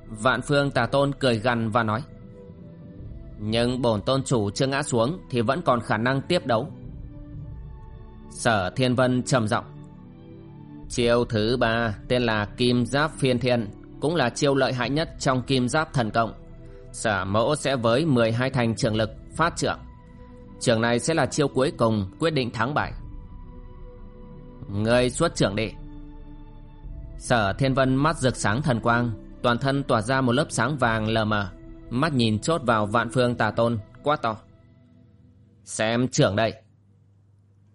Vạn phương tà tôn cười gằn và nói. Nhưng bổn tôn chủ chưa ngã xuống Thì vẫn còn khả năng tiếp đấu. Sở Thiên Vân trầm giọng. Chiêu thứ ba tên là Kim Giáp Phiên Thiên, Cũng là chiêu lợi hại nhất trong Kim Giáp Thần Cộng. Sở mẫu sẽ với 12 thành trường lực phát trưởng. Trường này sẽ là chiêu cuối cùng quyết định thắng bại. Người xuất trưởng đi. Sở Thiên Vân mắt rực sáng thần quang, Toàn thân tỏa ra một lớp sáng vàng lờ mờ. Mắt nhìn chốt vào vạn phương tà tôn, Quá to. Xem trưởng đây.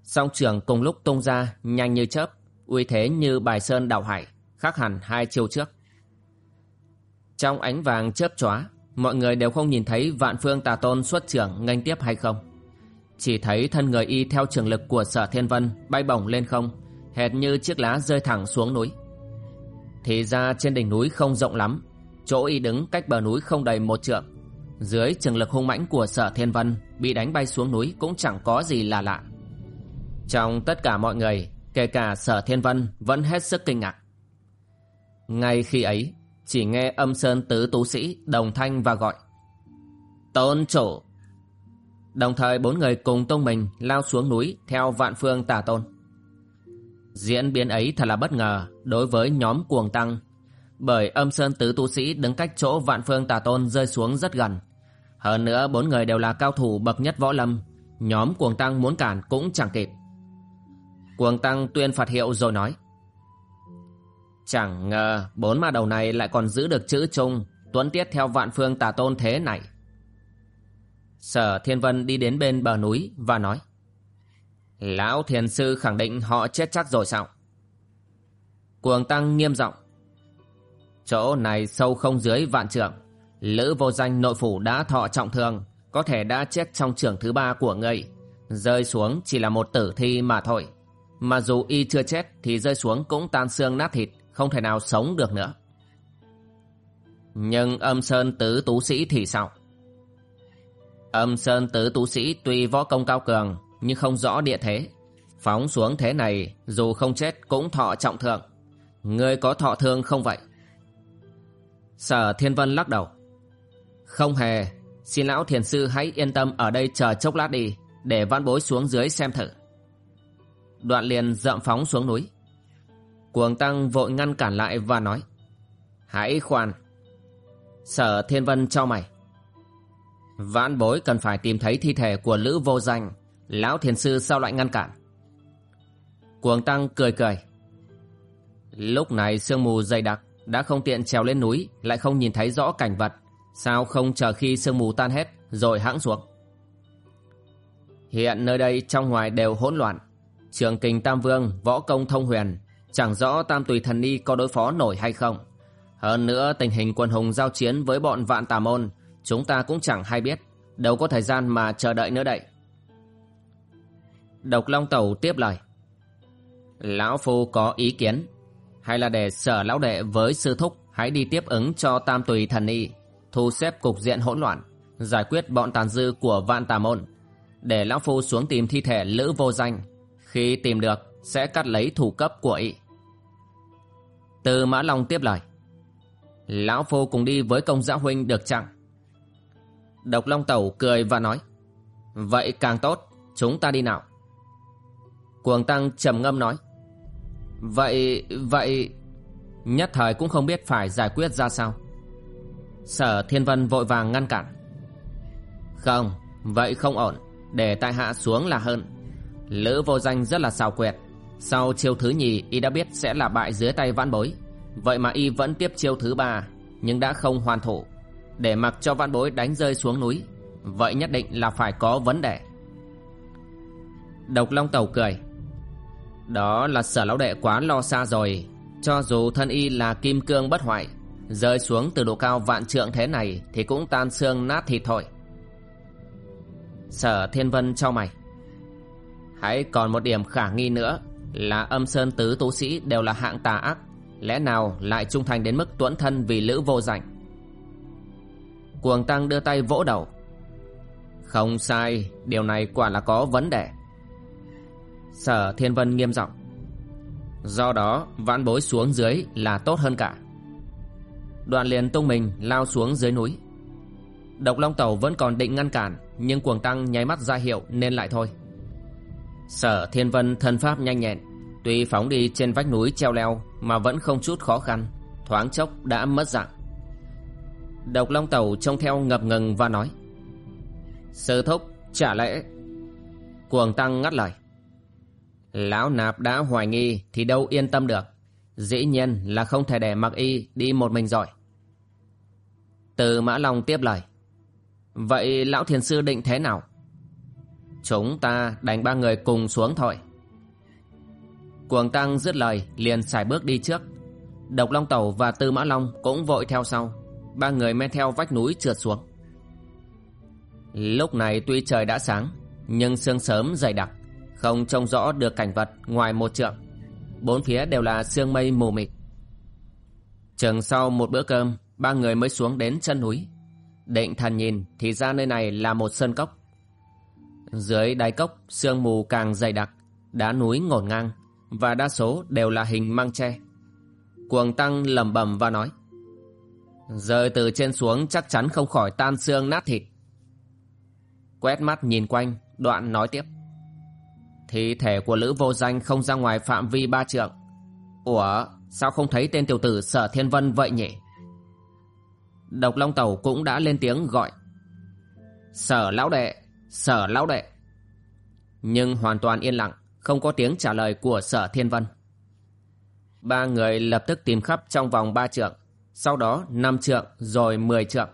Song trưởng cùng lúc tung ra, Nhanh như chớp, Uy thế như bài sơn đảo hải, Khác hẳn hai chiều trước. Trong ánh vàng chớp chóa, Mọi người đều không nhìn thấy vạn phương tà tôn xuất trưởng nghênh tiếp hay không. Chỉ thấy thân người y theo trường lực của sở thiên vân Bay bổng lên không, Hệt như chiếc lá rơi thẳng xuống núi. Thì ra trên đỉnh núi không rộng lắm Chỗ y đứng cách bờ núi không đầy một trượng. Dưới trường lực hung mãnh của sở thiên vân Bị đánh bay xuống núi cũng chẳng có gì là lạ. Trong tất cả mọi người, Kể cả sở thiên vân Vẫn hết sức kinh ngạc. Ngay khi ấy, Chỉ nghe âm sơn tứ tú sĩ Đồng thanh và gọi, Tôn chủ! Đồng thời bốn người cùng tông mình lao xuống núi theo vạn phương tà tôn. Diễn biến ấy thật là bất ngờ đối với nhóm cuồng tăng bởi âm sơn tứ tu sĩ đứng cách chỗ vạn phương tà tôn rơi xuống rất gần. Hơn nữa bốn người đều là cao thủ bậc nhất võ lâm, nhóm cuồng tăng muốn cản cũng chẳng kịp. Cuồng tăng tuyên phạt hiệu rồi nói. Chẳng ngờ bốn ma đầu này lại còn giữ được chữ chung, tuấn tiết theo vạn phương tà tôn thế này. Sở Thiên Vân đi đến bên bờ núi và nói. Lão thiền sư khẳng định họ chết chắc rồi sao? Cuồng tăng nghiêm giọng Chỗ này sâu không dưới vạn trượng. Lữ vô danh nội phủ đã thọ trọng thương, Có thể đã chết trong trường thứ ba của ngươi. Rơi xuống chỉ là một tử thi mà thôi. Mà dù y chưa chết Thì rơi xuống cũng tan xương nát thịt, Không thể nào sống được nữa. Nhưng âm sơn tứ tú sĩ thì sao? Âm sơn tứ tú sĩ tuy võ công cao cường, Nhưng không rõ địa thế. Phóng xuống thế này, Dù không chết cũng thọ trọng thương. Ngươi có thọ thương không vậy? Sở Thiên Vân lắc đầu. Không hề, xin lão thiền sư hãy yên tâm ở đây chờ chốc lát đi, để văn bối xuống dưới xem thử. Đoạn liền dậm phóng xuống núi. Cuồng Tăng vội ngăn cản lại và nói. Hãy khoan. Sở Thiên Vân cho mày. Vãn bối cần phải tìm thấy thi thể của Lữ vô danh. Lão thiền sư sao lại ngăn cản? Cuồng Tăng cười cười. Lúc này sương mù dày đặc đã không tiện trèo lên núi, lại không nhìn thấy rõ cảnh vật. Sao không chờ khi sương mù tan hết, rồi hãng xuống hiện nơi đây trong ngoài đều hỗn loạn. Trường kình tam vương, võ công thông huyền, chẳng rõ tam tùy thần ni có đối phó nổi hay không. Hơn nữa, tình hình quân hùng giao chiến với bọn vạn tà môn, chúng ta cũng chẳng hay biết. Đâu có thời gian mà chờ đợi nữa đậy độc long tẩu tiếp lời. Lão phu có ý kiến hay là để sở lão đệ với sư thúc, hãy đi tiếp ứng cho tam tùy thần y, thu xếp cục diện hỗn loạn, giải quyết bọn tàn dư của vạn tà môn. Để lão phu xuống tìm thi thể lữ vô danh, khi tìm được, sẽ cắt lấy thủ cấp của y. Từ mã long tiếp lời. Lão phu cùng đi với công giã huynh được chăng? Độc long tẩu cười và nói. Vậy càng tốt, chúng ta đi nào. Cuồng tăng trầm ngâm nói. Vậy, vậy... Nhất thời cũng không biết phải giải quyết ra sao. Sở Thiên Vân vội vàng ngăn cản. Không, vậy không ổn. Để tại hạ xuống là hơn. Lữ vô danh rất là xào quyệt. Sau chiêu thứ nhì y đã biết sẽ là bại dưới tay vãn bối. Vậy mà y vẫn tiếp chiêu thứ ba Nhưng đã không hoàn thủ. Để mặc cho vãn bối đánh rơi xuống núi Vậy nhất định là phải có vấn đề. Độc Long Tàu cười đó là sở lão đệ quá lo xa rồi. Cho dù thân y là kim cương bất hoại, Rơi xuống từ độ cao vạn trượng thế này Thì cũng tan xương nát thịt thôi. Sở thiên vân cho mày. Hãy còn một điểm khả nghi nữa Là âm sơn tứ tú sĩ đều là hạng tà ác. Lẽ nào lại trung thành đến mức tuẫn thân vì lữ vô rảnh Cuồng tăng đưa tay vỗ đầu. Không sai, Điều này quả là có vấn đề. Sở Thiên Vân nghiêm giọng. Do đó vãn bối xuống dưới là tốt hơn cả. Đoạn liền tung mình lao xuống dưới núi. Độc Long Tẩu vẫn còn định ngăn cản Nhưng cuồng tăng nháy mắt ra hiệu nên lại thôi. Sở Thiên Vân thân pháp nhanh nhẹn Tuy phóng đi trên vách núi treo leo Mà vẫn không chút khó khăn Thoáng chốc đã mất dạng. Độc Long Tẩu trông theo ngập ngừng và nói Sư thúc trả lẽ, Cuồng tăng ngắt lời Lão nạp đã hoài nghi thì đâu yên tâm được. Dĩ nhiên là không thể để mặc y đi một mình rồi. Từ Mã Long tiếp lời. Vậy lão thiền sư định thế nào? Chúng ta đánh ba người cùng xuống thôi. Cuồng Tăng dứt lời liền xài bước đi trước. Độc Long Tẩu và Tư Mã Long cũng vội theo sau. Ba người men theo vách núi trượt xuống. Lúc này tuy trời đã sáng, nhưng sương sớm dày đặc không trông rõ được cảnh vật ngoài một trượng. Bốn phía đều là sương mây mù mịt. Chừng sau một bữa cơm, ba người mới xuống đến chân núi. Định thần nhìn thì ra nơi này là một sơn cốc. Dưới đáy cốc, sương mù càng dày đặc, đá núi ngổn ngang, và đa số đều là hình măng tre. Cuồng tăng lẩm bẩm và nói, rơi từ trên xuống chắc chắn không khỏi tan xương nát thịt. Quét mắt nhìn quanh, Đoạn nói tiếp Thi thể của Lữ Vô Danh không ra ngoài phạm vi ba trượng. Ủa, Sao không thấy tên tiểu tử sở thiên vân vậy nhỉ? Độc Long Tẩu cũng đã lên tiếng gọi. Sở lão đệ, Sở lão đệ. Nhưng hoàn toàn yên lặng, Không có tiếng trả lời của sở thiên vân. Ba người lập tức tìm khắp trong vòng ba trượng, Sau đó năm trượng rồi mười trượng.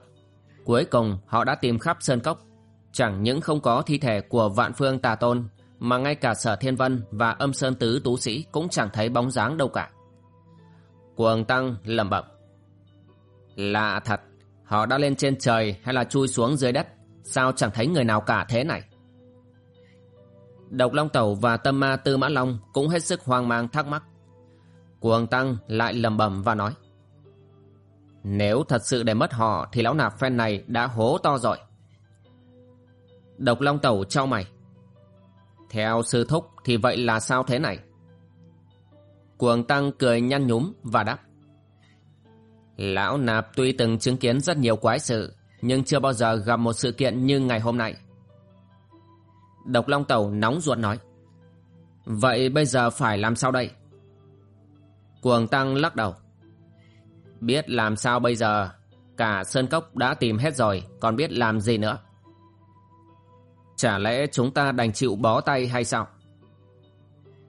Cuối cùng họ đã tìm khắp Sơn Cốc. Chẳng những không có thi thể của vạn phương tà tôn mà ngay cả sở thiên vân và âm sơn tứ tú sĩ Cũng chẳng thấy bóng dáng đâu cả. Cuồng tăng lẩm bẩm, Lạ thật, Họ đã lên trên trời hay là chui xuống dưới đất? Sao chẳng thấy người nào cả thế này? Độc Long Tẩu và Tâm Ma Tư Mã Long Cũng hết sức hoang mang thắc mắc. Cuồng Tăng lại lẩm bẩm và nói, Nếu thật sự để mất họ Thì lão nạp phen này đã hố to rồi. Độc Long Tẩu trao mày theo sư thúc thì vậy là sao thế này? Cuồng Tăng cười nhăn nhúm và đáp. Lão nạp tuy từng chứng kiến rất nhiều quái sự, Nhưng chưa bao giờ gặp một sự kiện như ngày hôm nay. Độc Long Tẩu nóng ruột nói. Vậy bây giờ phải làm sao đây? Cuồng Tăng lắc đầu. Biết làm sao bây giờ? Cả Sơn Cốc đã tìm hết rồi, Còn biết làm gì nữa? Chả lẽ chúng ta đành chịu bó tay hay sao?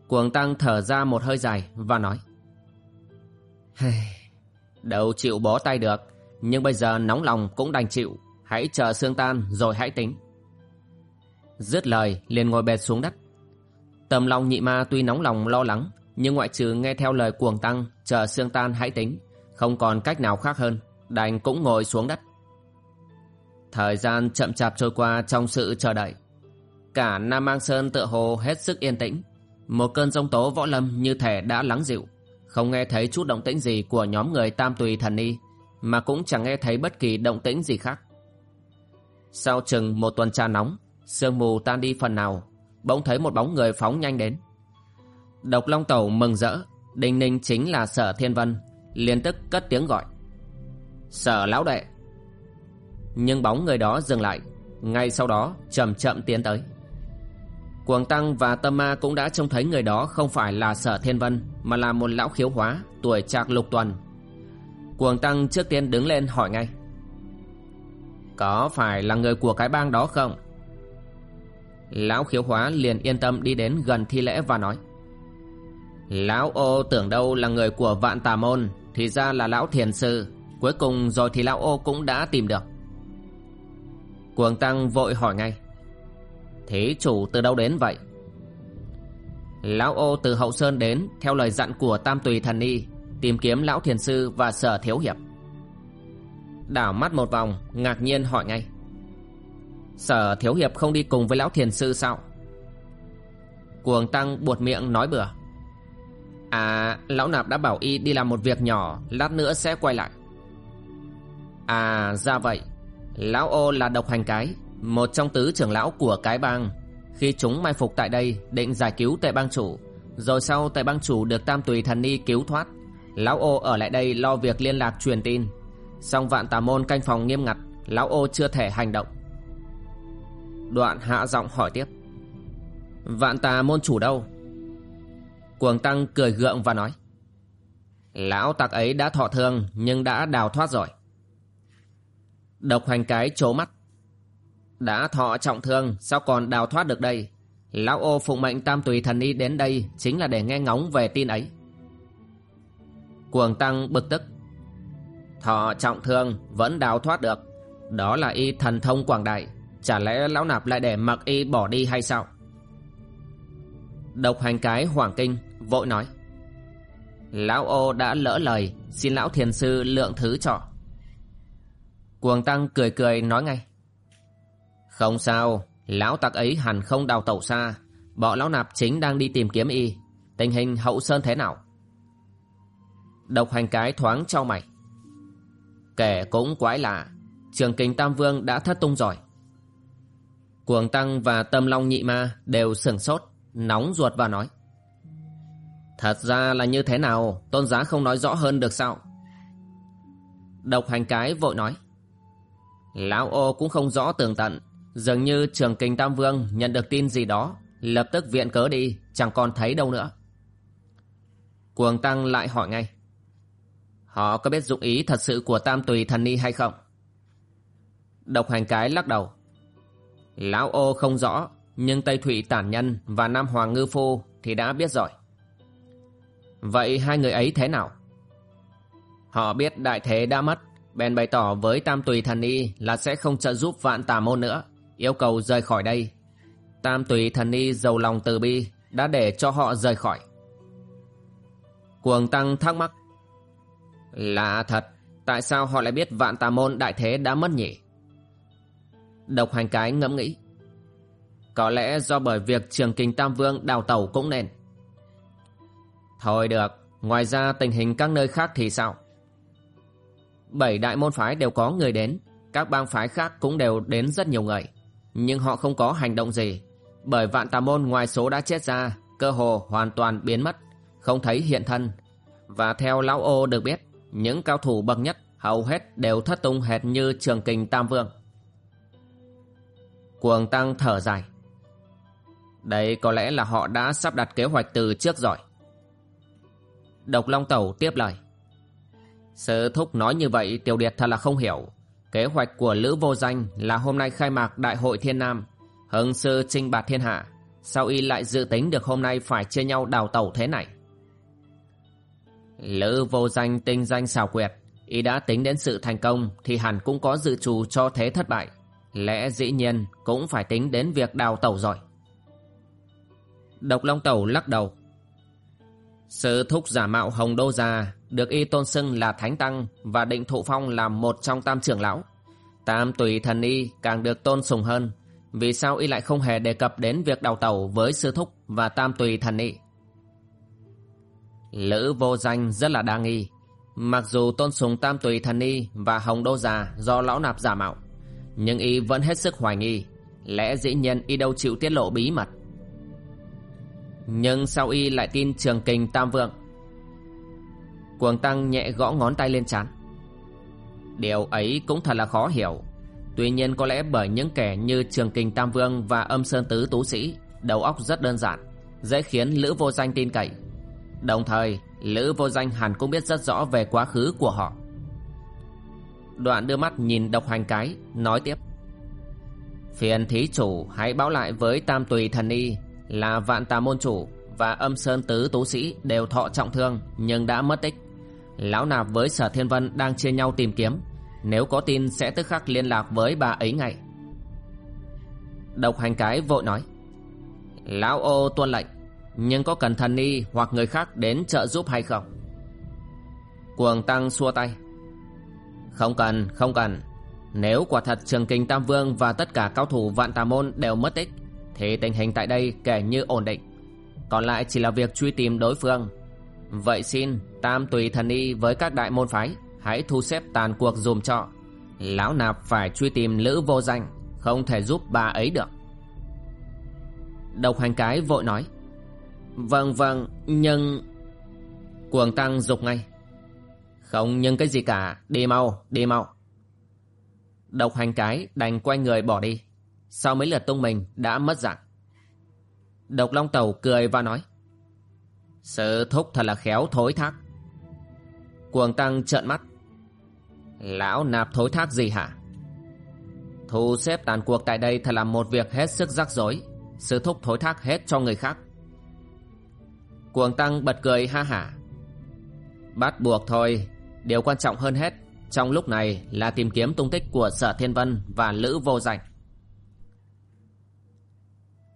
Cuồng Tăng thở ra một hơi dài Và nói. Đâu chịu bó tay được, Nhưng bây giờ nóng lòng cũng đành chịu. Hãy chờ xương tan rồi hãy tính. Dứt lời, liền ngồi bệt xuống đất. Tầm lòng nhị ma tuy nóng lòng lo lắng, Nhưng ngoại trừ nghe theo lời cuồng tăng, Chờ xương tan hãy tính, Không còn cách nào khác hơn, Đành cũng ngồi xuống đất. Thời gian chậm chạp trôi qua trong sự chờ đợi. Cả Nam Mang Sơn tựa hồ hết sức yên tĩnh. Một cơn giông tố võ lâm như thể đã lắng dịu. Không nghe thấy chút động tĩnh gì của nhóm người tam tùy thần y, Mà cũng chẳng nghe thấy bất kỳ động tĩnh gì khác. Sau chừng một tuần trà nóng, Sương mù tan đi phần nào, Bỗng thấy một bóng người phóng nhanh đến. Độc Long Tẩu mừng rỡ, Đinh ninh chính là sở thiên vân, liền tức cất tiếng gọi. Sở lão đệ! Nhưng bóng người đó dừng lại, Ngay sau đó chậm chậm tiến tới. Cuồng Tăng và Tâm Ma cũng đã trông thấy người đó không phải là Sở Thiên Vân, mà là một lão khiếu hóa, tuổi trạc lục tuần. Cuồng Tăng trước tiên đứng lên hỏi ngay. Có phải là người của cái bang đó không? Lão khiếu hóa liền yên tâm đi đến gần thi lễ và nói. Lão ô tưởng đâu là người của vạn tà môn, thì ra là lão thiền sư. Cuối cùng rồi thì lão ô cũng đã tìm được. Cuồng Tăng vội hỏi ngay. Thế chủ từ đâu đến vậy? Lão ô từ hậu sơn đến, Theo lời dặn của tam tùy thần y, Tìm kiếm lão thiền sư và sở thiếu hiệp. Đảo mắt một vòng, Ngạc nhiên hỏi ngay. Sở thiếu hiệp không đi cùng với lão thiền sư sao? Cuồng tăng buột miệng nói bừa. À lão nạp đã bảo y đi làm một việc nhỏ, Lát nữa sẽ quay lại. À ra vậy. Lão ô là độc hành cái một trong tứ trưởng lão của cái bang. Khi chúng mai phục tại đây, Định giải cứu tệ bang chủ. Rồi sau tệ bang chủ được tam tùy thần ni cứu thoát. Lão ô ở lại đây lo việc liên lạc truyền tin. Song vạn tà môn canh phòng nghiêm ngặt, Lão ô chưa thể hành động. Đoạn hạ giọng hỏi tiếp. Vạn tà môn chủ đâu? Cuồng tăng cười gượng và nói. Lão tặc ấy đã thọ thương Nhưng đã đào thoát rồi. Độc hành cái trố mắt đã thọ trọng thương, Sao còn đào thoát được đây? Lão ô phụng mệnh tam tùy thần y đến đây Chính là để nghe ngóng về tin ấy. Cuồng tăng bực tức. Thọ trọng thương Vẫn đào thoát được. Đó là y thần thông quảng đại. Chả lẽ lão nạp lại để mặc y bỏ đi hay sao? Độc hành cái hoàng kinh Vội nói. Lão ô đã lỡ lời, Xin lão thiền sư lượng thứ cho. Cuồng tăng cười cười nói ngay không sao, lão tặc ấy hẳn không đào tẩu xa. Bọn lão nạp chính đang đi tìm kiếm y. Tình hình hậu sơn thế nào? Độc hành cái thoáng trao mày. kẻ cũng quái lạ, trường kinh Tam Vương đã thất tung rồi. Cuồng Tăng và Tâm Long Nhị Ma đều sửng sốt, nóng ruột và nói. Thật ra là như thế nào, tôn giá không nói rõ hơn được sao? Độc hành cái vội nói. Lão ô cũng không rõ tường tận, Dường như trường kinh Tam Vương nhận được tin gì đó, Lập tức viện cớ đi, Chẳng còn thấy đâu nữa Cuồng Tăng lại hỏi ngay, Họ có biết dụng ý thật sự của Tam Tùy Thần Ni hay không? Độc hành cái lắc đầu, Lão ô không rõ, Nhưng Tây Thụy Tản Nhân và Nam Hoàng Ngư Phu thì đã biết rồi Vậy hai người ấy thế nào? Họ biết đại thế đã mất, bèn bày tỏ với Tam Tùy Thần Y là sẽ không trợ giúp vạn tà môn nữa yêu cầu rời khỏi đây. Tam Tùy Thần Y giàu lòng từ bi đã để cho họ rời khỏi. Cuồng Tăng thắc mắc Lạ thật, Tại sao họ lại biết vạn tà môn đại thế đã mất nhỉ? Độc hành cái ngẫm nghĩ, Có lẽ do bởi việc trường kinh Tam Vương đào tẩu cũng nên. Thôi được, Ngoài ra tình hình các nơi khác thì sao? Bảy đại môn phái đều có người đến, Các bang phái khác cũng đều đến rất nhiều người. Nhưng họ không có hành động gì. Bởi vạn tà môn ngoài số đã chết ra, Cơ hồ hoàn toàn biến mất, Không thấy hiện thân. Và theo Lão Ô được biết, Những cao thủ bậc nhất hầu hết đều thất tung hệt như trường kình Tam Vương. Cuồng Tăng thở dài. Đây có lẽ là họ đã sắp đặt kế hoạch từ trước rồi. Độc Long Tẩu tiếp lời. Sư Thúc nói như vậy, Tiểu Điệt thật là không hiểu. Kế hoạch của Lữ Vô Danh là hôm nay khai mạc Đại hội Thiên Nam. Hưng sư trinh bạt thiên hạ, Sao y lại dự tính được hôm nay phải chia nhau đào tẩu thế này? Lữ Vô Danh tinh danh xào quyệt, Y đã tính đến sự thành công Thì hẳn cũng có dự trù cho thế thất bại. Lẽ dĩ nhiên cũng phải tính đến việc đào tẩu rồi. Độc Long Tẩu lắc đầu. Sư thúc giả mạo Hồng Đô Già được y tôn xưng là Thánh Tăng và định thụ phong làm một trong tam trưởng lão. Tam tùy thần y càng được tôn sùng hơn. Vì sao y lại không hề đề cập đến việc đào tẩu với sư thúc và tam tùy thần y? Lữ vô danh rất là đa nghi. Mặc dù tôn sùng tam tùy thần y và hồng đô già do lão nạp giả mạo, nhưng y vẫn hết sức hoài nghi. Lẽ dĩ nhiên y đâu chịu tiết lộ bí mật. Nhưng sao y lại tin trường kình tam vượng? Cuồng tăng nhẹ gõ ngón tay lên chán Điều ấy cũng thật là khó hiểu. Tuy nhiên có lẽ bởi những kẻ như Trường Kình Tam Vương và Âm Sơn Tứ Tú Sĩ, Đầu óc rất đơn giản, Dễ khiến Lữ Vô Danh tin cậy. Đồng thời, Lữ Vô Danh hẳn cũng biết rất rõ về quá khứ của họ. Đoạn đưa mắt nhìn độc hành cái, Nói tiếp. Phiền thí chủ, hãy báo lại với Tam Tùy Thần Y. Là vạn tà môn chủ Và âm sơn tứ tú sĩ đều thọ trọng thương Nhưng đã mất tích. Lão nạp với sở thiên vân đang chia nhau tìm kiếm. Nếu có tin sẽ tức khắc liên lạc với bà ấy ngay. Độc hành cái vội nói Lão ô tuân lệnh Nhưng có cần thần ni hoặc người khác đến trợ giúp hay không? Cuồng tăng xua tay Không cần, không cần. Nếu quả thật Trường Kinh Tam Vương và tất cả cao thủ vạn tà môn đều mất tích thì tình hình tại đây kể như ổn định. Còn lại chỉ là việc truy tìm đối phương. Vậy xin, Tam tùy thần y với các đại môn phái, Hãy thu xếp tàn cuộc dùm cho Lão nạp phải truy tìm Lữ vô danh, Không thể giúp bà ấy được. Độc hành cái vội nói. Vâng vâng Nhưng Cuồng tăng dục ngay. Không nhưng cái gì cả, Đi mau đi mau. Độc hành cái đành quay người bỏ đi. Sau mấy lượt tung mình đã mất dạng. Độc long tàu cười và nói Sự thúc thật là khéo thối thác. Cuồng tăng trợn mắt, Lão nạp thối thác gì hả? Thu xếp tàn cuộc tại đây thật là một việc hết sức rắc rối. Sự thúc thối thác hết cho người khác. Cuồng tăng bật cười ha hả, Bắt buộc thôi, Điều quan trọng hơn hết Trong lúc này là tìm kiếm tung tích của sở thiên vân và lữ vô danh.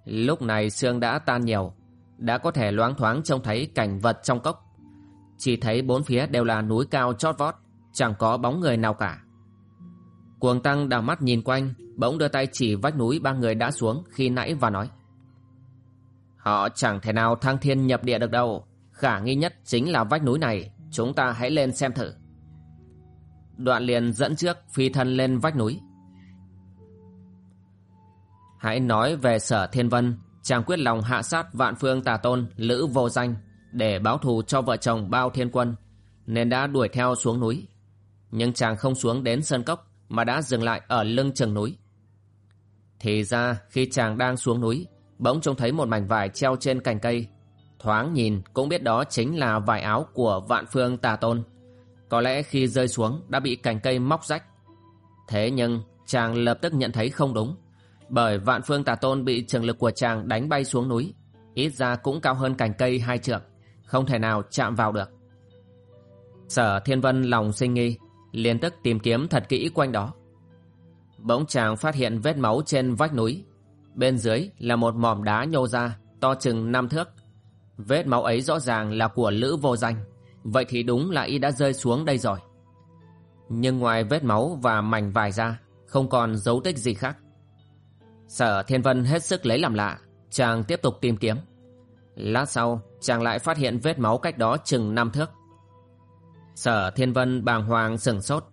Lúc này sương đã tan nhiều, Đã có thể loáng thoáng trông thấy cảnh vật trong cốc. Chỉ thấy bốn phía đều là núi cao chót vót, Chẳng có bóng người nào cả. Cuồng tăng đảo mắt nhìn quanh, Bỗng đưa tay chỉ vách núi ba người đã xuống Khi nãy và nói, Họ chẳng thể nào thăng thiên nhập địa được đâu. Khả nghi nhất chính là vách núi này. Chúng ta hãy lên xem thử. Đoạn liền dẫn trước phi thân lên vách núi. Hãy nói về sở thiên vân, Chàng quyết lòng hạ sát vạn phương tà tôn Lữ vô danh để báo thù cho vợ chồng bao thiên quân, nên đã đuổi theo xuống núi. Nhưng chàng không xuống đến sơn cốc, mà đã dừng lại ở lưng chừng núi. Thì ra, khi chàng đang xuống núi, Bỗng trông thấy một mảnh vải treo trên cành cây. Thoáng nhìn, cũng biết đó chính là vải áo của vạn phương tà tôn. Có lẽ khi rơi xuống, đã bị cành cây móc rách. Thế nhưng, chàng lập tức nhận thấy không đúng. Bởi vạn phương tà tôn bị trường lực của chàng đánh bay xuống núi, Ít ra cũng cao hơn cành cây hai trượng, Không thể nào chạm vào được. Sở Thiên Vân lòng sinh nghi, liền tức tìm kiếm thật kỹ quanh đó. Bỗng chàng phát hiện vết máu trên vách núi, Bên dưới là một mỏm đá nhô ra, To chừng năm thước. Vết máu ấy rõ ràng là của Lữ vô danh, Vậy thì đúng là y đã rơi xuống đây rồi. Nhưng ngoài vết máu và mảnh vải ra, Không còn dấu tích gì khác. Sở Thiên Vân hết sức lấy làm lạ, Chàng tiếp tục tìm kiếm. Lát sau, chàng lại phát hiện vết máu cách đó chừng năm thước. Sở Thiên Vân bàng hoàng sừng sốt.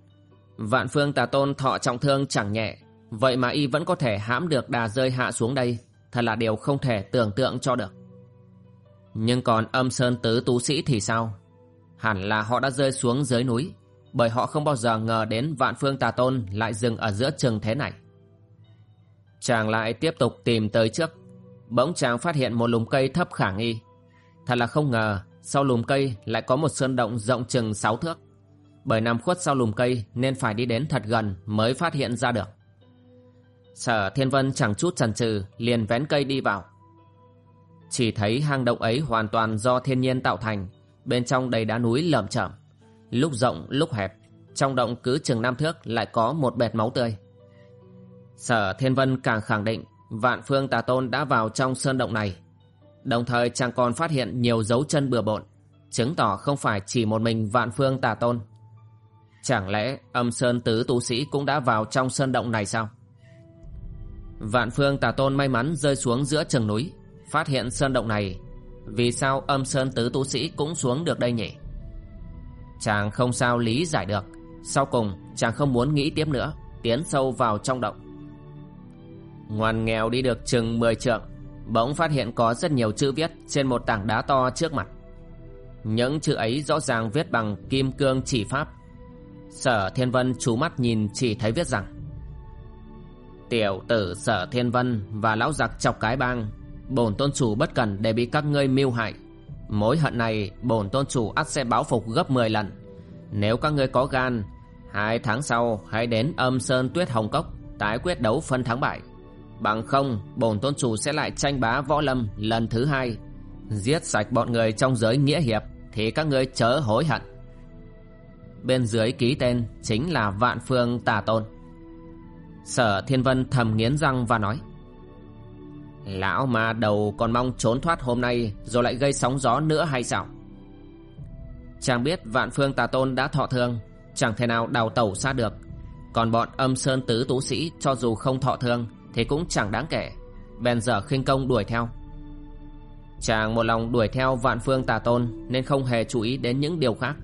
Vạn phương tà tôn thọ trọng thương chẳng nhẹ, Vậy mà y vẫn có thể hãm được đà rơi hạ xuống đây, Thật là điều không thể tưởng tượng cho được. Nhưng còn âm sơn tứ tú sĩ thì sao? Hẳn là họ đã rơi xuống dưới núi, Bởi họ không bao giờ ngờ đến vạn phương tà tôn lại dừng ở giữa chừng thế này. Chàng lại tiếp tục tìm tới trước. Bỗng chàng phát hiện một lùm cây thấp khả nghi. Thật là không ngờ, Sau lùm cây lại có một sơn động rộng chừng 6 thước. Bởi nằm khuất sau lùm cây Nên phải đi đến thật gần Mới phát hiện ra được. Sở Thiên Vân chẳng chút chần chừ, Liền vén cây đi vào. Chỉ thấy hang động ấy hoàn toàn do thiên nhiên tạo thành, Bên trong đầy đá núi lởm chởm. Lúc rộng, lúc hẹp, Trong động cứ chừng năm thước lại có một bệt máu tươi. Sở Thiên Vân càng khẳng định, Vạn Phương Tà Tôn đã vào trong sơn động này. Đồng thời chàng còn phát hiện nhiều dấu chân bừa bộn, Chứng tỏ không phải chỉ một mình Vạn Phương Tà Tôn. Chẳng lẽ âm sơn tứ tu sĩ cũng đã vào trong sơn động này sao? Vạn Phương Tà Tôn may mắn rơi xuống giữa chừng núi, Phát hiện sơn động này. Vì sao âm sơn tứ tu sĩ cũng xuống được đây nhỉ? Chàng không sao lý giải được. Sau cùng, chàng không muốn nghĩ tiếp nữa, Tiến sâu vào trong động. Ngoan nghèo đi được chừng 10 trượng, Bỗng phát hiện có rất nhiều chữ viết Trên một tảng đá to trước mặt. Những chữ ấy rõ ràng viết bằng kim cương chỉ pháp. Sở Thiên Vân chú mắt nhìn chỉ thấy viết rằng, Tiểu tử Sở Thiên Vân và lão giặc chọc cái bang, Bổn tôn chủ bất cần để bị các ngươi mưu hại. Mối hận này bổn tôn chủ ắt sẽ báo phục gấp 10 lần. Nếu các ngươi có gan, Hai tháng sau hãy đến âm sơn tuyết hồng cốc Tái quyết đấu phân thắng bại. Bằng không, bổn tôn chủ sẽ lại tranh bá võ lâm lần thứ hai. Giết sạch bọn người trong giới nghĩa hiệp, Thì các ngươi chớ hối hận. Bên dưới ký tên chính là Vạn Phương Tà Tôn. Sở Thiên Vân thầm nghiến răng và nói, Lão mà đầu còn mong trốn thoát hôm nay Rồi lại gây sóng gió nữa hay sao? Chàng biết Vạn Phương Tà Tôn đã thọ thương, Chẳng thể nào đào tẩu xa được. Còn bọn âm sơn tứ tú sĩ Cho dù không thọ thương thì cũng chẳng đáng kể. Bèn dở khinh công đuổi theo. Chàng một lòng đuổi theo vạn phương tà tôn, nên không hề chú ý đến những điều khác.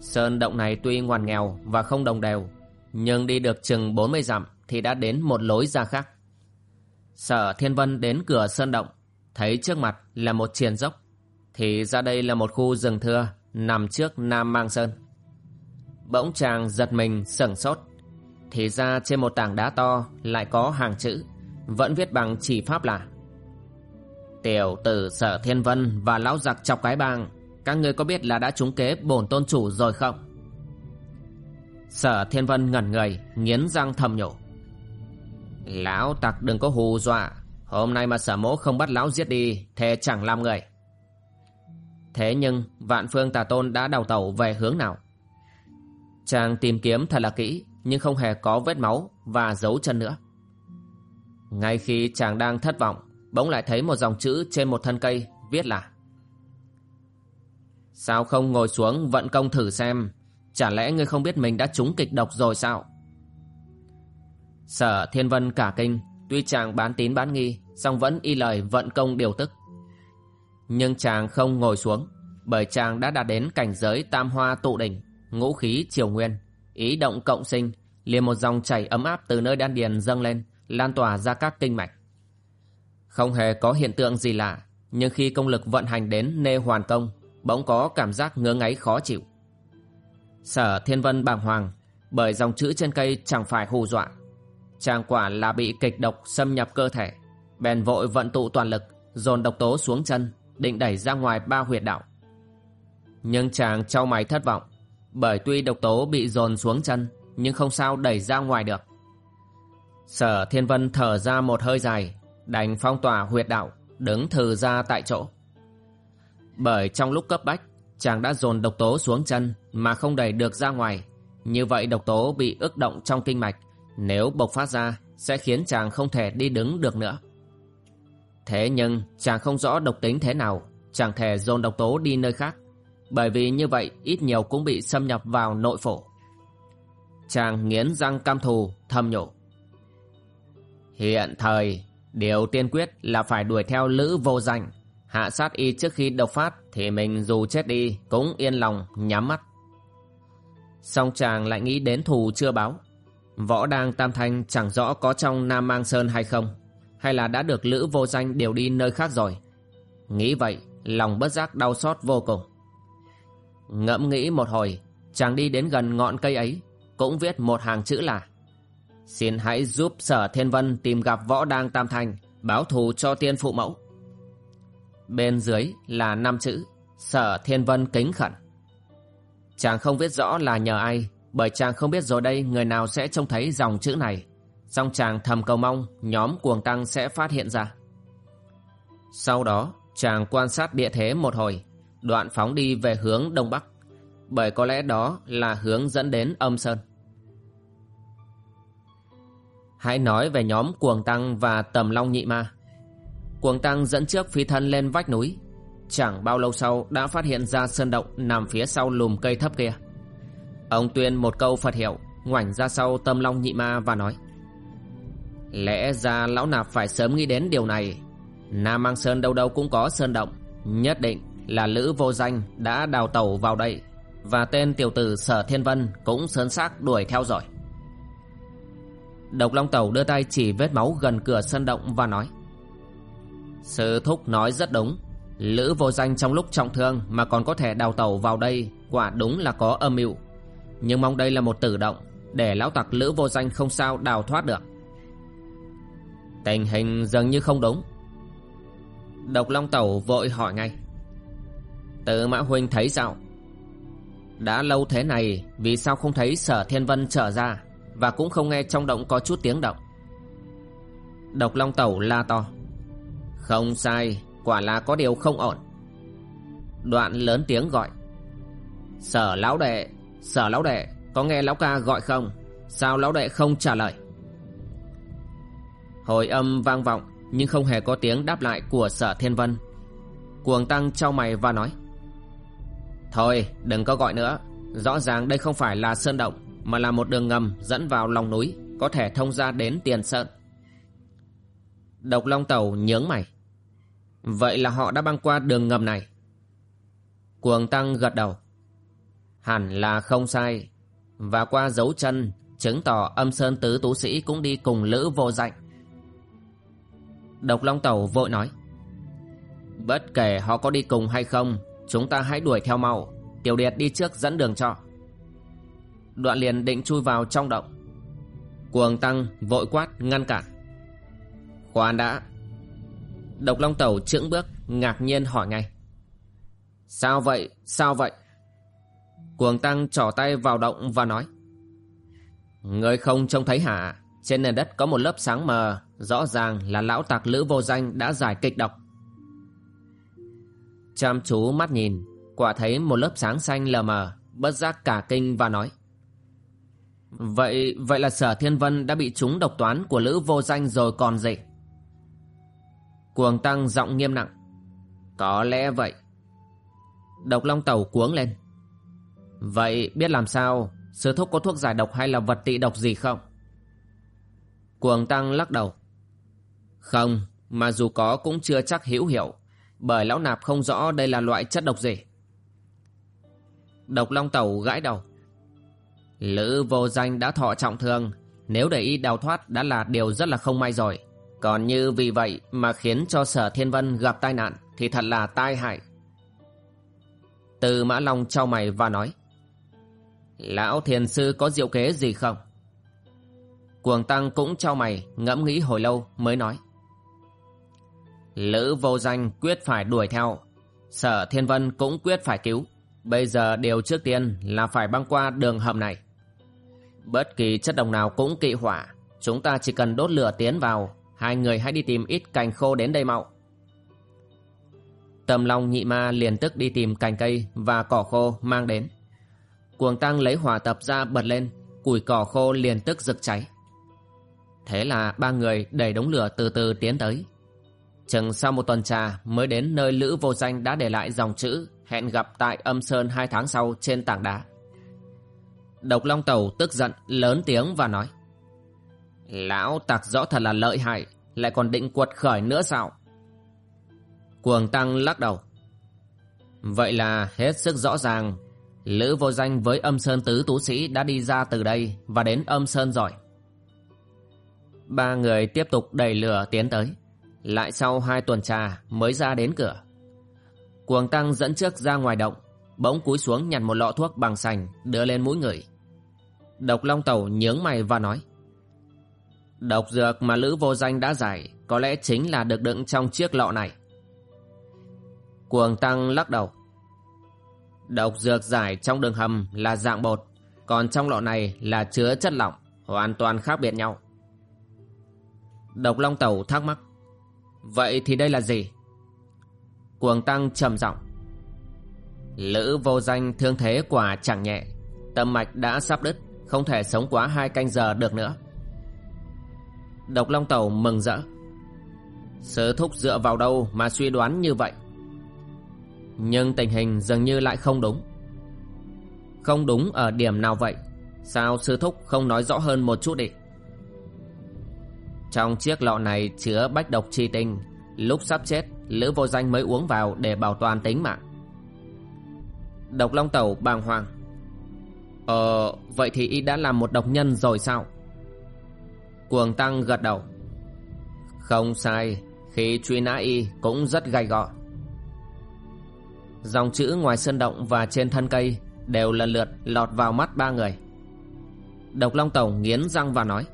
Sơn động này tuy ngoằn nghèo và không đồng đều, nhưng đi được chừng 40 dặm thì đã đến một lối ra khác. Sở thiên vân đến cửa sơn động, thấy trước mặt là một triền dốc, thì ra đây là một khu rừng thưa nằm trước nam mang sơn. Bỗng chàng giật mình sửng sốt thì ra trên một tảng đá to lại có hàng chữ, Vẫn viết bằng chỉ pháp là Tiểu tử sở thiên vân và lão giặc chọc cái bang Các ngươi có biết là đã trúng kế bổn tôn chủ rồi không? Sở thiên vân ngẩn người, Nghiến răng thầm nhổ Lão tặc đừng có hù dọa, Hôm nay mà sở mỗ không bắt lão giết đi Thế chẳng làm người. Thế nhưng, vạn phương tà tôn đã đào tẩu về hướng nào? Chàng tìm kiếm thật là kỹ nhưng không hề có vết máu và dấu chân nữa. Ngay khi chàng đang thất vọng, bỗng lại thấy một dòng chữ trên một thân cây viết là Sao không ngồi xuống vận công thử xem, chả lẽ ngươi không biết mình đã trúng kịch độc rồi sao? Sở Thiên Vân cả kinh, tuy chàng bán tín bán nghi, song vẫn y lời vận công điều tức. Nhưng chàng không ngồi xuống, bởi chàng đã đạt đến cảnh giới tam hoa tụ đỉnh, ngũ khí triều nguyên. Ý động cộng sinh, liền một dòng chảy ấm áp từ nơi đan điền dâng lên, lan tỏa ra các kinh mạch. Không hề có hiện tượng gì lạ, nhưng khi công lực vận hành đến nê hoàn công, bỗng có cảm giác ngứa ngáy khó chịu. Sở Thiên Vân bàng hoàng, bởi dòng chữ trên cây chẳng phải hù dọa. chàng quả là bị kịch độc xâm nhập cơ thể bèn vội vận tụ toàn lực dồn độc tố xuống chân định đẩy ra ngoài ba huyệt đạo nhưng chàng trao mày thất vọng bởi tuy độc tố bị dồn xuống chân, nhưng không sao đẩy ra ngoài được. Sở thiên vân thở ra một hơi dài, đành phong tỏa huyệt đạo, đứng thừ ra tại chỗ. Bởi trong lúc cấp bách, chàng đã dồn độc tố xuống chân mà không đẩy được ra ngoài, như vậy độc tố bị ức động trong kinh mạch, nếu bộc phát ra, sẽ khiến chàng không thể đi đứng được nữa. Thế nhưng, chàng không rõ độc tính thế nào, chàng thể dồn độc tố đi nơi khác bởi vì như vậy, ít nhiều cũng bị xâm nhập vào nội phổ chàng nghiến răng cam thù, thầm nhổ hiện thời, điều tiên quyết là phải đuổi theo lữ vô danh. Hạ sát y trước khi độc phát thì mình dù chết đi cũng yên lòng nhắm mắt. Song chàng lại nghĩ đến thù chưa báo. Võ đang tam thanh chẳng rõ có trong nam mang sơn hay không, hay là đã được lữ vô danh điều đi nơi khác rồi. Nghĩ vậy, lòng bất giác đau xót vô cùng ngẫm nghĩ một hồi, chàng đi đến gần ngọn cây ấy, cũng viết một hàng chữ là, xin hãy giúp sở thiên vân tìm gặp võ đang tam thanh báo thù cho tiên phụ mẫu. Bên dưới là năm chữ, sở thiên vân kính khẩn. Chàng không viết rõ là nhờ ai, bởi chàng không biết rồi đây người nào sẽ trông thấy dòng chữ này. Song chàng thầm cầu mong nhóm cuồng tăng sẽ phát hiện ra. Sau đó, chàng quan sát địa thế một hồi đoạn phóng đi về hướng đông bắc, bởi có lẽ đó là hướng dẫn đến âm sơn. Hãy nói về nhóm cuồng tăng và tầm long nhị ma. Cuồng tăng dẫn trước phi thân lên vách núi, chẳng bao lâu sau đã phát hiện ra sơn động nằm phía sau lùm cây thấp kia. Ông tuyên một câu phật hiệu, ngoảnh ra sau tâm long nhị ma và nói, lẽ ra lão nạp phải sớm nghĩ đến điều này. Nam mang sơn đâu đâu cũng có sơn động, nhất định là lữ vô danh đã đào tàu vào đây, và tên tiểu tử sở thiên vân cũng sơn xác đuổi theo rồi. Độc long tẩu đưa tay chỉ vết máu gần cửa sân động và nói, sư thúc nói rất đúng, lữ vô danh trong lúc trọng thương mà còn có thể đào tàu vào đây quả đúng là có âm mưu. Nhưng mong đây là một tử động, để lão tặc lữ vô danh không sao đào thoát được. Tình hình dường như không đúng. Độc long tẩu vội hỏi ngay tự mã huynh thấy sao? Đã lâu thế này, vì sao không thấy sở thiên vân trở ra và cũng không nghe trong động có chút tiếng động? Độc long tẩu la to. Không sai, quả là có điều không ổn. Đoạn lớn tiếng gọi. Sở lão đệ, sở lão đệ, có nghe lão ca gọi không? Sao lão đệ không trả lời? Hồi âm vang vọng, nhưng không hề có tiếng đáp lại của sở thiên vân. Cuồng tăng trao mày và nói thôi, đừng có gọi nữa. Rõ ràng đây không phải là sơn động, mà là một đường ngầm dẫn vào lòng núi, có thể thông ra đến tiền sơn. Độc long tàu nhướng mày. Vậy là họ đã băng qua đường ngầm này. Cuồng tăng gật đầu. Hẳn là không sai. Và qua dấu chân, chứng tỏ âm sơn tứ tú sĩ cũng đi cùng lữ vô dạnh độc long tàu vội nói. Bất kể họ có đi cùng hay không chúng ta hãy đuổi theo mau. Tiểu điệt đi trước dẫn đường cho. Đoạn liền định chui vào trong động. Cuồng tăng vội quát ngăn cản. Khoan đã. Độc long tẩu chững bước, ngạc nhiên hỏi ngay. Sao vậy? Sao vậy? Cuồng tăng trỏ tay vào động và nói. Người không trông thấy hả? Trên nền đất có một lớp sáng mờ, rõ ràng là lão tặc lữ vô danh đã giải kịch độc chăm chú mắt nhìn, quả thấy một lớp sáng xanh lờ mờ, bất giác cả kinh và nói. Vậy vậy là sở thiên vân đã bị trúng độc toán của lữ vô danh rồi còn gì? Cuồng tăng giọng nghiêm nặng. Có lẽ vậy. Độc long tàu cuống lên. Vậy biết làm sao? Sư thúc có thuốc giải độc hay là vật tị độc gì không? Cuồng tăng lắc đầu. Không, mà dù có cũng chưa chắc hữu hiệu bởi lão nạp không rõ đây là loại chất độc gì. Độc long tẩu gãi đầu. Lữ vô danh đã thọ trọng thương. Nếu để y đào thoát đã là điều rất là không may rồi. Còn như vì vậy mà khiến cho sở thiên vân gặp tai nạn thì thật là tai hại. Từ mã long trao mày và nói, lão thiền sư có diệu kế gì không? Cuồng Tăng cũng trao mày, ngẫm nghĩ hồi lâu mới nói. Lữ vô danh quyết phải đuổi theo. Sở Thiên Vân cũng quyết phải cứu. Bây giờ điều trước tiên là phải băng qua đường hầm này. Bất kỳ chất đồng nào cũng kỵ hỏa. Chúng ta chỉ cần đốt lửa tiến vào. Hai người hãy đi tìm ít cành khô đến đây mau. Tầm Long nhị ma liền tức đi tìm cành cây và cỏ khô mang đến. Cuồng Tăng lấy hỏa tập ra bật lên, củi cỏ khô liền tức rực cháy. Thế là ba người đẩy đống lửa từ từ tiến tới. Chừng sau một tuần trà mới đến nơi Lữ Vô Danh đã để lại dòng chữ hẹn gặp tại âm sơn hai tháng sau trên tảng đá. Độc Long Tẩu tức giận, lớn tiếng và nói, Lão tặc rõ thật là lợi hại, lại còn định quật khởi nữa sao? Cuồng Tăng lắc đầu, Vậy là hết sức rõ ràng Lữ vô danh với âm sơn tứ tú sĩ đã đi ra từ đây và đến âm sơn rồi. Ba người tiếp tục đẩy lửa tiến tới. Lại sau hai tuần trà mới ra đến cửa. Cuồng tăng dẫn trước ra ngoài động, bỗng cúi xuống nhặt một lọ thuốc bằng sành đưa lên mũi người. Độc Long Tẩu nhướng mày và nói Độc dược mà Lữ vô danh đã giải có lẽ chính là được đựng trong chiếc lọ này. Cuồng tăng lắc đầu Độc dược giải trong đường hầm là dạng bột, còn trong lọ này là chứa chất lỏng, hoàn toàn khác biệt nhau. Độc Long Tẩu thắc mắc. Vậy thì đây là gì? Cuồng Tăng trầm giọng. Lữ vô danh thương thế quả chẳng nhẹ, tâm mạch đã sắp đứt, không thể sống quá hai canh giờ được nữa. Độc Long Tẩu mừng rỡ. Sứ thúc dựa vào đâu mà suy đoán như vậy? Nhưng tình hình dường như lại không đúng Không đúng ở điểm nào vậy Sao sư thúc không nói rõ hơn một chút đi trong chiếc lọ này chứa bách độc chi tinh. Lúc sắp chết, Lữ vô danh mới uống vào để bảo toàn tính mạng. Độc long tẩu, bàng hoàng. Ờ vậy thì y đã làm một độc nhân rồi sao? Cuồng tăng gật đầu. Không sai Khi truy nã y cũng rất gay gọ. Dòng chữ ngoài sơn động và trên thân cây đều lần lượt lọt vào mắt ba người. Độc Long tẩu nghiến răng và nói.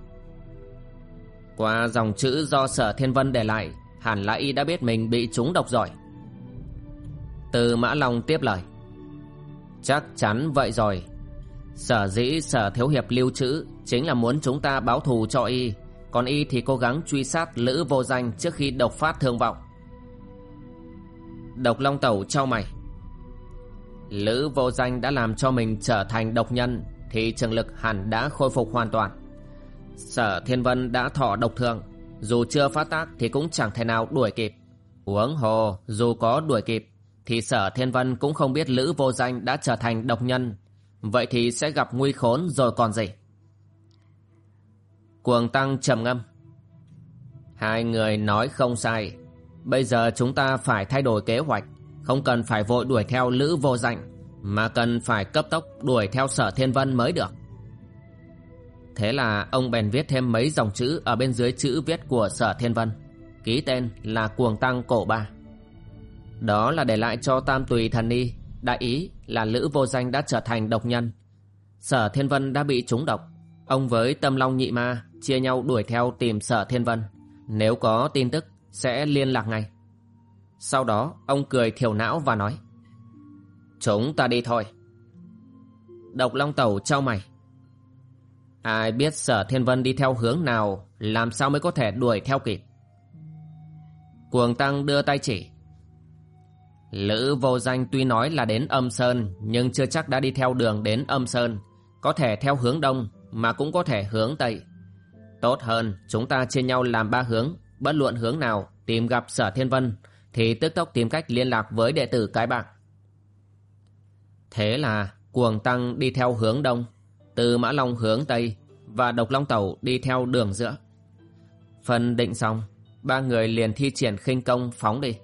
Qua dòng chữ do sở thiên vân để lại, Hẳn là y đã biết mình bị trúng độc rồi. Từ Mã Long tiếp lời. Chắc chắn vậy rồi. Sở dĩ sở thiếu hiệp lưu trữ Chính là muốn chúng ta báo thù cho y, Còn y thì cố gắng truy sát Lữ vô danh Trước khi độc phát thương vọng. Độc Long Tẩu trao mày. Lữ vô danh đã làm cho mình trở thành độc nhân, Thì trường lực hẳn đã khôi phục hoàn toàn. Sở Thiên Vân đã thọ độc thường Dù chưa phát tác thì cũng chẳng thể nào đuổi kịp. Uống hồ, dù có đuổi kịp, Thì sở Thiên Vân cũng không biết Lữ vô danh đã trở thành độc nhân. Vậy thì sẽ gặp nguy khốn rồi còn gì? Cuồng Tăng trầm ngâm. Hai người nói không sai. Bây giờ chúng ta phải thay đổi kế hoạch. Không cần phải vội đuổi theo Lữ vô danh, Mà cần phải cấp tốc đuổi theo sở thiên vân mới được. Thế là ông bèn viết thêm mấy dòng chữ Ở bên dưới chữ viết của sở thiên vân. Ký tên là Cuồng Tăng Cổ Ba. Đó là để lại cho Tam Tùy Thần Ni, Đại ý là Lữ vô danh đã trở thành độc nhân. Sở Thiên Vân đã bị trúng độc. Ông với Tâm Long Nhị Ma Chia nhau đuổi theo tìm Sở Thiên Vân. Nếu có tin tức, Sẽ liên lạc ngay. Sau đó, ông cười thiểu não và nói, Chúng ta đi thôi. Độc Long Tẩu trao mày. Ai biết sở thiên vân đi theo hướng nào Làm sao mới có thể đuổi theo kịp? Cuồng Tăng đưa tay chỉ. Lữ vô danh tuy nói là đến âm sơn Nhưng chưa chắc đã đi theo đường đến âm sơn. Có thể theo hướng đông Mà cũng có thể hướng tây. Tốt hơn chúng ta chia nhau làm ba hướng. Bất luận hướng nào Tìm gặp sở thiên vân thì tức tốc tìm cách liên lạc với đệ tử cái bạc. Thế là cuồng tăng đi theo hướng đông, từ Mã Long hướng tây và Độc Long Tẩu đi theo đường giữa. Phân định xong, ba người liền thi triển khinh công phóng đi.